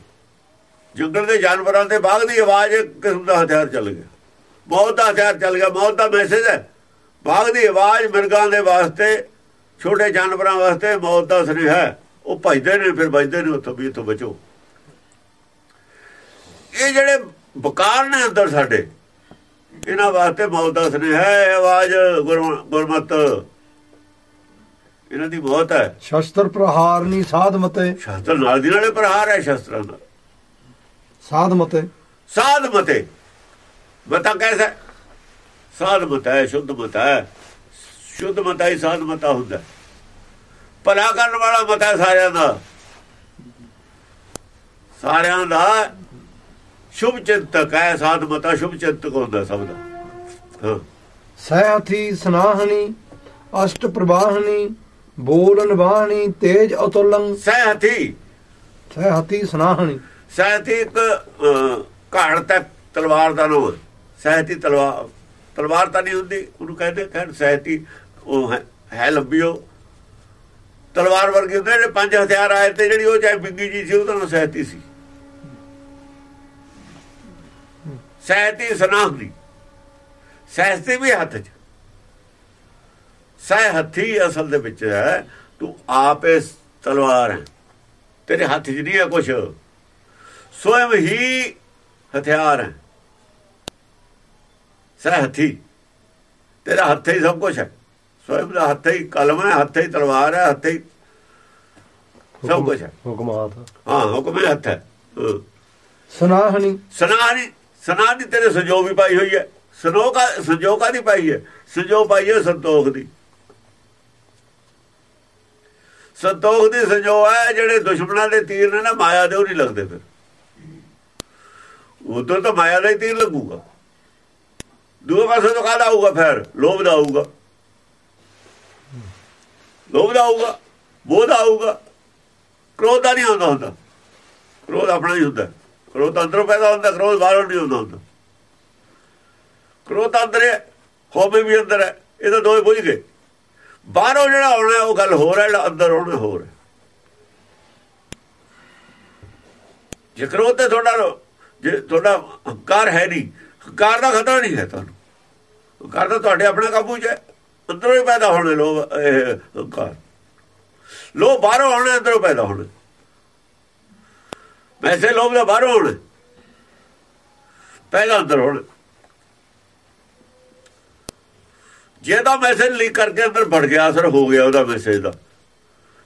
ਜੰਗਲ ਦੇ ਜਾਨਵਰਾਂ ਤੇ ਬਾਗ ਦੀ ਆਵਾਜ਼ ਇੱਕ ਕਿਸਮ ਦਾ ਹਥਿਆਰ ਚੱਲ ਗਿਆ। ਮੌਤ ਦਾ ਹਥਿਆਰ ਚੱਲ ਗਿਆ ਮੌਤ ਦਾ ਮੈਸੇਜ ਹੈ। ਬਾਗ ਦੀ ਆਵਾਜ਼ ਮਿਰਗਾਂ ਦੇ ਵਾਸਤੇ ਛੋਟੇ ਜਾਨਵਰਾਂ ਵਾਸਤੇ ਮੌਤ ਦਾ ਸੁਨੇਹਾ ਹੈ। ਉਹ ਭਜਦੇ ਨੇ ਫਿਰ ਵੱਜਦੇ ਨੇ ਉੱਥੋਂ ਵੀ ਇੱਥੋਂ ਬਚੋ। ਇਹ ਜਿਹੜੇ ਬਕਾਰ ਨੇ ਅੰਦਰ ਸਾਡੇ ਇਹਨਾਂ ਵਾਸਤੇ ਮੌਤ ਦਾ ਸੁਨੇਹਾ ਹੈ ਆਵਾਜ਼ ਗੁਰਮਤ। ਇਹਨਾਂ ਦੀ ਮੌਤ ਹੈ। ਸ਼ਸਤਰ ਪ੍ਰਹਾਰਨੀ ਸਾਧ ਮਤੇ। ਸ਼ਸਤਰ ਨਾਲ ਦੀ ਨਾਲੇ ਪ੍ਰਹਾਰ ਹੈ ਸ਼ਸਤਰਾਂ ਦਾ ਸਾਧ ਮਤੇ। ਸਾਧ ਮਤੇ। ਮਤਾ ਕੈਸਾ? ਸਾਧ ਮਤਾ ਹੈ ਸ਼ੁੱਧ ਮਤਾ ਹੈ ਸ਼ੁੱਧ ਮਤਾ ਹੀ ਸਾਧ ਮਤਾ ਹੁੰਦਾ। ਭਲਾ ਕਰਨ ਵਾਲਾ ਮਤਾ ਸਾਰਿਆਂ ਦਾ ਸਾਰਿਆਂ ਦਾ ਸ਼ੁਭ ਚਿੰਤਕ ਹੈ ਸਾਧ ਮਤਾ ਸ਼ੁਭ ਚਿੰਤਕ ਹੁੰਦਾ ਸਭ ਦਾ ਸਹਿਥੀ ਸਨਾਹਨੀ ਅਸ਼ਟ ਪ੍ਰਵਾਹਨੀ ਬੋਲ ਨਿਵਾਹਣੀ ਤੇਜ ਅਤੁਲੰ ਸਹਿਤੀ ਸਹਿਥੀ ਸਨਾਹਨੀ ਸਹਿਤੀ ਇੱਕ ਘਾੜ ਤੱਕ ਤਲਵਾਰ ਦਾ ਨਾਮ। ਸਹਿਤੀ ਤਲਵਾਰ ਤਲਵਾਰ ਤਾਂ ਨਹੀਂ ਹੁੰਦੀ, ਉਹਨੂੰ ਕਹਿੰਦੇ, ਕਹਿਣ ਸਹਿਤੀ, ਉਹ ਹੈ- ਹੈ ਲੰਬੀ ਉਹ। ਤਲਵਾਰ ਵਰਗੇ ਹੁੰਦੇ ਜਿਹੜੇ ਪੰਜ ਹਥਿਆਰ ਆਏ ਤੇ ਜਿਹੜੀ ਉਹ ਚਾਹੇ ਬਿੰਗੀ ਜੀ ਸੀ ਉਹਨਾਂ ਨੂੰ ਸਹਿਤੀ ਸੀ। ਸਹਿਤੀ ਸਨਾਹ ਦੀ ਸਹਿਤੀ ਵੀ ਹੱਥ 'ਚ। ਸਹਿ ਹੱਥੀ ਅਸਲ ਦੇ ਵਿੱਚ ਹੈ, ਤੂੰ ਆਪੇ ਤਲਵਾਰ ਹੈ। ਤੇਰੇ ਹੱਥ 'ਚ ਨਹੀਂ ਹੈ ਕੁਛ। ਸਵਯੰ ਹੀ ਹਥਿਆਰ ਹੈ। ਸਹਿ ਹੱਥੀ। ਤੇਰਾ ਹੱਥੇ ਹੀ ਸਭ ਕੁਝ ਹੈ। ਸਵਯੰ ਦਾ ਹੱਥੇ ਹੀ ਕਲਮ ਹੈ ਹੱਥੇ ਹੀ ਤਲਵਾਰ ਹੈ ਹੱਥੇ ਹੀ ਸਭ ਕੁਝ ਹੈ। ਹੁਕਮਾਤ ਹਾਂ। ਹੁਕਮ ਹੈ ਹੱਥ ਹੈ। ਹਾਂ। ਸਨਾਹਨੀ ਸਨਾਹ ਦੀ ਤੇਰੇ ਸੰਜੋਗ ਵੀ ਪਾਈ ਹੋਈ ਹੈ। ਸੰਜੋਗ ਸੰਜੋਗਾ ਦੀ ਪਾਈ ਹੈ? ਸੰਜੋਗ ਪਾਈ ਹੈ ਸੰਤੋਖ ਦੀ। ਸੰਤੋਖ ਦੀ ਸੰਜੋਗ ਹੈ ਜਿਹੜੇ ਦੁਸ਼ਮਣਾਂ ਦੇ ਤੀਰ ਨੇ ਨਾ ਮਾਇਆ ਦੇ ਉਹ ਨਹੀਂ ਲੱਗਦੇ ਫਿਰ। ਉਧਰ ਤਾਂ ਮਾਇਆ ਦਾ ਹੀ ਤੀਰ ਲੱਗੂਗਾ। ਦੂਏ ਪਾਸੇ ਤੋਂ ਕਾਹਦਾ ਆਊਗਾ ਫਿਰ ਲੋਭ ਦਾ ਆਊਗਾ ਲੋਭ ਦਾ ਆਊਗਾ ਮੋਹ ਦਾ ਆਊਗਾ ਕ੍ਰੋਧ ਦਾ ਨਹੀਂ ਆਉਂਦਾ ਹੁੰਦਾ ਕ੍ਰੋਧ ਆਪਣਾ ਹੀ ਹੁੰਦਾ ਕ੍ਰੋਧ ਅੰਦਰੋਂ ਪੈਦਾ ਹੁੰਦਾ ਕ੍ਰੋਧ ਬਾਹਰੋਂ ਨਹੀਂ ਹੁੰਦਾ ਹੁੰਦਾ ਕ੍ਰੋਧ ਅੰਦਰ ਹੈ ਹੋਵੇ ਵੀ ਅੰਦਰ ਹੈ ਇਹ ਤਾਂ ਦੋਏ ਬੁਝ ਗਏ ਬਾਹਰੋਂ ਜਿਹੜਾ ਆਉਣਾ ਉਹ ਗੱਲ ਹੋਰ ਹੈ ਜਿਹੜਾ ਅੰਦਰ ਆਉਣਾ ਹੋਰ ਹੈ ਜੇ ਕ੍ਰੋਧ ਤੇ ਤੁਹਾਡਾ ਜੇ ਤੁਹਾਡਾ ਹੰਕਾਰ ਹੈ ਨਹੀਂ ਹੰਕਾਰ ਦਾ ਖਤਰਾ ਨਹੀਂ ਹੈ ਤੁਹਾਨੂੰ। ਹੰਕਾਰ ਤਾਂ ਤੁਹਾਡੇ ਆਪਣੇ ਕਾਬੂ 'ਚ ਹੈ। ਅੰਦਰੋਂ ਹੀ ਪੈਦਾ ਹੋਣੇ ਲੋਭ ਇਹ ਹੰਕਾਰ ਲੋਭ ਬਾਹਰੋਂ ਆਉਣਾ, ਅੰਦਰੋਂ ਪੈਦਾ ਹੋਣਾ। ਵੈਸੇ ਲੋਭ ਦਾ ਬਾਹਰੋਂ ਹੋਣਾ ਪਹਿਲਾਂ ਅੰਦਰ ਹੋਣਾ। ਜੇ ਤਾਂ ਮੈਸੇਜ ਲੀਕ ਕਰਕੇ ਅੰਦਰ ਵੜ ਗਿਆ, ਅਸਰ ਹੋ ਗਿਆ ਉਹਦਾ ਮੈਸੇਜ ਦਾ।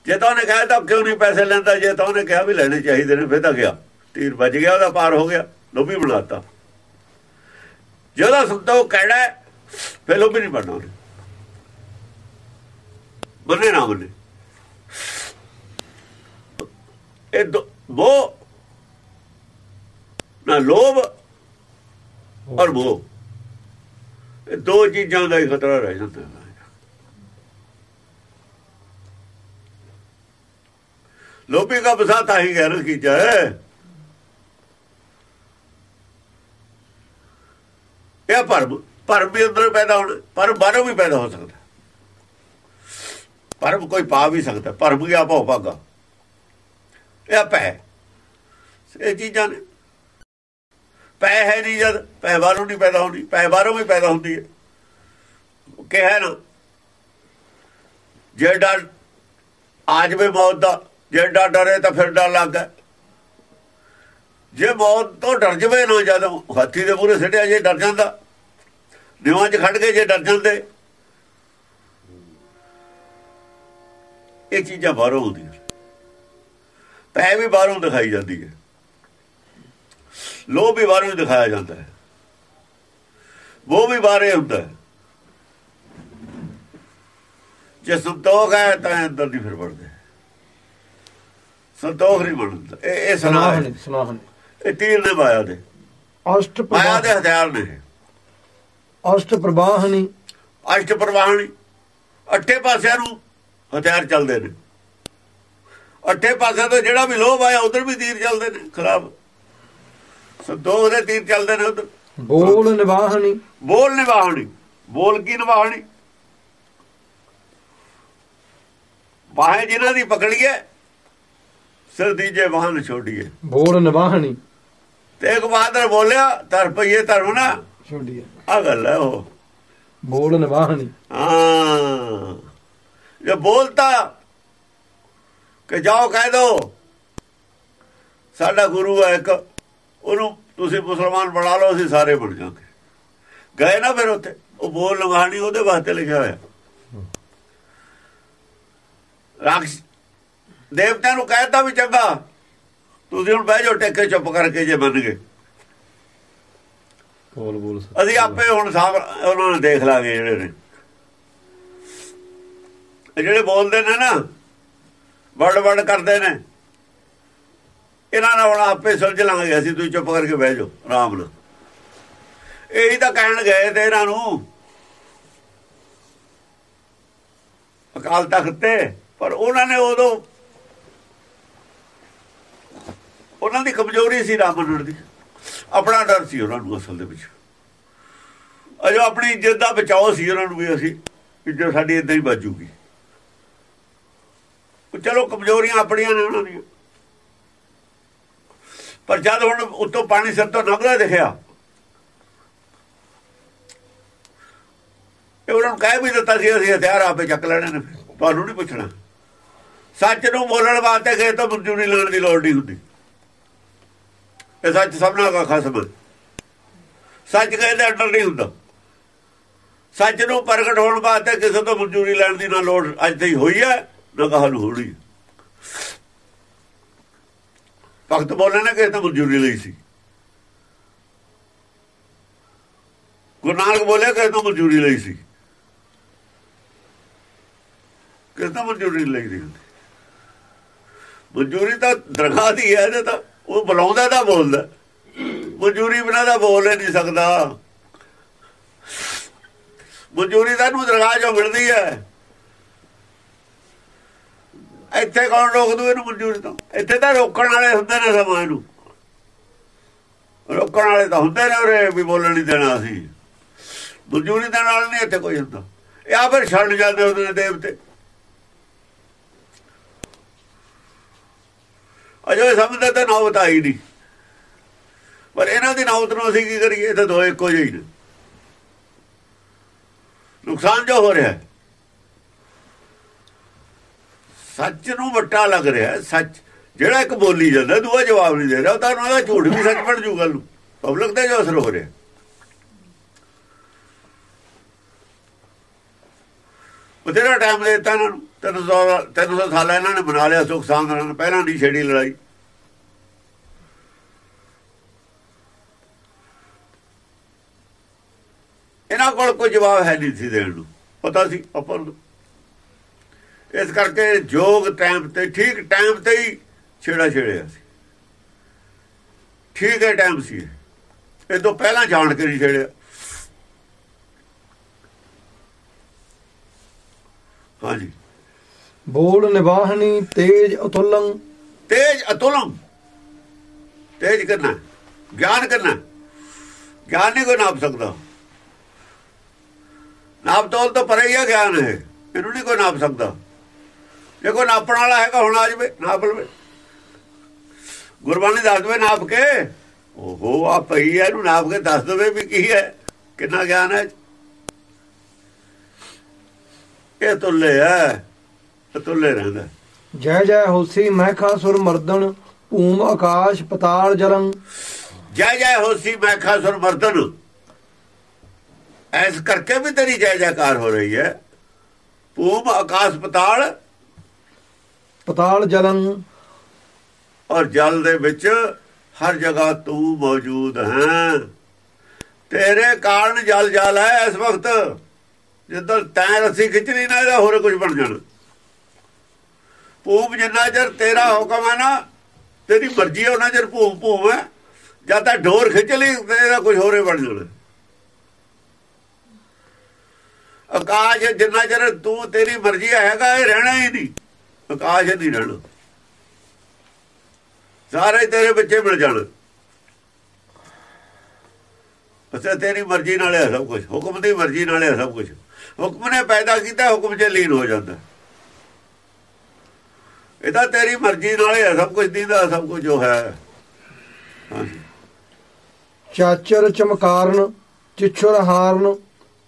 ਜੇ ਤਾਂ ਉਹਨੇ ਕਿਹਾ ਤਾਂ ਕਿਉਂ ਨਹੀਂ ਪੈਸੇ ਲੈਂਦਾ? ਜੇ ਤਾਂ ਉਹਨੇ ਕਿਹਾ ਵੀ ਲੈਣੇ ਚਾਹੀਦੇ ਨੇ, ਫਿਰ ਤਾਂ ਗਿਆ। ਤੀਰ ਵੱਜ ਗਿਆ, ਉਹਦਾ ਪਾਰ ਹੋ ਗਿਆ। ਲੋਭੀ ਬਣਾਤਾ। ਜਿਹਦਾ ਉਹ ਕਹਿਣਾ ਹੈ, ਫਿਰ ਲੋਭੀ ਨਹੀਂ ਬਣਨਾ ਉਹਨੇ। ਬੰਨੇ ਨਾ ਬੰਨੇ। ਇਹ ਦੋ ਉਹ ਨਾ ਲੋਭ ਔਰ ਮੋਹ। ਇਹ ਦੋ ਚੀਜ਼ਾਂ ਦਾ ਹੀ ਖਤਰਾ ਰਹਿ ਜਾਂਦਾ ਹੈ। ਲੋਭੀ ਦਾ ਬਸਾ ਤਾਂ ਹੀ ਗੈਰ ਕੀਤਾ ਹੈ। ਇਹ ਭਰਮ ਭਰਮ ਵੀ ਅੰਦਰ ਪੈਦਾ ਹੋਣਾ, ਪਰ ਬਾਹਰੋਂ ਵੀ ਪੈਦਾ ਹੋ ਸਕਦਾ। ਭਰਮ ਕੋਈ ਪਾ ਵੀ ਸਕਦਾ ਭਰਮ ਗਿਆ ਭਉ ਭਾਗਾ। ਇਹ ਪੈ ਇਹ ਚੀਜ਼ਾਂ ਨੇ। ਪੈ ਹੈ ਨਹੀਂ ਜਦ ਪੈ ਬਾਹਰੋਂ ਨਹੀਂ ਪੈਦਾ ਹੁੰਦੀ ਪੈ ਬਾਹਰੋਂ ਵੀ ਪੈਦਾ ਹੁੰਦੀ ਹੈ। ਕਿਹਾ ਨਾ, ਜੇ ਡਰ ਆਜ ਵੀ ਮੌਤ ਦਾ, ਜੇ ਡਰ ਡਰੇ ਤਾਂ ਫਿਰ ਡਰ ਲੱਗਾ ਜੇ ਮੌਤ ਤੋਂ ਡਰ ਜਵੇ ਨਾ ਜਦ ਹਾਥੀ ਦੇ ਪੂਰੇ ਸਿੱਟਿਆ ਜੇ ਡਰ ਜਾਂਦਾ। ਨਿਵਾਂ 'ਚ ਖੜ ਕੇ ਜੇ ਡਰ ਜਾਂਦੇ। ਇਹ ਚੀਜ਼ਾਂ ਬਾਹਰੋਂ ਹੁੰਦੀਆਂ ਪੈ ਵੀ ਬਾਹਰੋਂ ਦਿਖਾਈ ਜਾਂਦੀ ਹੈ। ਲੋਭ ਵੀ ਬਾਹਰੋਂ ਦਿਖਾਇਆ ਜਾਂਦਾ ਹੈ। ਉਹ ਵੀ ਬਾਹਰੇ ਹੁੰਦਾ ਹੈ। ਜੇ ਸੰਤੋਖ ਹੈ ਤਾਂ ਅੰਦਰ ਦੀ ਫਿਰ ਵੜਦੇ। ਸੰਤੋਖ ਨਹੀਂ ਬਣਦਾ। ਇਹ ਇਹ ਸੁਣਾ ਹੈ। ਇਹ ਤੀਰ ਨੇ ਮਾਇਆ ਦੇ। ਅਸ਼ਟ ਮਾਇਆ ਦੇ ਹਥਿਆਰ ਨੇ। ਅਸ਼ਟ ਪ੍ਰਵਾਹਨੀ ਅਸ਼ਟ ਪ੍ਰਵਾਹਣੀ। ਅੱਠੇ ਪਾਸਿਆਂ ਨੂੰ ਹਥਿਆਰ ਚੱਲਦੇ ਨੇ। ਅੱਠੇ ਪਾਸਿਆਂ ਤੋਂ ਜਿਹੜਾ ਵੀ ਲੋਭ ਆਇਆ ਉਧਰ ਵੀ ਤੀਰ ਚੱਲਦੇ ਨੇ। ਖਰਾਬ। ਸੰਤੋਖ ਦੇ ਤੀਰ ਚੱਲਦੇ ਨੇ ਉਧਰ। ਬੋਲ ਨਿਵਾਹਣੀ। ਬੋਲ ਨਿਵਾਹਣੀ। ਬੋਲ ਕੀ ਨਿਵਾਹਣੀ? ਬਾਹੇ ਜਿਨ੍ਹਾਂ ਦੀ ਪਕੜੀਏ ਸਿਰ ਦੀਜੇ ਵਾਹਨ ਛੋੜੀਏ ਬੋਲ ਨਿਵਾਹਣੀ। ਤੇਗ ਬਹਾਦਰ ਬੋਲਿਆ ਧਰ ਪਈਏ ਧਰਮ ਨਾ। ਛੋਡੀਏ ਆ। ਗੱਲ ਹੈ ਉਹ। ਬੋਲ ਨਿਵਾਹਣੀ। ਹਾਂ। ਇਹ ਬੋਲਤਾ ਕਿ ਜਾਓ ਕਹਿ ਦੋ ਸਾਡਾ ਗੁਰੂ ਹੈ ਇੱਕ ਉਹਨੂੰ ਤੁਸੀਂ ਮੁਸਲਮਾਨ ਬਣਾ ਲਓ ਅਸੀਂ ਸਾਰੇ ਬਣ ਜਾਵਾਂਗੇ। ਗਏ ਨਾ ਫਿਰ ਉੱਥੇ ਉਹ ਬੋਲ ਲਗਾਣੀ ਉਹਦੇ ਵਾਸਤੇ ਲਿਖਿਆ ਹੋਇਆ। ਰਾਖਸ਼ ਦੇਵਤਿਆਂ ਨੂੰ ਕਹਿਤਾ ਵੀ ਚੰਗਾ ਤੁਸੀਂ ਹੁਣ ਬਹਿ ਜਾਓ ਟੇਕੇ ਚੁੱਪ ਕਰਕੇ ਜੇ ਮੰਨ ਗਏ ਬੋਲ ਬੋਲ ਅਸੀਂ ਆਪੇ ਹੁਣ ਸਾਹ ਉਹਨਾਂ ਨੂੰ ਦੇਖ ਲਾਂਗੇ ਜਿਹੜੇ ਨੇ। ਜਿਹੜੇ ਬੋਲਦੇ ਨੇ ਨਾ ਵੜ ਵੜ ਕਰਦੇ ਨੇ। ਇਹਨਾਂ ਨਾਲ ਹੁਣ ਆਪੇ ਸੁਲਝ ਲਾਂਗੇ ਅਸੀਂ ਤੁਸੀਂ ਚੁੱਪ ਕਰਕੇ ਬਹਿ ਜਾਓ ਆਰਾਮ ਨਾਲ। ਇਹੀ ਤਾਂ ਕਹਿਣ ਗਏ ਤੇ ਇਹਨਾਂ ਨੂੰ। ਅਕਾਲ ਤਖਤ ਤੇ ਪਰ ਉਹਨਾਂ ਨੇ ਉਦੋਂ ਉਹਨਾਂ ਦੀ ਕਮਜ਼ੋਰੀ ਸੀ ਰਾਮ ਮੰਨਣ ਦੀ। ਆਪਣਾ ਡਰ ਸੀ ਉਹਨਾਂ ਨੂੰ ਅਸਲ ਦੇ ਵਿੱਚ। ਅਜੋ ਆਪਣੀ ਇੱਜ਼ਤ ਦਾ ਬਚਾਓ ਸੀ ਉਹਨਾਂ ਨੂੰ ਵੀ ਅਸੀਂ ਇੱਜ਼ਤ ਸਾਡੀ ਇਦਾਂ ਹੀ ਬਚੂਗੀ ਚਲੋ ਕਮਜ਼ੋਰੀਆਂ ਆਪਣੀਆਂ ਨੇ ਉਹਨਾਂ ਦੀਆਂ। ਪਰ ਜਦ ਹੁਣ ਉੱਤੋਂ ਪਾਣੀ ਸਿਰ ਤੋਂ ਲੰਘਦਾ ਦਿਖਿਆ ਇਹ ਉਹਨਾਂ ਨੂੰ ਕਹਿ ਵੀ ਦਿੱਤਾ ਸੀ, ਅਸੀਂ ਹਥਿਆਰ ਆਪੇ ਚੱਕ ਲੈਣੇ ਨੇ। ਤੁਹਾਨੂੰ ਨਹੀਂ ਪੁੱਛਣਾ। ਸੱਚ ਨੂੰ ਬੋਲਣ ਵਾਸਤੇ ਕਿਸੇ ਤੋਂ ਮਨਜ਼ੂਰੀ ਲੈਣ ਦੀ ਲੋੜ ਨਹੀਂ ਹੁੰਦੀ। ਇਹ ਸੱਚ ਸਭਨਾ ਦਾ ਖਸਮ। ਸੱਚ ਕਹਿੰਦੇ ਅੰਡਰ ਨਹੀਂ ਹੁੰਦਾ। ਸੱਚ ਨੂੰ ਪ੍ਰਗਟ ਹੋਣ ਵਾਸਤੇ ਕਿਸੇ ਤੋਂ ਮਨਜ਼ੂਰੀ ਲੈਣ ਦੀ ਨਾ ਲੋੜ ਅੱਜ ਤੱਕ ਹੋਈ ਹੈ, ਨਾ ਕਹਾਂ ਨੂੰ ਹੋਣੀ। ਭਗਤ ਬੋਲੇ ਨੇ ਕਿਸੇ ਤੋਂ ਮਨਜ਼ੂਰੀ ਲਈ ਸੀ। ਗੁਰੂ ਨਾਨਕ ਬੋਲੇ ਕਿਸੇ ਤੋਂ ਮਨਜ਼ੂਰੀ ਲਈ ਸੀ। ਕਿਸੇ ਤੋਂ ਮਨਜ਼ੂਰੀ ਲਈ ਦੀ ਮਨਜ਼ੂਰੀ ਤਾਂ ਦਰਗਾਹ ਦੀ ਹੈ ਇਹਦੇ ਤਾਂ ਉਹ ਬੁਲਾਉਂਦਾ ਤਾਂ ਬੋਲਦਾ ਮਨਜ਼ੂਰੀ ਬਿਨਾਂ ਤਾਂ ਬੋਲ ਹੀ ਨਹੀਂ ਸਕਦਾ। ਮਨਜ਼ੂਰੀ ਤਾਂ ਨੂੰ ਦਰਗਾਹ ਚੋਂ ਮਿਲਦੀ ਹੈ। ਇੱਥੇ ਕੌਣ ਰੋਕ ਦੂ ਇਹਨੂੰ ਮਨਜ਼ੂਰੀ ਤੋਂ? ਇੱਥੇ ਤਾਂ ਰੋਕਣ ਵਾਲੇ ਹੁੰਦੇ ਨੇ ਸਮਾਂ ਇਹਨੂੰ। ਰੋਕਣ ਵਾਲੇ ਤਾਂ ਹੁੰਦੇ ਨੇ ਉਰੇ ਵੀ ਬੋਲਣ ਨਹੀਂ ਦੇਣਾ ਸੀ ਮਨਜ਼ੂਰੀ ਦੇਣ ਵਾਲੇ ਨਹੀਂ ਇੱਥੇ ਕੋਈ ਹੁੰਦਾ। ਇਹ ਆ ਫਿਰ ਛੱਡ ਜਾਂਦੇ ਹੁੰਦੇ ਨੇ ਦੇਵਤੇ। ਅਜੇ ਸਮਝਦੇ ਤਾਂ ਨੌਬਤ ਆਈ ਨਹੀਂ। ਪਰ ਇਹਨਾਂ ਦੀ ਨੌਬਤ ਨੂੰ ਅਸੀਂ ਕੀ ਕਰੀਏ? ਇਹ ਤਾਂ ਦੋ ਇੱਕੋ ਜਿਹੇ ਨੇ। ਨੁਕਸਾਨ ਜੋ ਹੋ ਰਿਹਾ ਸੱਚ ਨੂੰ ਵੱਟਾ ਲੱਗ ਰਿਹਾ ਸੱਚ ਜਿਹੜਾ ਇੱਕ ਬੋਲੀ ਜਾਂਦਾ, ਦੂਆ ਜਵਾਬ ਨਹੀਂ ਦੇ ਰਿਹਾ। ਤਾਂ ਉਹਨਾਂ ਦਾ ਝੂਠ ਵੀ ਸੱਚ ਬਣ ਜੂ ਗੱਲ ਨੂੰ। ਪਬਲਿਕ ਤੇ ਜੋ ਅਸਰ ਹੋ ਰਿਹਾ। ਬਥੇਰਾ ਟਾਈਮ ਦੇ ਦਿੱਤਾ ਇਹਨਾਂ ਨੂੰ। ਤਿੰਨ ਸੌ ਤਿੰਨ ਸੌ ਸਾਲ ਇਹਨਾਂ ਨੇ ਬਣਾ ਲਿਆ ਸੁਖ ਸਾਂਦ ਨਾਲ ਪਹਿਲਾਂ ਨਹੀਂ ਛੇੜੀ ਲੜਾਈ। ਇਹਨਾਂ ਕੋਲ ਕੋਈ ਜਵਾਬ ਹੈ ਨਹੀਂ ਸੀ ਦੇਣ ਨੂੰ। ਪਤਾ ਸੀ ਆਪਾਂ ਨੂੰ। ਇਸ ਕਰਕੇ ਜੋਗ ਟਾਈਮ ਤੇ, ਠੀਕ ਟਾਈਮ ਤੇ ਹੀ ਛੇੜਾ ਛੇੜਿਆ ਸੀ। ਠੀਕ ਹੈ ਟਾਈਮ ਸੀ ਇਹ ਤੋਂ ਪਹਿਲਾਂ ਜਾਣ ਕੇ ਨਹੀਂ ਛੇੜਿਆ। ਹਾਂਜੀ। ਬੋਲ ਨਿਵਾਹਣੀ ਤੇਜ ਅਤੁਲੰ। ਤੇਜ ਅਤੁਲਮ ਤੇਜ ਕਰਨਾ, ਗਿਆਨ ਕਰਨਾ। ਗਿਆਨ ਨਹੀਂ ਕੋਈ ਨਾਪ ਸਕਦਾ। ਨਾਪ ਤੋਲ ਤੋਂ ਪਰੇ ਹੀ ਆ ਗਿਆਨ ਹੈ ਇਹਨੂੰ ਨਹੀਂ ਕੋਈ ਨਾਪ ਸਕਦਾ। ਜੇ ਕੋਈ ਨਾਪਣ ਵਾਲਾ ਹੈਗਾ, ਹੁਣ ਆ ਜਵੇ, ਨਾਪ ਲਵੇ। ਗੁਰਬਾਣੀ ਦੱਸ ਦਵੇ ਨਾਪ ਕੇ। ਓਹੋ, ਆ ਪਈ ਇਹਨੂੰ ਨਾਪ ਕੇ ਦੱਸ ਦਵੇ ਵੀ ਕੀ ਹੈ, ਕਿੰਨਾ ਗਿਆਨ ਹੈ। ਇਹ ਤੁੱਲੇ ਹੈ। ਤੁੱਲੇ ਰਹਿੰਦਾ। ਜੈ ਜੈ ਹੋਸੀ ਮਹਿਖਾਸੁਰ ਮਰਦਨ ਭੂਮ ਆਕਾਸ਼ ਪਤਾਲ ਜਲੰ। ਜੈ ਜੈ ਹੋਸੀ ਮੈਂ ਖਾਸੁਰ ਮਰਦਨ। ਐਸ ਕਰਕੇ ਵੀ ਤੇਰੀ ਜੈ ਜੈਕਾਰ ਹੋ ਰਹੀ ਹੈ। ਭੂਮ ਆਕਾਸ਼ ਪਤਾਲ ਪਤਾਲ ਜਲੰ। ਔਰ ਜਲ ਦੇ ਵਿੱਚ ਹਰ ਜਗ੍ਹਾ ਤੂੰ ਮੌਜੂਦ ਹੈ। ਤੇਰੇ ਕਾਰਨ ਜਲ ਜਲ ਹੈ ਇਸ ਵਕਤ। ਜਦੋਂ ਤੈਂ ਰੱਸੀ ਖਿੱਚਣੀ ਨਾ ਇਹਦਾ ਹੋਰ ਕੁਝ ਬਣ ਜਾਣਾ। ਭੂਮ ਜਿੰਨਾ ਚਿਰ ਤੇਰਾ ਹੁਕਮ ਹੈ ਨਾ, ਤੇਰੀ ਮਰਜ਼ੀ ਹੈ, ਉਹਨਾਂ ਚਿਰ ਭੂਮ ਭੂਮ ਹੈ। ਜਾਂ ਤਾਂ ਢੋਰ ਖਿੱਚ ਲਈ ਤੇਰਾ ਕੁਝ ਹੋਰੇ ਬਣ ਜਾਣਾ ਆਕਾਸ਼ ਜਿੰਨਾ ਚਿਰ ਤੂੰ ਤੇਰੀ ਮਰਜ਼ੀ ਹੈਗਾ, ਇਹ ਰਹਿਣਾ ਹੀ ਨਹੀਂ। ਆਕਾਸ਼ ਨਹੀਂ ਰਹਿਣਾ। ਸਾਰੇ ਤੇਰੇ ਬੱਚੇ ਮਿਲ ਜਾਣ। ਅਸੇ ਤੇਰੀ ਮਰਜ਼ੀ ਨਾਲ ਹੈ ਸਭ ਕੁਝ ਹੁਕਮ ਦੀ ਮਰਜ਼ੀ ਨਾਲ ਹੈ ਸਭ ਕੁਝ ਹੁਕਮ ਨੇ ਪੈਦਾ ਕੀਤਾ, ਹੁਕਮ 'ਚ ਲੀਨ ਹੋ ਜਾਂਦਾ। ਇਹਦਾ ਤੇਰੀ ਮਰਜ਼ੀ ਨਾਲ ਹੈ ਸਭ ਕੁਝ ਦੀਦਾ ਸਭ ਕੁਝ ਜੋ ਹੈ। ਚਾਚਰ ਚਮਕਾਰਨ ਚਿਛੁਰ ਹਾਰਨ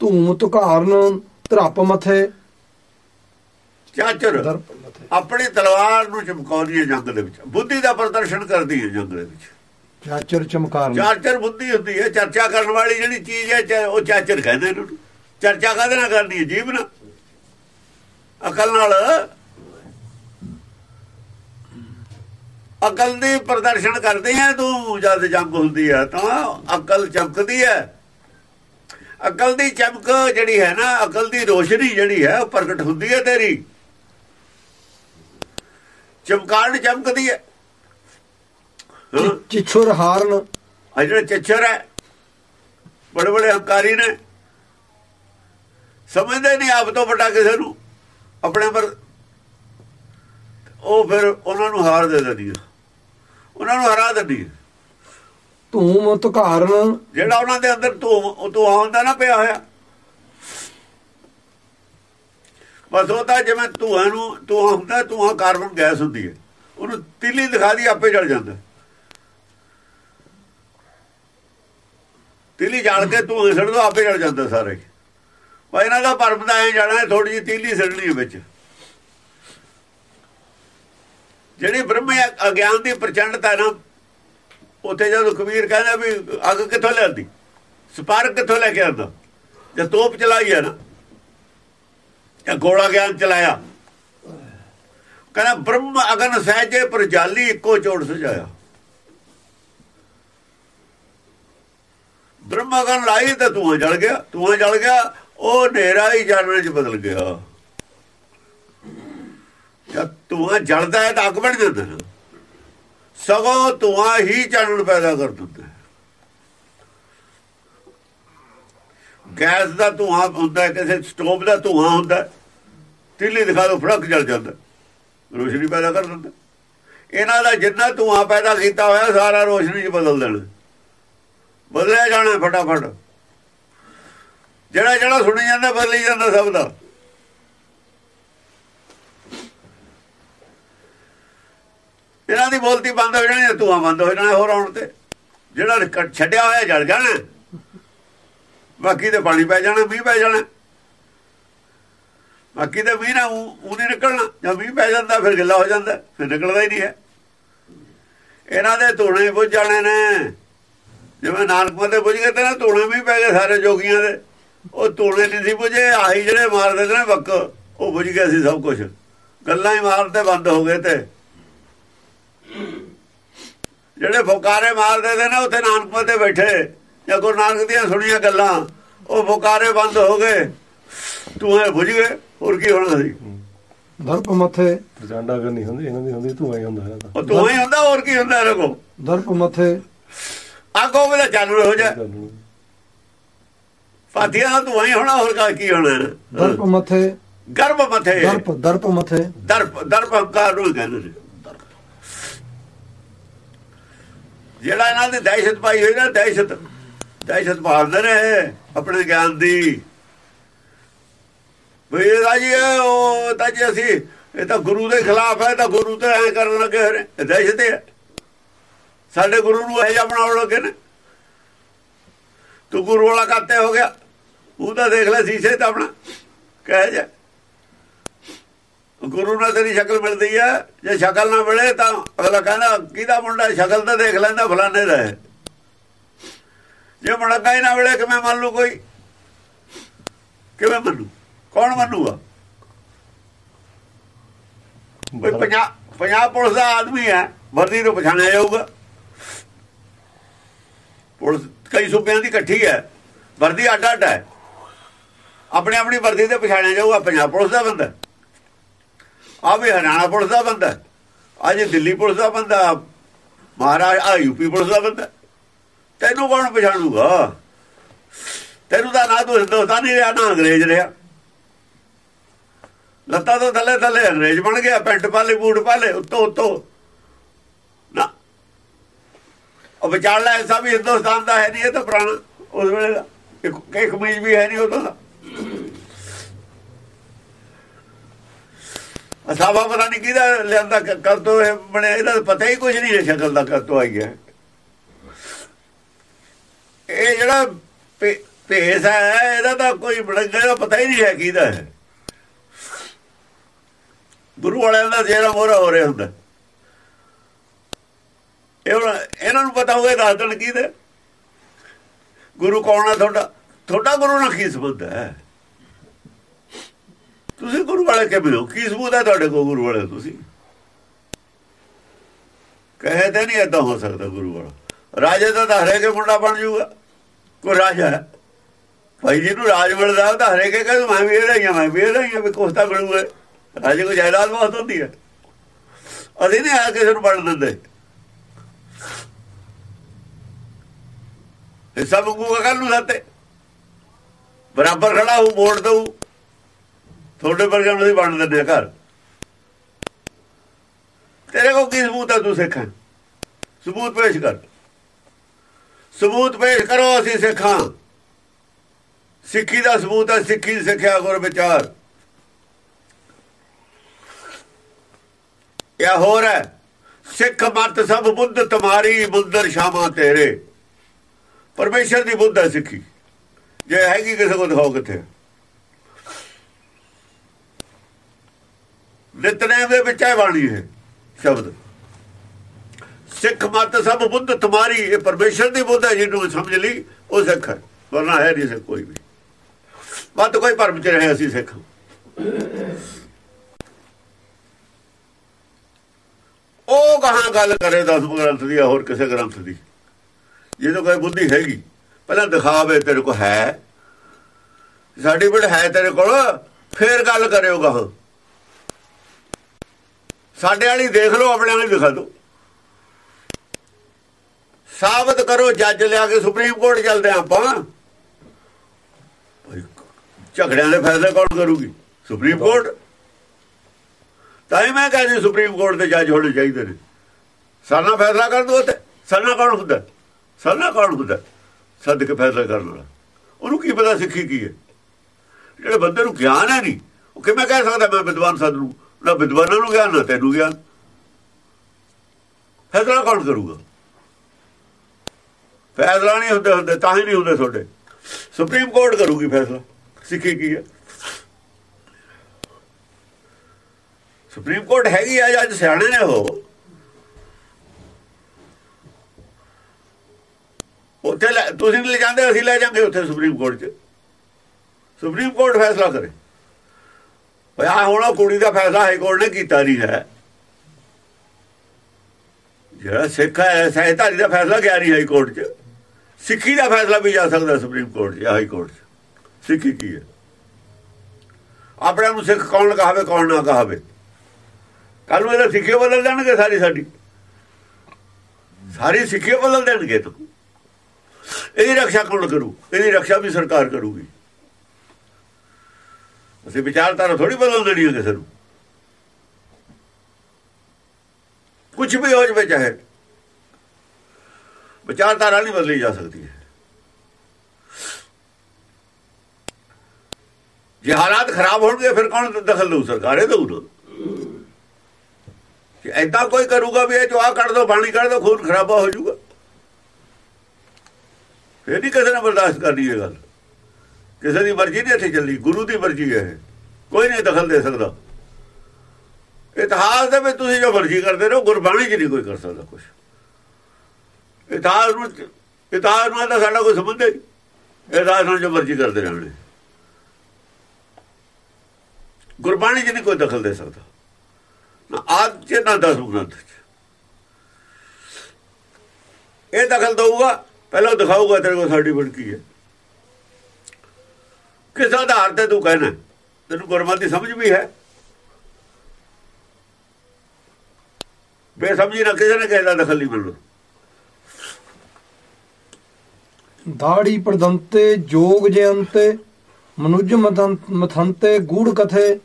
ਧੂਮ ਤੁਕਾਰਨ ਧਰਪ ਮਥੇ। ਚਾਚਰ ਆਪਣੀ ਤਲਵਾਰ ਨੂੰ ਚਮਕਾਉਂਦੀ ਹੈ ਜੰਗ ਦੇ ਵਿੱਚ। ਬੁੱਧੀ ਦਾ ਪ੍ਰਦਰਸ਼ਨ ਕਰਦੀ ਹੈ ਜੰਗ ਦੇ ਵਿੱਚ। ਚਾਚਰ ਚਮਕਾਰਨ। ਚਾਚਰ ਬੁੱਧੀ ਹੁੰਦੀ ਹੈ ਚਰਚਾ ਕਰਨ ਵਾਲੀ ਜਿਹੜੀ ਚੀਜ਼ ਹੈ ਉਹ ਚਾਚਰ ਕਹਿੰਦੇ ਨੇ ਚਰਚਾ ਕਾਹਦੇ ਨਾਲ ਕਰਨੀ ਹੈ ਜੀਵ ਨਾਲ। ਅਕਲ ਨਾਲ। ਅਕਲ ਦੀ ਪ੍ਰਦਰਸ਼ਨ ਕਰਦੇ ਆ ਤੂੰ ਜਦ ਜੰਗ ਹੁੰਦੀ ਹੈ ਤਾਂ ਅਕਲ ਚਮਕਦੀ ਹੈ ਅਕਲ ਦੀ ਚਮਕ ਜਿਹੜੀ ਹੈ ਨਾ ਅਕਲ ਦੀ ਰੋਸ਼ਨੀ ਜਿਹੜੀ ਹੈ ਉਹ ਪ੍ਰਗਟ ਹੁੰਦੀ ਹੈ ਤੇਰੀ। ਚਮਕਾਣ ਚਮਕਦੀ ਹੈ। ਚਿਛੁਰ ਹਾਰਨ। ਆ ਜਿਹੜੇ ਚੱਚਰ ਹੈ ਬੜੇ ਬੜੇ ਹੰਕਾਰੀ ਨੇ। ਸਮਝਦੇ ਨਹੀਂ ਆਪ ਤੋਂ ਵੱਡਾ ਕਿਸੇ ਨੂੰ। ਆਪਣੇ ਪਰ ਉਹ ਫਿਰ ਉਹਨਾਂ ਨੂੰ ਹਾਰ ਦੇ ਦਿੰਦੀ ਹੈ ਉਹਨਾਂ ਨੂੰ ਹਰਾ ਦਿੰਦੀ ਹੈ ਧੂਮ ਧਕਾਰਨ ਜਿਹੜਾ ਉਹਨਾਂ ਦੇ ਅੰਦਰ ਧੂਮ ਧੂਆਂ ਹੁੰਦਾ ਨਾ ਪਿਆ ਹੋਇਆ। ਬਸ ਉਹ ਤਾਂ ਜਿਵੇਂ ਧੂਆਂ ਨੂੰ ਧੂਆਂ ਹੁੰਦਾ ਧੂਆਂ ਕਾਰਬਨ ਗੈਸ ਹੁੰਦੀ ਹੈ। ਉਹਨੂੰ ਤਿੱਲੀ ਦਿਖਾ ਦੀ ਆਪੇ ਜਲ ਜਾਂਦਾ। ਤਿੱਲੀ ਜਾਲ ਕੇ ਧੂਆਂ ਛੱਡ ਦੋ ਆਪੇ ਜਲ ਜਾਂਦਾ ਸਾਰੇ। ਪਰ ਇਹਨਾਂ ਦਾ ਪਰਮ ਐ ਜਾਣਾ ਥੋੜੀ ਜਿਹੀ ਤਿੱਲੀ ਛੱਡਣੀ ਵਿੱਚ। ਜਿਹੜੀ ਬ੍ਰਹਮ ਅਗਿਆਨ ਦੀ ਪ੍ਰਚੰਡਤਾ ਨਾ ਉੱਥੇ ਜਦੋਂ ਕਬੀਰ ਕਹਿੰਦਾ ਵੀ ਅੱਗ ਕਿੱਥੋਂ ਲਿਆਂਦੀ? ਸਪਾਰਕ ਕਿੱਥੋਂ ਲੈ ਕੇ ਆਉਂਦਾ ਜੇ ਤੋਪ ਚਲਾਈ ਹੈ ਨਾ, ਜਾਂ ਗੋਲਾ ਗਿਆਨ ਚਲਾਇਆ। ਕਹਿੰਦਾ ਬ੍ਰਹਮ ਅਗਨ ਸਹਿਜੇ ਪਰ ਜਾਲੀ ਇੱਕੋ ਚੋੜ ਸਜਾਇਆ ਬ੍ਰਹਮ ਅਗਨ ਲਾਈ ਤਾਂ ਤੂੰ ਜਲ ਗਿਆ ਤੂੰ ਜਲ ਗਿਆ, ਉਹ ਹਨੇਰਾ ਹੀ ਜਾਨਣ ਚ ਬਦਲ ਗਿਆ। ਜਦ ਤੂੰ ਜਲਦਾ ਹੈ ਤਾਂ ਅੱਗ ਬਣ ਜਾਂਦਾ ਨਾ। ਸਗੋਂ ਧੂਆਂ ਹੀ ਚਾਨਣ ਪੈਦਾ ਕਰ ਦਿੰਦਾ ਗੈਸ ਦਾ ਧੂਆਂ ਹੁੰਦਾ ਕਿਸੇ ਸਟੋਵ ਦਾ ਧੂਆਂ ਹੁੰਦਾ ਤਿੱਲੀ ਦਿਖਾ ਦੋ ਫੜਕ ਜਲ ਜਾਂਦਾ ਰੋਸ਼ਨੀ ਪੈਦਾ ਕਰ ਦਿੰਦਾ ਇਹਨਾਂ ਦਾ ਜਿੰਨਾ ਧੂਆਂ ਪੈਦਾ ਕੀਤਾ ਹੋਇਆ, ਸਾਰਾ ਰੋਸ਼ਨੀ 'ਚ ਬਦਲ ਦੇਣਾ। ਬਦਲਿਆ ਜਾਣਾ ਫਟਾਫਟ। ਜਿਹੜਾ ਜਿਹੜਾ ਸੁਣੀ ਜਾਂਦਾ, ਬਦਲੀ ਜਾਂਦਾ ਸਭ ਦਾ। ਇਹਨਾਂ ਦੀ ਬੋਲਤੀ ਬੰਦ ਹੋ ਜਾਣੀ ਧੂਆਂ ਬੰਦ ਹੋ ਜਾਣਾ ਹੋਰ ਆਉਣ ਤੇ। ਜਿਹੜਾ ਛੱਡਿਆ ਹੋਇਆ ਜਲ ਜਾਣਾ ਬਾਕੀ ਤੇ ਪਾਣੀ ਪੈ ਜਾਣਾ, ਮੀਂਹ ਪੈ ਜਾਣਾ। ਬਾਕੀ ਤੇ ਮੀਂਹ ਨਾ ਉਹ ਨਹੀਂ ਨਿਕਲਣਾ ਜਦ ਮੀਂਹ ਪੈ ਜਾਂਦਾ ਫਿਰ ਗਿੱਲਾ ਹੋ ਜਾਂਦਾ, ਫਿਰ ਨਿਕਲਦਾ ਹੀ ਨਹੀਂ ਹੈ। ਇਹਨਾਂ ਦੇ ਧੂਣੇ ਬੁੱਝ ਜਾਣੇ ਨੇ। ਜਿਵੇਂ ਨਾਨਕਪੁਰ ਦੇ ਬੁੱਝ ਗਏ ਤੇ ਨਾ ਧੂਣੇ ਵੀ ਪੈ ਗਏ ਸਾਰੇ ਜੋਗੀਆਂ ਦੇ। ਉਹ ਧੂਣੇ ਨਹੀਂ ਸੀ ਬੁਝੇ, ਆਹੀ ਜਿਹੜੇ ਮਾਰਦੇ ਨੇ ਬੱਕ, ਉਹ ਬੁੱਝ ਗਿਆ ਸੀ ਸਭ ਕੁਝ ਗੱਲਾਂ ਹੀ ਮਾਰਦੇ ਬੰਦ ਹੋ ਗਏ ਤੇ। ਜਿਹੜੇ ਫੁਕਾਰੇ ਮਾਰਦੇ ਨੇ ਨਾ ਉੱਥੇ ਨਾਨਕਪੁਰ ਤੇ ਬੈਠੇ। ਜਾਂ ਗੁਰੂ ਨਾਨਕ ਦੀਆਂ ਸੁਣੀਆਂ ਗੱਲਾਂ ਉਹ ਫੁਕਾਰੇ ਬੰਦ ਹੋ ਗਏ। ਤੂੰ ਇਹ ਬੁਝ ਗਏ ਹੋਰ ਕੀ ਹੋਣਾ ਸੀ? ਦਰਪ ਮਥੇ। ਅਗਰ ਨਹੀਂ ਹੁੰਦੀ ਇਹਨਾਂ ਦੀ ਹੁੰਦੀ ਧੂਆਂ ਹੀ ਹੁੰਦਾ ਹੈ ਤਾਂ ਉਹ ਤੂੰ ਹੀ ਹੁੰਦਾ ਹੋਰ ਕੀ ਹੁੰਦਾ ਰਕੋ ਦਰਪ ਮਥੇ। ਆਗੋ ਵੇਲੇ ਚਾਲੂ ਹੋ ਜਾ ਫਾਤੀਆਂ ਦਾ ਤੂੰ ਹੀ ਹੋਣਾ ਹੋਰ ਕਾ ਕੀ ਹੋਣਾ? ਦਰਪ ਮਥੇ। ਗਰਭ ਮਥੇ। ਦਰਪ ਦਰਪ ਮਥੇ। ਦਰਪ ਦਰਪ ਹੰਕਾਰ ਨੂੰ ਕਹਿੰਦੇ ਨੇ। ਜਿਹੜਾ ਇਹਨਾਂ ਦੀ ਦਹਿਸ਼ਤ ਪਾਈ ਹੋਈ ਨਾ, ਦਹਿਸ਼ਤ ਦਹਿਸ਼ਤ ਪਾਉਂਦੇ ਨੇ ਆਪਣੇ ਗਿਆਨ ਦੀ। ਵੀ ਰਾਜੀ ਉਹ ਤਾਂ ਜੀ ਅਸੀਂ, ਇਹ ਤਾਂ ਗੁਰੂ ਦੇ ਖਿਲਾਫ ਹੈ ਤਾਂ ਗੁਰੂ ਤੇ ਐ ਕਰਨ ਲੱਗੇ ਹੋਏ ਨੇ ਦਹਿਸ਼ਤ ਹੈ ਸਾਡੇ ਗੁਰੂ ਨੂੰ ਇਹ ਜਿਹਾ ਬਣਾਉਣ ਲੱਗੇ ਨੇ। ਤੂੰ ਗੁਰੂ ਵਾਲਾ ਕਾਤੇ ਹੋ ਗਿਆ ਉਹ ਤਾਂ ਦੇਖ ਲੈ ਸੀਸੇ ਤਾਂ ਆਪਣਾ, ਕਹਿ ਜਾ ਗੁਰੂ ਨਾਲ ਤੇਰੀ ਸ਼ਕਲ ਮਿਲਦੀ ਹੈ ਜੇ ਸ਼ਕਲ ਨਾ ਮਿਲੇ ਤਾਂ ਅਗਲਾ ਕਹਿੰਦਾ ਕਿਹਦਾ ਮੁੰਡਾ ਸ਼ਕਲ ਤਾਂ ਦੇਖ ਲੈਂਦਾ ਫਲਾਣੇ ਦਾ ਹੈ। ਜੇ ਮੁੰਡਾ ਹੀ ਨਾ ਮਿਲੇ ਕਿਵੇਂ ਮੰਨ ਲੂ ਕੋਈ? ਕਿਵੇਂ ਮੰਨੂ? ਕੌਣ ਮੰਨੂਗਾ? ਕੋਈ ਪੰਜਾਬ ਪੰਜਾਬ ਪੁਲਿਸ ਦਾ ਆਦਮੀ ਹੈ। ਵਰਦੀ ਨੂੰ ਪਛਾਣਿਆ ਜਾਊਗਾ। ਪੁਲਿਸ ਕਈ ਸੂਬਿਆਂ ਦੀ ਇਕੱਠੀ ਹੈ। ਵਰਦੀ ਅੱਡ ਅੱਡ ਹੈ। ਆਪਣੇ ਆਪਣੀ ਵਰਦੀ ਤੇ ਪਛਾਣਿਆ ਜਾਊਗਾ। ਪੰਜਾਬ ਪੁਲਿਸ ਦਾ ਬੰਦਾ ਆ ਵੀ ਹਰਿਆਣਾ ਪੁਲਿਸ ਦਾ ਬੰਦਾ ਅੱਜ ਦਿੱਲੀ ਪੁਲਿਸ ਦਾ ਬੰਦਾ ਮਹਾਰਾਜ, ਆ ਯੂਪੀ ਪੁਲਿਸ ਦਾ ਬੰਦਾ ਤੈਨੂੰ ਕੌਣ ਪਛਾਣੂਗਾ? ਤੈਨੂੰ ਤਾਂ ਨਾ ਤੂੰ ਹਿੰਦੁਸਤਾਨੀ ਰਿਹਾ, ਨਾ ਅੰਗਰੇਜ਼ ਰਿਹਾ। ਲੱਤਾਂ ਤੋਂ ਥੱਲੇ ਥੱਲੇ ਅੰਗਰੇਜ਼ ਬਣ ਗਿਆ, ਪੈਂਟ ਪਾਲੇ, ਬੂਟ ਪਾਲੇ, ਉੱਤੋਂ ਉੱਤੋਂ। ਨਾ। ਉਹ ਵਿਚਾਰਲਾ ਐਸਾ ਵੀ ਹਿੰਦੁਸਤਾਨ ਦਾ ਹੈ ਨਹੀਂ, ਇਹ ਤਾਂ ਪੁਰਾਣਾ। ਉਸ ਵੇਲੇ ਦਾ ਇੱਕ ਕਮੀਜ਼ ਵੀ ਹੈ ਨਹੀਂ ਉਦੋਂ ਅਸਾਵਾ ਪਤਾ ਨਹੀਂ ਕਿਹਦਾ ਲਿਆਂਦਾ ਕਰ ਤੋਂ ਇਹ ਬਣਿਆ, ਇਹਦਾ ਪਤਾ ਹੀ ਕੁਝ ਨਹੀਂ ਹੈ ਸ਼ਕਲ ਦਾ ਕਰ ਤੋਂ ਆਈ ਹੈ। ਇਹ ਜਿਹੜਾ ਭੇਸ ਹੈ, ਇਹਦਾ ਤਾਂ ਕੋਈ ਬੜੰਗਾ ਦਾ ਪਤਾ ਹੀ ਨਹੀਂ ਹੈ ਕਿਹਦਾ ਹੈ। ਗੁਰੂ ਵਾਲਿਆਂ ਦਾ ਜਿਹੜਾ ਮੋਹਰਾ ਹੋ ਰਿਹਾ ਹੁੰਦਾ। ਇਹਨਾਂ ਨੂੰ ਪਤਾ ਹੋਵੇ, ਦੱਸ ਦੇਣ ਕੀ ਗੁਰੂ ਕੌਣ ਹੈ? ਤੁਹਾਡਾ ਤੁਹਾਡਾ ਗੁਰੂ ਨਾਲ ਕੀ ਸੰਬੰਧ ਹੈ? ਤੁਸੀਂ ਗੁਰੂ ਵਾਲੇ ਕਿਵੇਂ ਹੋ ਕੀ ਸਬੂਤ ਹੈ ਤੁਹਾਡੇ ਕੋਲ ਗੁਰੂ ਵਾਲੇ ਤੁਸੀਂ? ਕਹੇ ਤੇ ਨਹੀਂ ਏਦਾਂ ਹੋ ਸਕਦਾ ਗੁਰੂ ਵਾਲਾ। ਰਾਜੇ ਦਾ ਤਾਂ ਹਰੇਕ ਮੁੰਡਾ ਬਣ ਜਾਊਗਾ। ਕੋਈ ਰਾਜਾ ਹੈ। ਭਾਈ ਜੀ ਨੂੰ ਰਾਜ ਮਿਲਦਾ ਉਹ ਤਾਂ ਹਰੇਕ ਕਹਿੰਦਾ, ਮੈਂ ਵੀ ਇਹਦਾ ਹੀ ਆ ਮੈਂ ਵੀ ਇਹਦਾ ਹੀ ਆ ਵੀ ਕੋਸਤਾ ਬਣੂਗਾ। ਰਾਜੇ ਕੋ ਜਾਇਦਾਦ ਬਹੁਤ ਹੁੰਦੀ ਹੈ। ਅਸੀਂ ਨਹੀਂ ਆ ਕਿਸੇ ਨੂੰ ਬਣ ਦਿੰਦੇ। ਇਹ ਸਭ ਮੰਗੂਗਾ ਕੱਲ ਨੂੰ ਸਾਤੇ ਬਰਾਬਰ ਖੜਾ ਹੋ ਵੋਟ ਦਊ। ਤੁਹਾਡੇ ਵਰਗੇ ਨੂੰ ਅਸੀਂ ਬਣ ਦਿੰਦੇ ਘਰ। ਤੇਰੇ ਕੋਲ ਕੀ ਸਬੂਤ ਹੈ ਤੂੰ ਸਿੱਖਾਂ? ਸਬੂਤ ਪੇਸ਼ ਕਰ। ਸਬੂਤ ਪੇਸ਼ ਕਰੋ, ਅਸੀਂ ਸਿੱਖਾਂ। ਸਿੱਖੀ ਦਾ ਸਬੂਤ ਹੈ ਸਿੱਖੀ ਸਿੱਖਿਆ ਗੁਰ ਵਿਚਾਰ। ਇਹ ਹੋਰ ਹੈ, ਸਿੱਖ ਮਤ ਸਭ ਬੁੱਧ ਤੁਮਾਰੀ ਬੁੱਧਰ ਸ਼ਾਮਾ ਤੇਰੇ। ਪਰਮੇਸ਼ਰ ਦੀ ਬੁੱਧ ਹੈ ਸਿੱਖੀ। ਜੇ ਹੈਗੀ ਕਿਸੇ ਕੋ ਦਿਖਾਓ ਕਿੱਥੇ। ਨਿਤਨੇਮ ਦੇ ਵਿੱਚ ਹੈ ਬਾਣੀ ਹੈ, ਸ਼ਬਦ। ਸਿੱਖ ਮਤ ਸਭ ਬੁੱਧ ਤੁਮਾਰੀ, ਇਹ ਪਰਮੇਸ਼ਰ ਦੀ ਬੁੱਧ ਹੈ ਜਿਹਨੂੰ ਸਮਝ ਲਈ, ਉਹ ਸਿੱਖ ਹੈ, ਵਰਨਾ ਹੈ ਨਹੀਂ ਸਿੱਖ ਕੋਈ ਵੀ। ਮਤ ਕੋਈ ਭਰਮ ਚ ਰਹੇ ਅਸੀਂ ਸਿੱਖ। ਉਹ ਕਹਾਂ ਗੱਲ ਕਰੇ ਦਸ ਗ੍ਰੰਥ ਦੀ ਹੋਰ ਕਿਸੇ ਗ੍ਰੰਥ ਦੀ। ਜਦੋਂ ਕੋਈ ਬੁੱਧੀ ਹੈਗੀ, ਪਹਿਲਾਂ ਦਿਖਾਵੇ ਤੇਰੇ ਕੋ ਹੈ। ਸਾਡੀ ਸਰਟੀਫਿਕੇਟ ਹੈ ਤੇਰੇ ਕੋਲ, ਫੇਰ ਗੱਲ ਕਰਿਓ ਕਹਾਂ ਸਾਡੇ ਵਾਲੀ ਦੇਖ ਲਓ, ਆਪਣੇ ਵਾਲੀ ਦਿਖਾ ਦਿਓ। ਸਾਬਤ ਕਰੋ, ਜੱਜ ਲਿਆ ਕੇ ਸੁਪਰੀਮ ਕੋਰਟ ਚੱਲਦੇ ਆਪਾਂ। ਝਗੜਿਆਂ ਦੇ ਫੈਸਲੇ ਕੌਣ ਕਰੂਗੀ? Supreme court? ਤਾਂ ਹੀ ਮੈਂ ਕਹਿੰਦੀ ਸੁਪਰੀਮ ਕੋਰਟ ਦੇ ਜੱਜ ਹੋਣੇ ਚਾਹੀਦੇ ਨੇ। ਸਾਨਾ ਫੈਸਲਾ ਕਰ ਦੋ ਤੇ ਸਾਨਾ ਕੌਣ ਹੁੰਦਾ? ਸਾਨਾ ਕੌਣ ਹੁੰਦਾ? ਸੱਦ ਕੇ ਫੈਸਲਾ ਕਰਨ ਵਾਲਾ। ਉਹਨੂੰ ਕੀ ਪਤਾ ਸਿੱਖੀ ਕੀ ਹੈ? ਜਿਹੜੇ ਬੰਦੇ ਨੂੰ ਗਿਆਨ ਹੈ ਨਹੀਂ, ਉਹ ਕਿਵੇਂ ਕਹਿ ਸਕਦਾ ਮੈਂ ਵਿਦਵਾਨ ਸੱਦ ਨੂੰ ਨਾ ਵਿਦਵਾਨਾਂ ਨੂੰ ਗਿਆਨ, ਨਾ ਤੈਨੂੰ ਗਿਆਨ। ਫੈਸਲਾ ਕੌਣ ਕਰੂਗਾ? ਫੈਸਲਾ ਨਹੀਂ ਹੁੰਦੇ ਹੁੰਦੇ, ਤਾਂ ਹੀ ਨਹੀਂ ਹੁੰਦੇ ਤੁਹਾਡੇ। ਸੁਪਰੀਮ ਕੋਰਟ ਕਰੂਗੀ ਫੈਸਲਾ। ਸਿੱਖੀ ਕੀ ਹੈ? ਸੁਪਰੀਮ ਕੋਰਟ ਹੈਗੀ ਆ ਅੱਜ ਸਿਆਣੇ ਨੇ ਉਹ? ਉੱਥੇ ਤੁਸੀਂ ਲੈ ਜਾਂਦੇ ਅਸੀਂ ਲੈ ਜਾਂਗੇ ਉੱਥੇ ਸੁਪਰੀਮ ਕੋਰਟ 'ਚ। ਸੁਪਰੀਮ ਕੋਰਟ ਫੈਸਲਾ ਕਰੇ। ਆ ਹੁਣ ਕੁੜੀ ਦਾ ਫੈਸਲਾ ਹਾਈ ਕੋਰਟ ਨੇ ਕੀਤਾ ਨਹੀਂ ਹੈ। ਜਿਹੜਾ ਸਿੱਖ ਹੈ ਸਹਿਤਾਰੀ ਦਾ ਫੈਸਲਾ ਗਿਆ ਨਹੀਂ ਹਾਈ ਕੋਰਟ 'ਚ। ਸਿੱਖੀ ਦਾ ਫੈਸਲਾ ਵੀ ਜਾ ਸਕਦਾ ਸੁਪਰੀਮ ਕੋਰਟ 'ਚ, ਹਾਈ ਕੋਰਟ 'ਚ। ਸਿੱਖੀ ਕੀ ਹੈ? ਆਪਣੇ ਨੂੰ ਸਿੱਖ ਕੌਣ ਕਹਾਵੇ, ਕੌਣ ਨਾ ਕਹਾਵੇ। ਕੱਲ ਨੂੰ ਇਹਦਾ ਸਿੱਖੇ ਬਦਲ ਦੇਣਗੇ ਸਾਰੀ ਸਾਡੀ। ਸਾਰੀ ਸਿੱਖੇ ਬਦਲ ਦੇਣਗੇ ਤੂੰ। ਇਹਦੀ ਰੱਖਿਆ ਕੌਣ ਕਰੂ? ਇਹਦੀ ਰੱਖਿਆ ਵੀ ਸਰਕਾਰ ਕਰੂਗੀ। ਅਸੀਂ ਵਿਚਾਰਧਾਰਾ ਥੋੜੀ ਬਦਲ ਦੇਣੀ ਹੈ ਕਿਸੇ ਨੂੰ। ਕੁਝ ਵੀ ਹੋ ਜਵੇ ਚਾਹੇ ਵਿਚਾਰਧਾਰਾ ਨਹੀਂ ਬਦਲੀ ਜਾ ਸਕਦੀ ਹੈ। ਜੇ ਹਾਲਾਤ ਖਰਾਬ ਹੋਣਗੇ, ਫਿਰ ਕੌਣ ਦਖਲ ਲਊ ਸਰਕਾਰੇ ਦਊ ਨਾ ਕਿ ਐਦਾਂ ਕੋਈ ਕਰੂਗਾ ਵੀ ਇਹ ਚੋਂ ਆ ਕੱਢ ਦੋ ਬਾਣੀ ਕੱਢ ਦੋ, ਖੂਨ ਖਰਾਬਾ ਹੋ ਜਾਊਗਾ। ਫਿਰ ਨਹੀਂ ਕਿਸੇ ਨੇ ਬਰਦਾਸ਼ਤ ਕਰਨੀ ਇਹ ਗੱਲ। ਕਿਸੇ ਦੀ ਮਰਜ਼ੀ ਨਹੀਂ ਇੱਥੇ ਚੱਲੀ, ਗੁਰੂ ਦੀ ਮਰਜ਼ੀ ਹੈ ਕੋਈ ਨਹੀਂ ਦਖਲ ਦੇ ਸਕਦਾ। ਇਤਿਹਾਸ ਦੇ ਵਿੱਚ ਤੁਸੀਂ ਜੋ ਮਰਜ਼ੀ ਕਰਦੇ ਰਹੋ, ਗੁਰਬਾਣੀ 'ਚ ਨਹੀਂ ਕੋਈ ਕਰ ਸਕਦਾ ਕੁਝ ਇਤਿਹਾਸ ਨੂੰ, ਇਤਿਹਾਸ ਨਾਲ ਤਾਂ ਸਾਡਾ ਕੋਈ ਸੰਬੰਧ ਨਹੀਂ। ਇਤਿਹਾਸ ਨਾਲ ਜੋ ਮਰਜ਼ੀ ਕਰਦੇ ਰਹਿਣੇ। ਗੁਰਬਾਣੀ 'ਚ ਨਹੀਂ ਕੋਈ ਦਖਲ ਦੇ ਸਕਦਾ। ਨਾ ਆਦ ਚ, ਨਾ ਦਸ ਗ੍ਰੰਥ ਚ। ਇਹ ਦਖਲ ਦਊਗਾ, ਪਹਿਲਾਂ ਦਿਖਾਊਗਾ ਤੇਰੇ ਕੋਲ ਸਰਟੀਫਿਕੇਟ ਕੀ ਹੈ। ਕਿਸ ਆਧਾਰ ਤੇ ਤੂੰ ਕਹਿਣਾ? ਤੈਨੂੰ ਗੁਰਮਤਿ ਸਮਝ ਵੀ ਹੈ। ਬੇਸਮਝੀ ਨਾ ਕਿਸੇ ਨੇ ਕਹਿਦਾ ਦਖਲ ਨਹੀਂ ਮਿਲਣਾ। ਦਾੜੀ ਪ੍ਰਦੰਤੇ ਜੋਗ ਜਯੰਤੇ ਮਨੁਜ ਮਥੰਤੇ ਗੂੜ ਕਥੇ।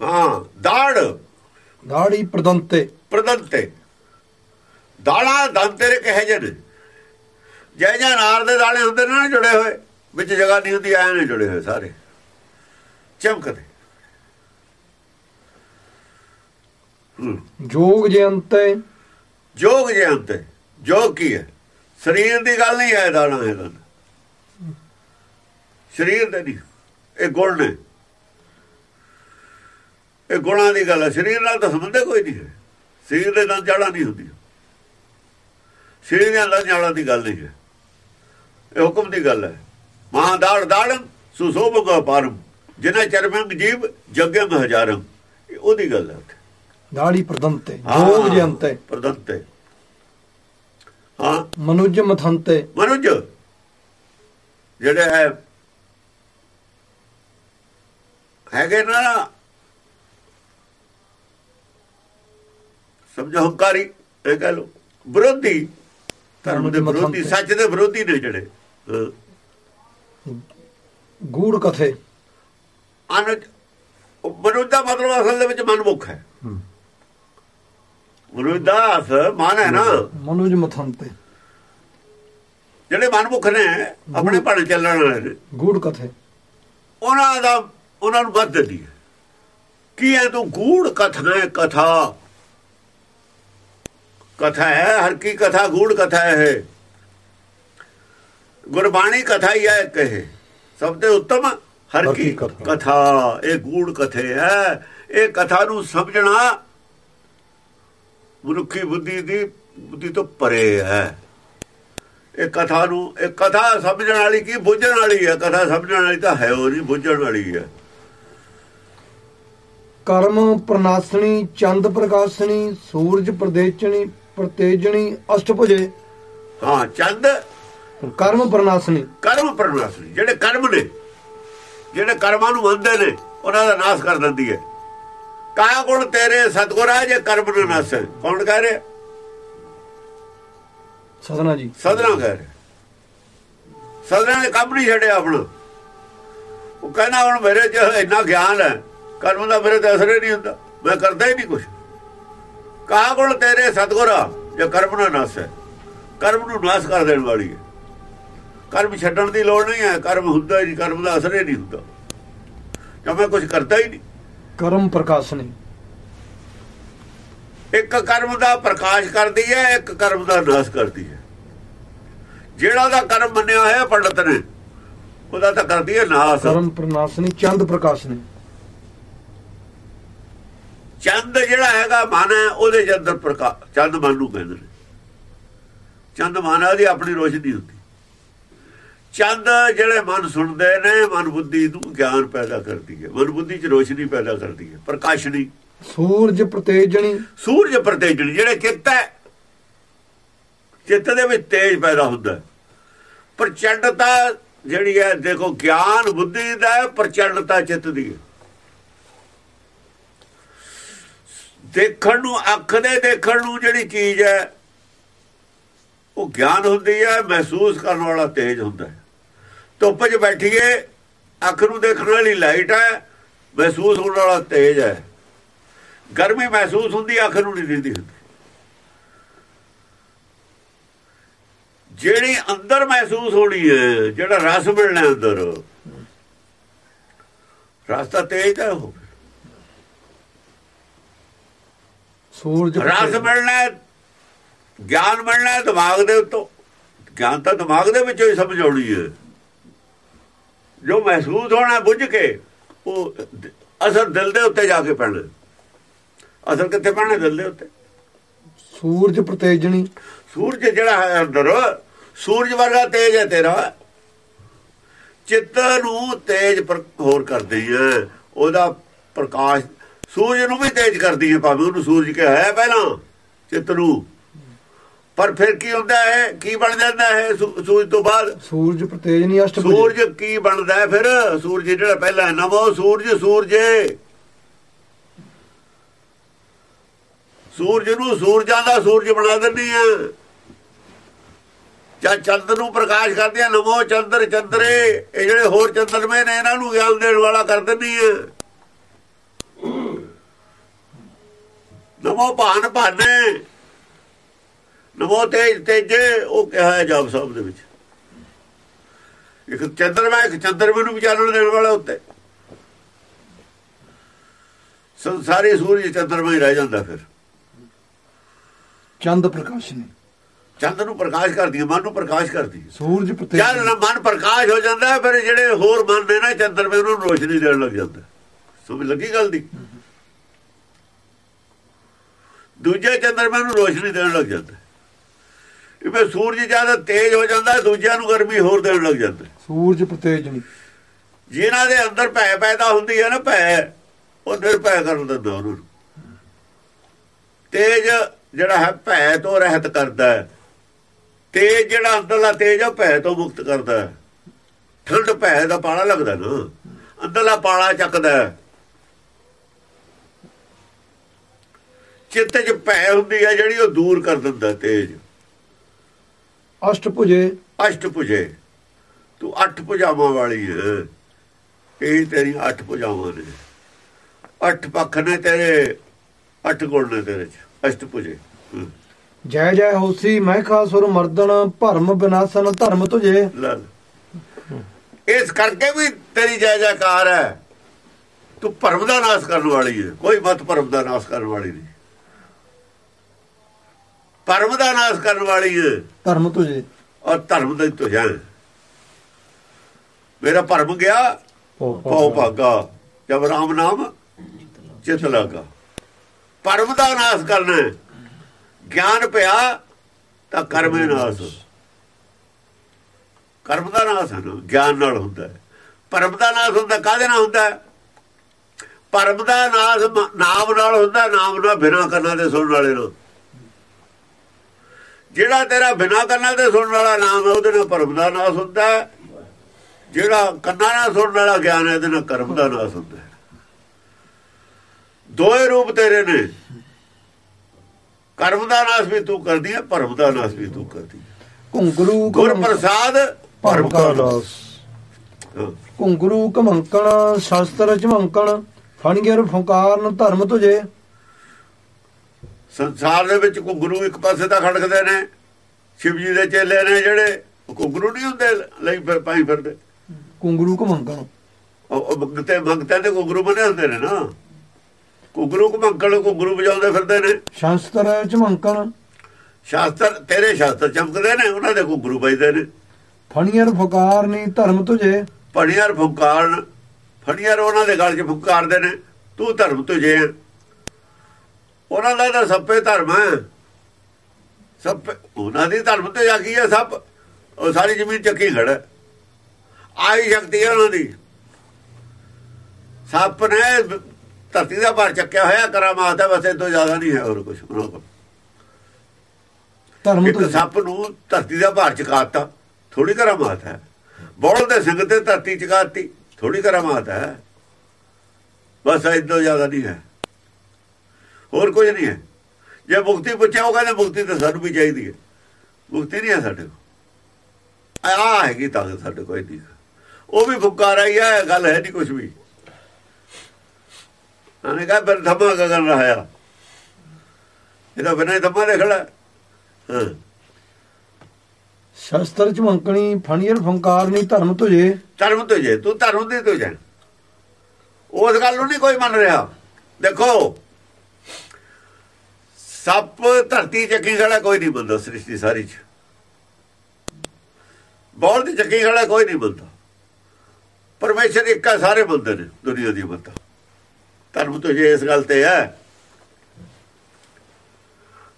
ਹਾਂ ਦਾੜ। ਦਾੜੀ ਪ੍ਰਦੰਤੇ। ਪ੍ਰਦੰਤੇ। ਦਾਣਾ ਦੰਦ ਤੇਰੇ ਕਹੇ ਜੇ ਨੇ। ਜੈ ਜਾਂ ਨਾਰ ਦੇ ਦਾਣੇ ਹੁੰਦੇ ਨੇ ਨਾ ਜੁੜੇ ਹੋਏ। ਵਿੱਚ ਜਗ੍ਹਾ ਨਹੀਂ ਹੁੰਦੀ ਐ ਨੇ ਜੁੜੇ ਹੋਏ ਸਾਰੇ। ਚਮਕਦੇ। ਜੋਗ ਜਯੰਤੇ ਜੋਗ ਜੇ ਅੰਤੇ ਜੋਗ ਕੀ ਹੈ? ਸਰੀਰ ਦੀ ਗੱਲ ਨਹੀਂ ਹੈ ਦਾਣਾ ਹੈ ਦੰਦ ਸਰੀਰ ਦੇ ਨਹੀਂ। ਇਹ ਗੁਣ ਨੇ। ਇਹ ਗੁਣਾਂ ਦੀ ਗੱਲ ਹੈ। ਸਰੀਰ ਨਾਲ ਤਾਂ ਸੰਬੰਧ ਕੋਈ ਨਹੀਂ ਹੈ। ਸਰੀਰ ਦੇ ਨਾਲ ਜਾਲਾ ਨਹੀਂ ਹੁੰਦੀ ਸਰੀਰ ਦੇ ਨਾਲ ਜਾਲਾ ਦੀ ਗੱਲ ਨਹੀਂ ਹੈ। ਇਹ ਹੁਕਮ ਦੀ ਗੱਲ ਹੈ। ਮਹਾ ਦਾੜ ਦਾੜਮ ਸੁਸੋਭਗ ਪਰਮ ਜਿਨਾ ਚਰਮੰਗ ਜੀਵ ਜਗਮ ਹਜ਼ਾਰਮ ਉਹਦੀ ਗੱਲ ਹੈ ਦਾੜੀ ਪ੍ਰਦੰਤੇ ਜੋਗ ਜੰਤੇ ਪ੍ਰਦੰਤੇ। ਹਾਂ। ਮਨੁਜ ਮਥੰਤੇ। ਮਨੁਜ। ਜਿਹੜੇ ਹੈ ਹੈਗੇ ਨਾ ਸਮਝੋ ਹੰਕਾਰੀ ਇਹ ਕਹ ਲੋ ਵਿਰੋਧੀ। ਧਰਮ ਦੇ ਵਿਰੋਧੀ ਸੱਚ ਦੇ ਵਿਰੋਧੀ ਨੇ ਜਿਹੜੇ। ਗੂੜ ਕਥੇ। ਉਹ ਮਨੁੱਖ ਦਾ ਮਤਲਬ ਅਸਲ ਦੇ ਵਿੱਚ ਮਨਮੁਖ ਹੈ। ਅਸਲ ਮਨ ਹੈ ਨਾ। ਮਨੁਜ ਮਥੰਤੇ ਜਿਹੜੇ ਮਨਮੁਖ ਨੇ ਆਪਣੇ ਭਾਣੇ ਚੱਲਣ ਵਾਲੇ ਨੇ। ਗੂੜ ਕਥੇ। ਉਹਨਾਂ ਦਾ ਉਹਨਾਂ ਨੂੰ ਵੱਧ ਹੈ। ਕੀ ਹੈ ਤੂੰ ਗੂੜ ਕਥਾ ਹੈ ਕਥਾ? ਕਥਾ ਹੈ ਹਰ ਕੀ ਕਥਾ ਗੂੜ ਕਥਾ ਹੈ। ਗੁਰਬਾਣੀ ਕਥਾ ਹੀ ਹੈ ਕਹੇ ਸਭ ਤੋਂ ਉੱਤਮ ਹਰ ਕੀ। ਕਥਾ। ਇਹ ਗੂੜ ਕਥੇ ਹੈ। ਇਹ ਕਥਾ ਨੂੰ ਸਮਝਣਾ ਮਨੁੱਖੀ ਬੁੱਧੀ ਦੀ ਬੁੱਧੀ ਤੋਂ ਪਰੇ ਹੈ। ਇਹ ਕਥਾ ਨੂੰ ਇਹ ਕਥਾ ਸਮਝਣ ਵਾਲੀ ਕੀ? ਬੁੱਝਣ ਵਾਲੀ ਹੈ। ਕਥਾ ਸਮਝਣ ਵਾਲੀ ਤਾਂ ਹੈ ਉਹ ਨਹੀਂ ਬੁੱਝਣ ਵਾਲੀ ਹੈ। ਕਰਮ ਪ੍ਰਨਾਸਣੀ ਚੰਦ ਪ੍ਰਕਾਸ਼ਣੀ ਸੂਰਜ ਪ੍ਰਦੇਚਣੀ ਪ੍ਰਤੇਜਣੀ ਅਸ਼ਟਭੁਜੇ ਹਾਂ ਚੰਦ ਕਰਮ ਪ੍ਰਨਾਸਣੀ ਕਰਮ ਪ੍ਰਨਾਸੀ ਜਿਹੜੇ ਕਰਮ ਨੇ ਜਿਹੜੇ ਕਰਮਾਂ ਨੂੰ ਮੰਨਦੇ ਨੇ ਉਹਨਾਂ ਦਾ ਨਾਸ਼ ਕਰ ਦਿੰਦੀ ਹੈ। ਕਾ ਗੁਣ ਤੇਰੇ ਸਤਗੁਰਾ ਜੇ ਕਰਮ ਨੂੰ ਨਾਸ ਕੌਣ ਕਹਿ ਰਿਹਾ? ਸਦਨਾ ਜੀ। ਸਦਨਾ ਕਹਿ ਰਿਹਾ। ਸਦਨਾ ਨੇ ਕੰਮ ਨਹੀਂ ਛੱਡਿਆ ਆਪਣਾ। ਉਹ ਕਹਿੰਦਾ ਹੁਣ ਮੇਰੇ 'ਚ ਇੰਨਾ ਗਿਆਨ ਹੈ ਕਰਮ ਦਾ ਮੇਰੇ ਤੇ ਅਸਰ ਹੀ ਨਹੀਂ ਹੁੰਦਾ। ਮੈਂ ਕਰਦਾ ਹੀ ਨਹੀਂ ਕੁਝ ਕਾ ਗੁਣ ਤੇਰੇ ਸਤਗੁਰਾ ਜੇ ਕਰਮ ਨੂੰ ਨਾਸ ਹੈ? ਕਰਮ ਨੂੰ ਨਾਸ ਕਰ ਦੇਣ ਵਾਲੀ ਹੈ। ਕਰਮ ਛੱਡਣ ਦੀ ਲੋੜ ਨਹੀਂ ਹੈ ਕਰਮ ਹੁੰਦਾ ਹੀ ਨਹੀਂ ਕਰਮ ਦਾ ਅਸਰ ਹੀ ਨਹੀਂ ਹੁੰਦਾ। ਜਦ ਮੈਂ ਕੁਝ ਕਰਦਾ ਹੀ ਨਹੀਂ। ਕਰਮ ਪ੍ਰਕਾਸ਼ਣੀ ਇੱਕ ਕਰਮ ਦਾ ਪ੍ਰਕਾਸ਼ ਕਰਦੀ ਹੈ ਇੱਕ ਕਰਮ ਦਾ ਨਾਸ਼ ਕਰਦੀ ਹੈ। ਜਿਹੜਾ ਦਾ ਕਰਮ ਮੰਨਿਆ ਹੋਇਆ ਪੰਡਤ ਨੇ ਉਹਦਾ ਤਾਂ ਕਰਦੀ ਹੈ ਨਾਸ਼। ਕਰਮ ਪ੍ਰਨਾਸਣੀ ਚੰਦ ਪ੍ਰਕਾਸ਼ਣੀ ਚੰਦ ਜਿਹੜਾ ਹੈਗਾ ਮਨ ਹੈ ਉਹਦੇ ਦੇ ਅੰਦਰ ਪ੍ਰਕਾਸ਼ ਚੰਦ ਮਨ ਨੂੰ ਕਹਿੰਦੇ ਨੇ। ਚੰਦ ਮਨ ਉਹਦੀ ਆਪਣੀ ਰੋਸ਼ਨੀ ਹੁੰਦੀ। ਚੰਦ ਜਿਹੜੇ ਮਨ ਸੁਣਦੇ ਨੇ ਮਨ ਬੁੱਧੀ ਨੂੰ ਗਿਆਨ ਪੈਦਾ ਕਰਦੀ ਹੈ। ਮਨ ਬੁੱਧੀ 'ਚ ਰੋਸ਼ਨੀ ਪੈਦਾ ਕਰਦੀ ਹੈ ਪ੍ਰਕਾਸ਼ਨੀ ਸੂਰਜ ਪ੍ਰਤੇਜਣੀ। ਸੂਰਜ ਪ੍ਰਤੇਜਣੀ ਜਿਹੜੇ ਚਿੱਤ ਹੈ ਚਿੱਤ ਦੇ ਵਿੱਚ ਤੇਜ ਪੈਦਾ ਹੁੰਦਾ। ਪ੍ਰਚੰਡਤਾ ਜਿਹੜੀ ਹੈ ਦੇਖੋ ਗਿਆਨ ਬੁੱਧੀ ਦਾ ਪ੍ਰਚੰਡਤਾ ਚਿੱਤ ਦੀ ਹੈ। ਦੇਖਣ ਨੂੰ ਅੱਖ ਦੇ ਦੇਖਣ ਨੂੰ ਜਿਹੜੀ ਚੀਜ਼ ਹੈ ਉਹ ਗਿਆਨ ਹੁੰਦੀ ਹੈ ਮਹਿਸੂਸ ਕਰਨ ਵਾਲਾ ਤੇਜ ਹੁੰਦਾ ਹੈ। ਧੁੱਪ 'ਚ ਬੈਠੀਏ ਅੱਖ ਨੂੰ ਦੇਖਣ ਵਾਲੀ ਲਾਈਟ ਹੈ ਮਹਿਸੂਸ ਹੋਣ ਵਾਲਾ ਤੇਜ ਹੈ। ਗਰਮੀ ਮਹਿਸੂਸ ਹੁੰਦੀ ਅੱਖ ਨੂੰ ਨਹੀਂ ਦਿਖਦੀ। ਹੁੰਦੀ ਜਿਹੜੀ ਅੰਦਰ ਮਹਿਸੂਸ ਹੋਣੀ ਹੈ ਜਿਹੜਾ ਰਸ ਮਿਲਣਾ ਅੰਦਰ ਰਸ ਤਾਂ ਤੇਜ ਹੈ ਉਹ ਸੂਰਜ ਰਸ। ਮਿਲਣਾ ਹੈ, ਗਿਆਨ ਮਿਲਣਾ ਹੈ ਦਿਮਾਗ ਦੇ ਉੱਤੋਂ। ਗਿਆਨ ਤਾਂ ਦਿਮਾਗ ਦੇ ਵਿੱਚੋਂ ਹੀ ਸਮਝ ਆਉਣੀ ਹੈ। ਜੋ ਮਹਿਸੂਸ ਹੋਣਾ ਬੁੱਝ ਕੇ ਉਹ ਅਸਰ ਦਿਲ ਦੇ ਉੱਤੇ ਜਾ ਕੇ ਪੈਣਾ ਅਸਰ ਕਿੱਥੇ ਪੈਣਾ ਦਿਲ ਦੇ ਉੱਤੇ? ਸੂਰਜ ਪ੍ਰਤੇਜਣੀ। ਸੂਰਜ ਜਿਹੜਾ ਹੈ ਅੰਦਰ ਸੂਰਜ ਵਰਗਾ ਤੇਜ ਹੈ ਤੇਰਾ। ਚਿੱਤ ਨੂੰ ਤੇਜ ਹੋਰ ਕਰਦੀ ਹੈ। ਉਹਦਾ ਪ੍ਰਕਾਸ਼ ਸੂਰਜ ਨੂੰ ਵੀ ਤੇਜ ਕਰਦੀ ਹੈ ਭਾਵੇਂ ਉਹਨੂੰ ਸੂਰਜ ਕਿਹਾ ਹੈ ਪਹਿਲਾਂ। ਚਿੱਤ ਨੂੰ ਪਰ ਫਿਰ ਕੀ ਹੁੰਦਾ ਹੈ? ਕੀ ਬਣ ਜਾਂਦਾ ਹੈ ਸੂਰਜ ਤੋਂ ਬਾਅਦ? ਸੂਰਜ ਪ੍ਰਤੇਜਣੀ ਅਸ਼ਟਭੁਜੇ ਸੂਰਜ ਕੀ ਬਣਦਾ ਹੈ ਫਿਰ? ਸੂਰਜ ਜਿਹੜਾ ਪਹਿਲਾਂ ਹੈ, ਨਵੋ ਸੂਰਜ ਸੂਰਜੇ। ਸੂਰਜ ਨੂੰ ਸੂਰਜਾਂ ਦਾ ਸੂਰਜ ਬਣਾ ਦਿੰਦੀ ਹੈ। ਜਾਂ ਚੰਦ ਨੂੰ ਪ੍ਰਕਾਸ਼ ਕਰਦੇ ਆ ਨਵੋ ਚੰਦਰ ਚੰਦਰੇ। ਇਹ ਜਿਹੜੇ ਹੋਰ ਚੰਦਰਮੇ ਨੇ ਇਹਨਾਂ ਨੂੰ ਗਿਆਨ ਦੇਣ ਵਾਲਾ ਕਰ ਦਿੰਦੀ ਹੈ। ਨਵੋ ਭਾਨ ਭਾਨੇ। ਨਵੋ ਤੇਜ ਤੇਜੇ ਉਹ ਕਿਹਾ ਹੈ ਜਪ ਸਾਹਿਬ ਦੇ ਵਿੱਚ। ਇੱਕ ਚੰਦਰਮਾ ਇੱਕ ਚੰਦਰਮੇ ਨੂੰ ਵਿਚਾਰਨ ਦੇਣ ਵਾਲਾ ਉੱਤੇ। ਸੰਸਾਰੀ ਸੂਰਜ ਚੰਦਰਮਾ ਹੀ ਰਹਿ ਜਾਂਦਾ ਫਿਰ। ਚੰਦ ਪ੍ਰਕਾਸ਼ਣੀ ਚੰਦ ਨੂੰ ਪ੍ਰਕਾਸ਼ ਕਰਦੀ ਹੈ ਮਨ ਨੂੰ ਪ੍ਰਕਾਸ਼ ਕਰਦੀ ਹੈ। ਸੂਰਜ ਜਦ ਪ੍ਰਤੇਜਣੀ ਨਾ ਮਨ ਪ੍ਰਕਾਸ਼ ਹੋ ਜਾਂਦਾ ਫਿਰ ਜਿਹੜੇ ਹੋਰ ਮਨ ਨੇ ਨਾ ਚੰਦਰਮੇ ਨੂੰ ਰੋਸ਼ਨੀ ਦੇਣ ਲੱਗ ਜਾਂਦਾ। ਸਮਝ ਲੱਗੀ ਗੱਲ ਦੀ? ਦੂਜੇ ਚੰਦਰਮੇ ਨੂੰ ਰੋਸ਼ਨੀ ਦੇਣ ਲੱਗ ਜਾਂਦਾ। ਫਿਰ ਸੂਰਜ ਜ਼ਿਆਦਾ ਤੇਜ਼ ਹੋ ਜਾਂਦਾ ਦੂਜਿਆਂ ਨੂੰ ਗਰਮੀ ਹੋਰ ਦੇਣ ਲੱਗ ਜਾਂਦਾ। ਸੂਰਜ ਪ੍ਰਤੇਜਣੀ ਜਿਨ੍ਹਾਂ ਦੇ ਅੰਦਰ ਭੈ ਪੈਦਾ ਹੁੰਦੀ ਹੈ ਨਾ ਭੈ ਉਹ ਨਿਰਭੈ ਕਰਨ ਉਹਨਾਂ ਨੂੰ। ਤੇਜ ਜਿਹੜਾ ਹੈ ਭੈ ਤੋਂ ਰਹਿਤ ਕਰਦਾ ਹੈ। ਤੇਜ ਜਿਹੜਾ ਅੰਦਰਲਾ ਤੇਜ ਉਹ ਭੈ ਤੋਂ ਮੁਕਤ ਕਰਦਾ ਹੈ। ਠੰਡ ਭੈ ਦਾ ਪਾਲਾ ਲੱਗਦਾ ਨਾ। ਅੰਦਰਲਾ ਪਾਲਾ ਚੱਕਦਾ ਚਿੱਤ 'ਚ ਭੈ ਹੁੰਦੀ ਹੈ ਜਿਹੜੀ ਉਹ ਦੂਰ ਕਰ ਦਿੰਦਾ ਤੇਜ। ਅਸ਼ਟ ਭੁਜੇ। ਅਸ਼ਟ ਭੁਜੇ। ਤੂੰ ਅੱਠ ਭੁਜਾਵਾਂ ਵਾਲੀ ਹੈ ਇਹ ਤੇਰੀ ਅੱਠ ਭੁਜਾਵਾਂ ਨੇ। ਅੱਠ ਪੱਖ ਨੇ ਤੇਰੇ ਅੱਠ ਗੁਣ ਨੇ ਤੇਰੇ ਚ। ਅਸ਼ਟ ਭੁਜੇ। ਜੈ ਜੈ ਹੋਸੀ ਮਹਿਖਾ ਸੁਰ ਮਰਦਨ ਭਰਮ ਬਿਨਾਸਨ ਧਰਮ ਲੈ। ਇਸ ਕਰਕੇ ਵੀ ਤੇਰੀ ਜੈ ਜੈਕਾਰ ਹੈ। ਤੂੰ ਭਰਮ ਦਾ ਨਾਸ਼ ਕਰਨ ਵਾਲੀ ਹੈ ਕੋਈ ਮਤ ਭਰਮ ਦਾ ਨਾਸ਼ ਕਰਨ ਵਾਲੀ ਨਹੀਂ। ਭਰਮ ਦਾ ਨਾਸ਼ ਕਰਨ ਵਾਲੀ ਹੈ ਧਰਮ ਤੁਝੇ। ਔਰ ਧਰਮ ਦਾ ਤੁਝਾ ਮੇਰਾ ਭਰਮ ਗਿਆ ਪਉ ਭਾਗਾ। ਜਬ ਰਾਮ ਨਾਮ ਚਿਤ ਲਗਾ। ਪਰਮ ਦਾ ਨਾਸ ਕਰਨਾ। ਗਿਆਨ ਪਿਆ ਤਾਂ ਕਰਮੇ ਨਾਸ। ਕਰਮ ਦਾ ਨਾਸ ਹੈ ਗਿਆਨ ਨਾਲ ਹੁੰਦਾ ਹੈ ਪਰਮ ਦਾ ਨਾਸ ਹੁੰਦਾ ਕਾਹਦੇ ਨਾਲ ਹੁੰਦਾ ਹੈ? ਪਰਮ ਦਾ ਨਾਸ ਨਾਮ ਨਾਲ ਹੁੰਦਾ ਨਾਮ ਨਾਲ ਬਿਨਾ ਕੰਨਾਂ ਦੇ ਸੁਣਨ ਵਾਲੇ ਨਾਲ। ਜਿਹੜਾ ਤੇਰਾ ਬਿਨਾ ਕੰਨਾਂ ਦੇ ਸੁਣਨ ਵਾਲਾ ਨਾਮ ਹੈ ਉਹਦੇ ਨਾਲ ਪਰਮ ਦਾ ਨਾਸ ਹੁੰਦਾ ਜਿਹੜਾ ਕੰਨਾਂ ਨਾਲ ਸੁਣਨ ਵਾਲਾ ਗਿਆਨ ਹੈ ਇਹਦੇ ਨਾਲ ਕਰਮ ਦਾ ਨਾਸ ਹੁੰਦਾ ਦੋਏ ਰੂਪ ਤੇਰੇ ਨੇ। ਕਰਮ ਦਾ ਨਾਸ ਵੀ ਤੂੰ ਕਰਦੀ ਹੈ ਭਰਮ ਦਾ ਨਾਸ ਵੀ ਤੂੰ ਕਰਦੀ ਹੈ। ਘੁੰਗਰੂ ਗੁਰ ਪ੍ਰਸਾਦ ਭਰਮ ਕਾ ਨਾਸ। ਘੁੰਗਰੂ ਕਮੰਕਣ ਸ਼ਾਸਤਰ ਚਮੰਕਣ ਫਣਗਿਰ ਫੁੰਕਾਰਨ ਧਰਮ ਤੁਝੇ। ਸੰਸਾਰ ਦੇ ਵਿੱਚ ਘੁੰਗਰੂ ਇੱਕ ਪਾਸੇ ਤਾਂ ਖੜਕਦੇ ਨੇ ਸ਼ਿਵ ਜੀ ਦੇ ਚੇਲੇ ਨੇ ਜਿਹੜੇ ਘੁੰਗਰੂ ਨਹੀਂ ਹੁੰਦੇ ਲਈ ਫਿਰ ਪਾਈ ਫਿਰਦੇ। ਘੁੰਗਰੂ ਕਮੰਕਣ ਉਹ ਉਹ ਮੰਗਤੇ ਮੰਗਤੇ ਦੇ ਘੁੰਗਰੂ ਬਣੇ ਹੁੰਦੇ ਨੇ ਨਾ। ਘੁੰਗਰੂ ਘੁੰਮਕਲ ਘੁੰਗਰੂ ਵਜਾਉਂਦੇ ਫਿਰਦੇ ਨੇ। ਸ਼ਾਸਤਰ ਚਮੰਕਣ ਸ਼ਾਸਤਰ ਤੇਰੇ ਸ਼ਾਸਤਰ ਚਮਕਦੇ ਨੇ ਉਹਨਾਂ ਦੇ ਘੁੰਗਰੂ ਵੱਜਦੇ ਨੇ। ਫਣੀਅਰ ਫੁਕਾਰਨੀ ਧਰਮ ਤੁਝੇ। ਫੜੀਆਂ ਫੁੰਕਾਰਨ ਫੜੀਆਂ ਉਹਨਾਂ ਦੇ ਗਲ 'ਚ ਫੁੰਕਾਰਦੇ ਨੇ। ਤੂੰ ਧਰਮ ਤੁਝੇ। ਉਹਨਾਂ ਦਾ ਤਾਂ ਸੱਪੇ ਧਰਮ ਹੈ। ਸੱਪ ਉਹਨਾਂ ਦੀ ਧਰਮ ਤੇ ਜਾ ਕੀ ਹੈ ਸੱਪ? ਉਹ ਸਾਰੀ ਜ਼ਮੀਨ ਚੱਕੀ ਖੜਾ। ਆਈ ਸ਼ਕਤੀ ਹੈ ਉਹਨਾਂ ਦੀ। ਸੱਪ ਨੇ ਧਰਤੀ ਦਾ ਭਾਰ ਚੱਕਿਆ ਹੋਇਆ ਕਰਾਮਾਤ ਹੈ ਬਸ ਇਹ ਤੋਂ ਜ਼ਿਆਦਾ ਨਹੀਂ ਹੈ ਹੋਰ ਕੁਝ ਉਹਨਾਂ ਕੋਲ। ਧਰਮ ਤੁਝੇ ਸੱਪ ਨੂੰ ਧਰਤੀ ਦਾ ਭਾਰ ਚਕਾਤਾ ਥੋੜੀ ਕਰਾਮਾਤ ਹੈ। ਬੋਲ ਦੇ ਸਿੰਘ ਤੇ ਧਰਤੀ ਚਕਾਤੀ ਥੋੜੀ ਕਰਾਮਾਤ ਹੈ। ਬਸ ਇਦੋਂ ਜ਼ਿਆਦਾ ਨਹੀਂ ਹੈ। ਹੋਰ ਕੁਝ ਨਹੀਂ ਹੈ। ਜੇ ਮੁਕਤੀ ਪੁੱਛਿਆ ਉਹ ਕਹਿੰਦੇ ਮੁਕਤੀ ਤਾਂ ਸਾਨੂੰ ਵੀ ਚਾਹੀਦੀ ਹੈ। ਮੁਕਤੀ ਨਹੀਂ ਹੈ ਸਾਡੇ ਕੋਲ। ਆ ਹੈਗੀ ਤਾਂ ਸਾਡੇ ਕੋਈ ਨਹੀਂ ਉਹ ਵੀ ਫੁਕਾਰਾ ਹੀ ਹੈ ਗੱਲ ਹੈ ਨਹੀਂ ਕੁਝ ਵੀ। ਉਹਨੇ ਕਹਾ ਫਿਰ ਧਮਾ ਗਗਨ ਰਹਾਇਆ ਇਹਦਾ ਬਿਨਾਂ ਧਮਾ ਦੇਖ ਲੈ। ਹਾਂ। ਸ਼ਾਸਤਰ ਚਮੰਕਣੀ ਫਣੀਅਰ ਫੁੰਕਾਰਨੀ ਧਰਮ ਤੁਝੇ ਧਰਮ ਤੋਂ ਜੇ ਤੂੰ ਧਰਮ ਦੇ ਤੋਂ ਜਾਣ। ਉਸ ਗੱਲ ਨੂੰ ਨਹੀਂ ਕੋਈ ਮੰਨ ਰਿਹਾ। ਦੇਖੋ ਸੱਪ, ਧਰਤੀ ਚੱਕੀ ਖੜਾ ਕੋਈ ਨਹੀਂ ਬੰਦਾ ਸ੍ਰਿਸ਼ਟੀ ਸਾਰੀ ਚ। ਬੋਲ ਦੀ ਚੱਕੀ ਖੜਾ ਕੋਈ ਨਹੀਂ ਬੰਦਾ। ਪਰਮੇਸ਼ਰ ਇੱਕ ਸਾਰੇ ਬੰਦੇ ਨੇ, ਦੁਨੀਆ ਦੀ ਬੰਦਾ। ਧਰਮ ਤੋਂ ਜੇ ਇਸ ਗੱਲ ਤੇ ਹੈ,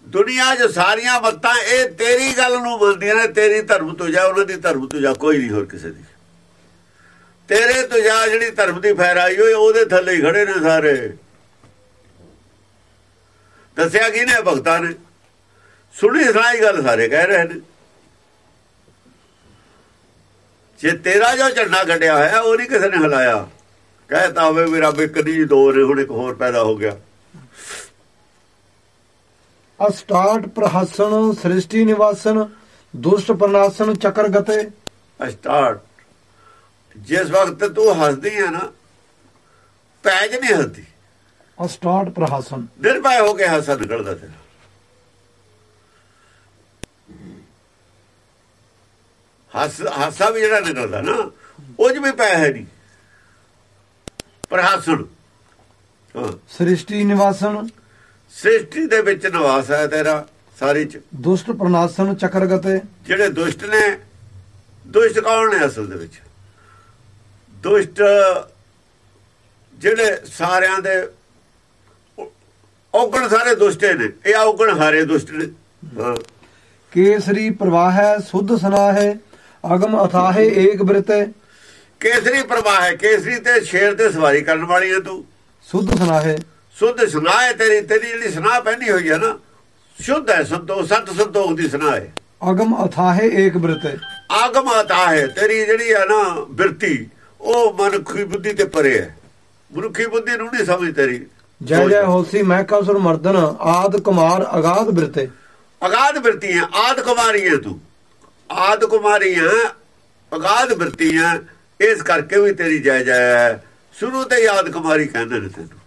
ਦੁਨੀਆ 'ਚ ਸਾਰੀਆਂ ਮੱਤਾਂ ਇਹ ਤੇਰੀ ਗੱਲ ਨੂੰ ਮੰਨਦੀਆਂ ਨੇ, ਤੇਰੀ ਧਰਮ ਤੋਂ ਜਾ, ਉਹਨਾਂ ਦੀ ਧਰਮ ਤੋਂ ਜਾ ਕੋਈ ਨਹੀਂ ਹੋਰ ਕਿਸੇ ਦੀ। ਤੇਰੇ ਤੋਂ ਜਾ ਜਿਹੜੀ ਧਰਮ ਦੀ ਫੈਰਾਈ ਹੋਈ, ਉਹਦੇ ਥੱਲੇ ਹੀ ਖੜੇ ਨੇ ਸਾਰੇ। ਦੱਸਿਆ ਕੀ ਨੇ ਭਗਤਾਂ ਨੇ? ਸੁਣੀ ਸੁਣਾਈ ਗੱਲ ਸਾਰੇ ਕਹਿ ਰਹੇ ਨੇ। ਜੇ ਤੇਰਾ ਜੋ ਝੰਡਾ ਕੱਢਿਆ ਹੋਇਆ ਉਹ ਨਹੀਂ ਕਿਸੇ ਨੇ ਹਲਾਇਆ। ਕਹਿਤਾ ਹੋਵੇ ਵੀ ਰੱਬ ਇੱਕ ਨਹੀਂ ਦੋ ਨੇ ਹੁਣ ਇੱਕ ਹੋਰ ਪੈਦਾ ਹੋ ਗਿਆ। ਅਸਟਾਟ ਪ੍ਰਹਸਨ ਸ੍ਰਿਸ਼ਟੀ ਨਿਵਾਸਨ ਦੁਸ਼ਟ ਪ੍ਰਨਾਸਨ ਚੱਕਰ ਗਤੇ। ਸਟਾਰਟ ਜਿਸ ਵਕਤ ਤੂੰ ਹੱਸਦੀ ਹੈ ਨਾ ਪੈਜ ਨਹੀਂ ਹੱਸਦੀ। ਅਸਟਾਟ ਪ੍ਰਹਸਨ ਨਿਰਭੈ ਹੋ ਕੇ ਹਾਸਾ ਨਿਕਲਦਾ ਤੇਰਾ। ਹੱਸ ਹਾਸਾ ਵੀ ਜਿਹੜਾ ਨਿਕਲਦਾ ਨਾ ਉਹ ਚ ਵੀ ਪੈ ਹੈ ਨਹੀਂ। ਪਰ ਹਾਸਣ ਹਾਂ। ਸ੍ਰਿਸ਼ਟੀ ਨਿਵਾਸਨ ਸ੍ਰਿਸ਼ਟੀ ਦੇ ਵਿੱਚ ਨਿਵਾਸ ਹੈ ਤੇਰਾ ਸਾਰੀ ਚ। ਦੁਸ਼ਟ ਪ੍ਰਨਾਸਨ ਚੱਕਰ ਗਤੇ ਜਿਹੜੇ ਦੁਸ਼ਟ ਨੇ ਦੁਸ਼ਟ ਕੌਣ ਨੇ ਅਸਲ ਦੇ ਵਿੱਚ? ਦੁਸ਼ਟ ਜਿਹੜੇ ਸਾਰਿਆਂ ਦੇ ਔਗਣ ਸਾਰੇ ਦੁਸ਼ਟੇ ਨੇ ਇਹ ਔਗਣ ਹਾਰੇ ਦੁਸ਼ਟ ਨੇ। ਕੇਸਰੀ ਪ੍ਰਵਾਹ ਹੈ ਸੁਧ ਸਨਾ ਹੈ ਅਗਮ ਅਥਾਹੇ ਏਕ ਬ੍ਰਿਤੇ। ਕੇਸਰੀ ਪ੍ਰਵਾਹ ਹੈ ਕੇਸਰੀ ਤੇ ਸ਼ੇਰ ਤੇ ਸਵਾਰੀ ਕਰਨ ਵਾਲੀ ਹੈ ਤੂੰ। ਸੁਧ ਸਨਾ ਹੈ ਸੁਧ ਸੁਨਾ ਹੈ ਤੇਰੀ ਤੇਰੀ ਜਿਹੜੀ ਸੁਨਾ ਪਹਿਨੀ ਹੋਈ ਹੈ ਨਾ ਸ਼ੁੱਧ ਹੈ ਸੰਤੋਖ ਸਤ ਸੰਤੋਖ ਦੀ ਸੁਨਾ ਹੈ। ਅਗਮ ਅਥਾਹੇ ਏਕ ਬ੍ਰਿਤੇ। ਆਗਮ ਆਤਾ ਹੈ ਤੇਰੀ ਜਿਹੜੀ ਹੈ ਨਾ ਬਿਰਤੀ ਉਹ ਮਨੁੱਖੀ ਬੁੱਧੀ ਤੇ ਪਰੇ ਹੈ। ਮਨੁੱਖੀ ਬੁੱਧੀ ਨੂੰ ਨਹੀਂ ਸਮਝ ਤੇਰੀ। ਜੈ ਜੈ ਹੋਸੀ ਮਹਿਕਾਸੁਰ ਮਰਦਨ ਆਦ ਕੁਮਾਰ ਅਗਾਧ ਬ੍ਰਿਤੇ। ਅਗਾਧ ਬਿਰਤੀਆਂ ਆਦ ਕੁਮਾਰੀਆਂ ਤੂੰ। ਆਦ ਕੁਮਾਰੀਆਂ ਅਗਾਧ ਬਿਰਤੀਆਂ ਇਸ ਕਰਕੇ ਵੀ ਤੇਰੀ ਜੈ ਜੈ। ਸ਼ੁਰੂ ਤੇ ਯਾਦ ਕੁਮਾਰੀ ਕਹਿੰਦੇ ਨੇ ਤੈਨੂੰ।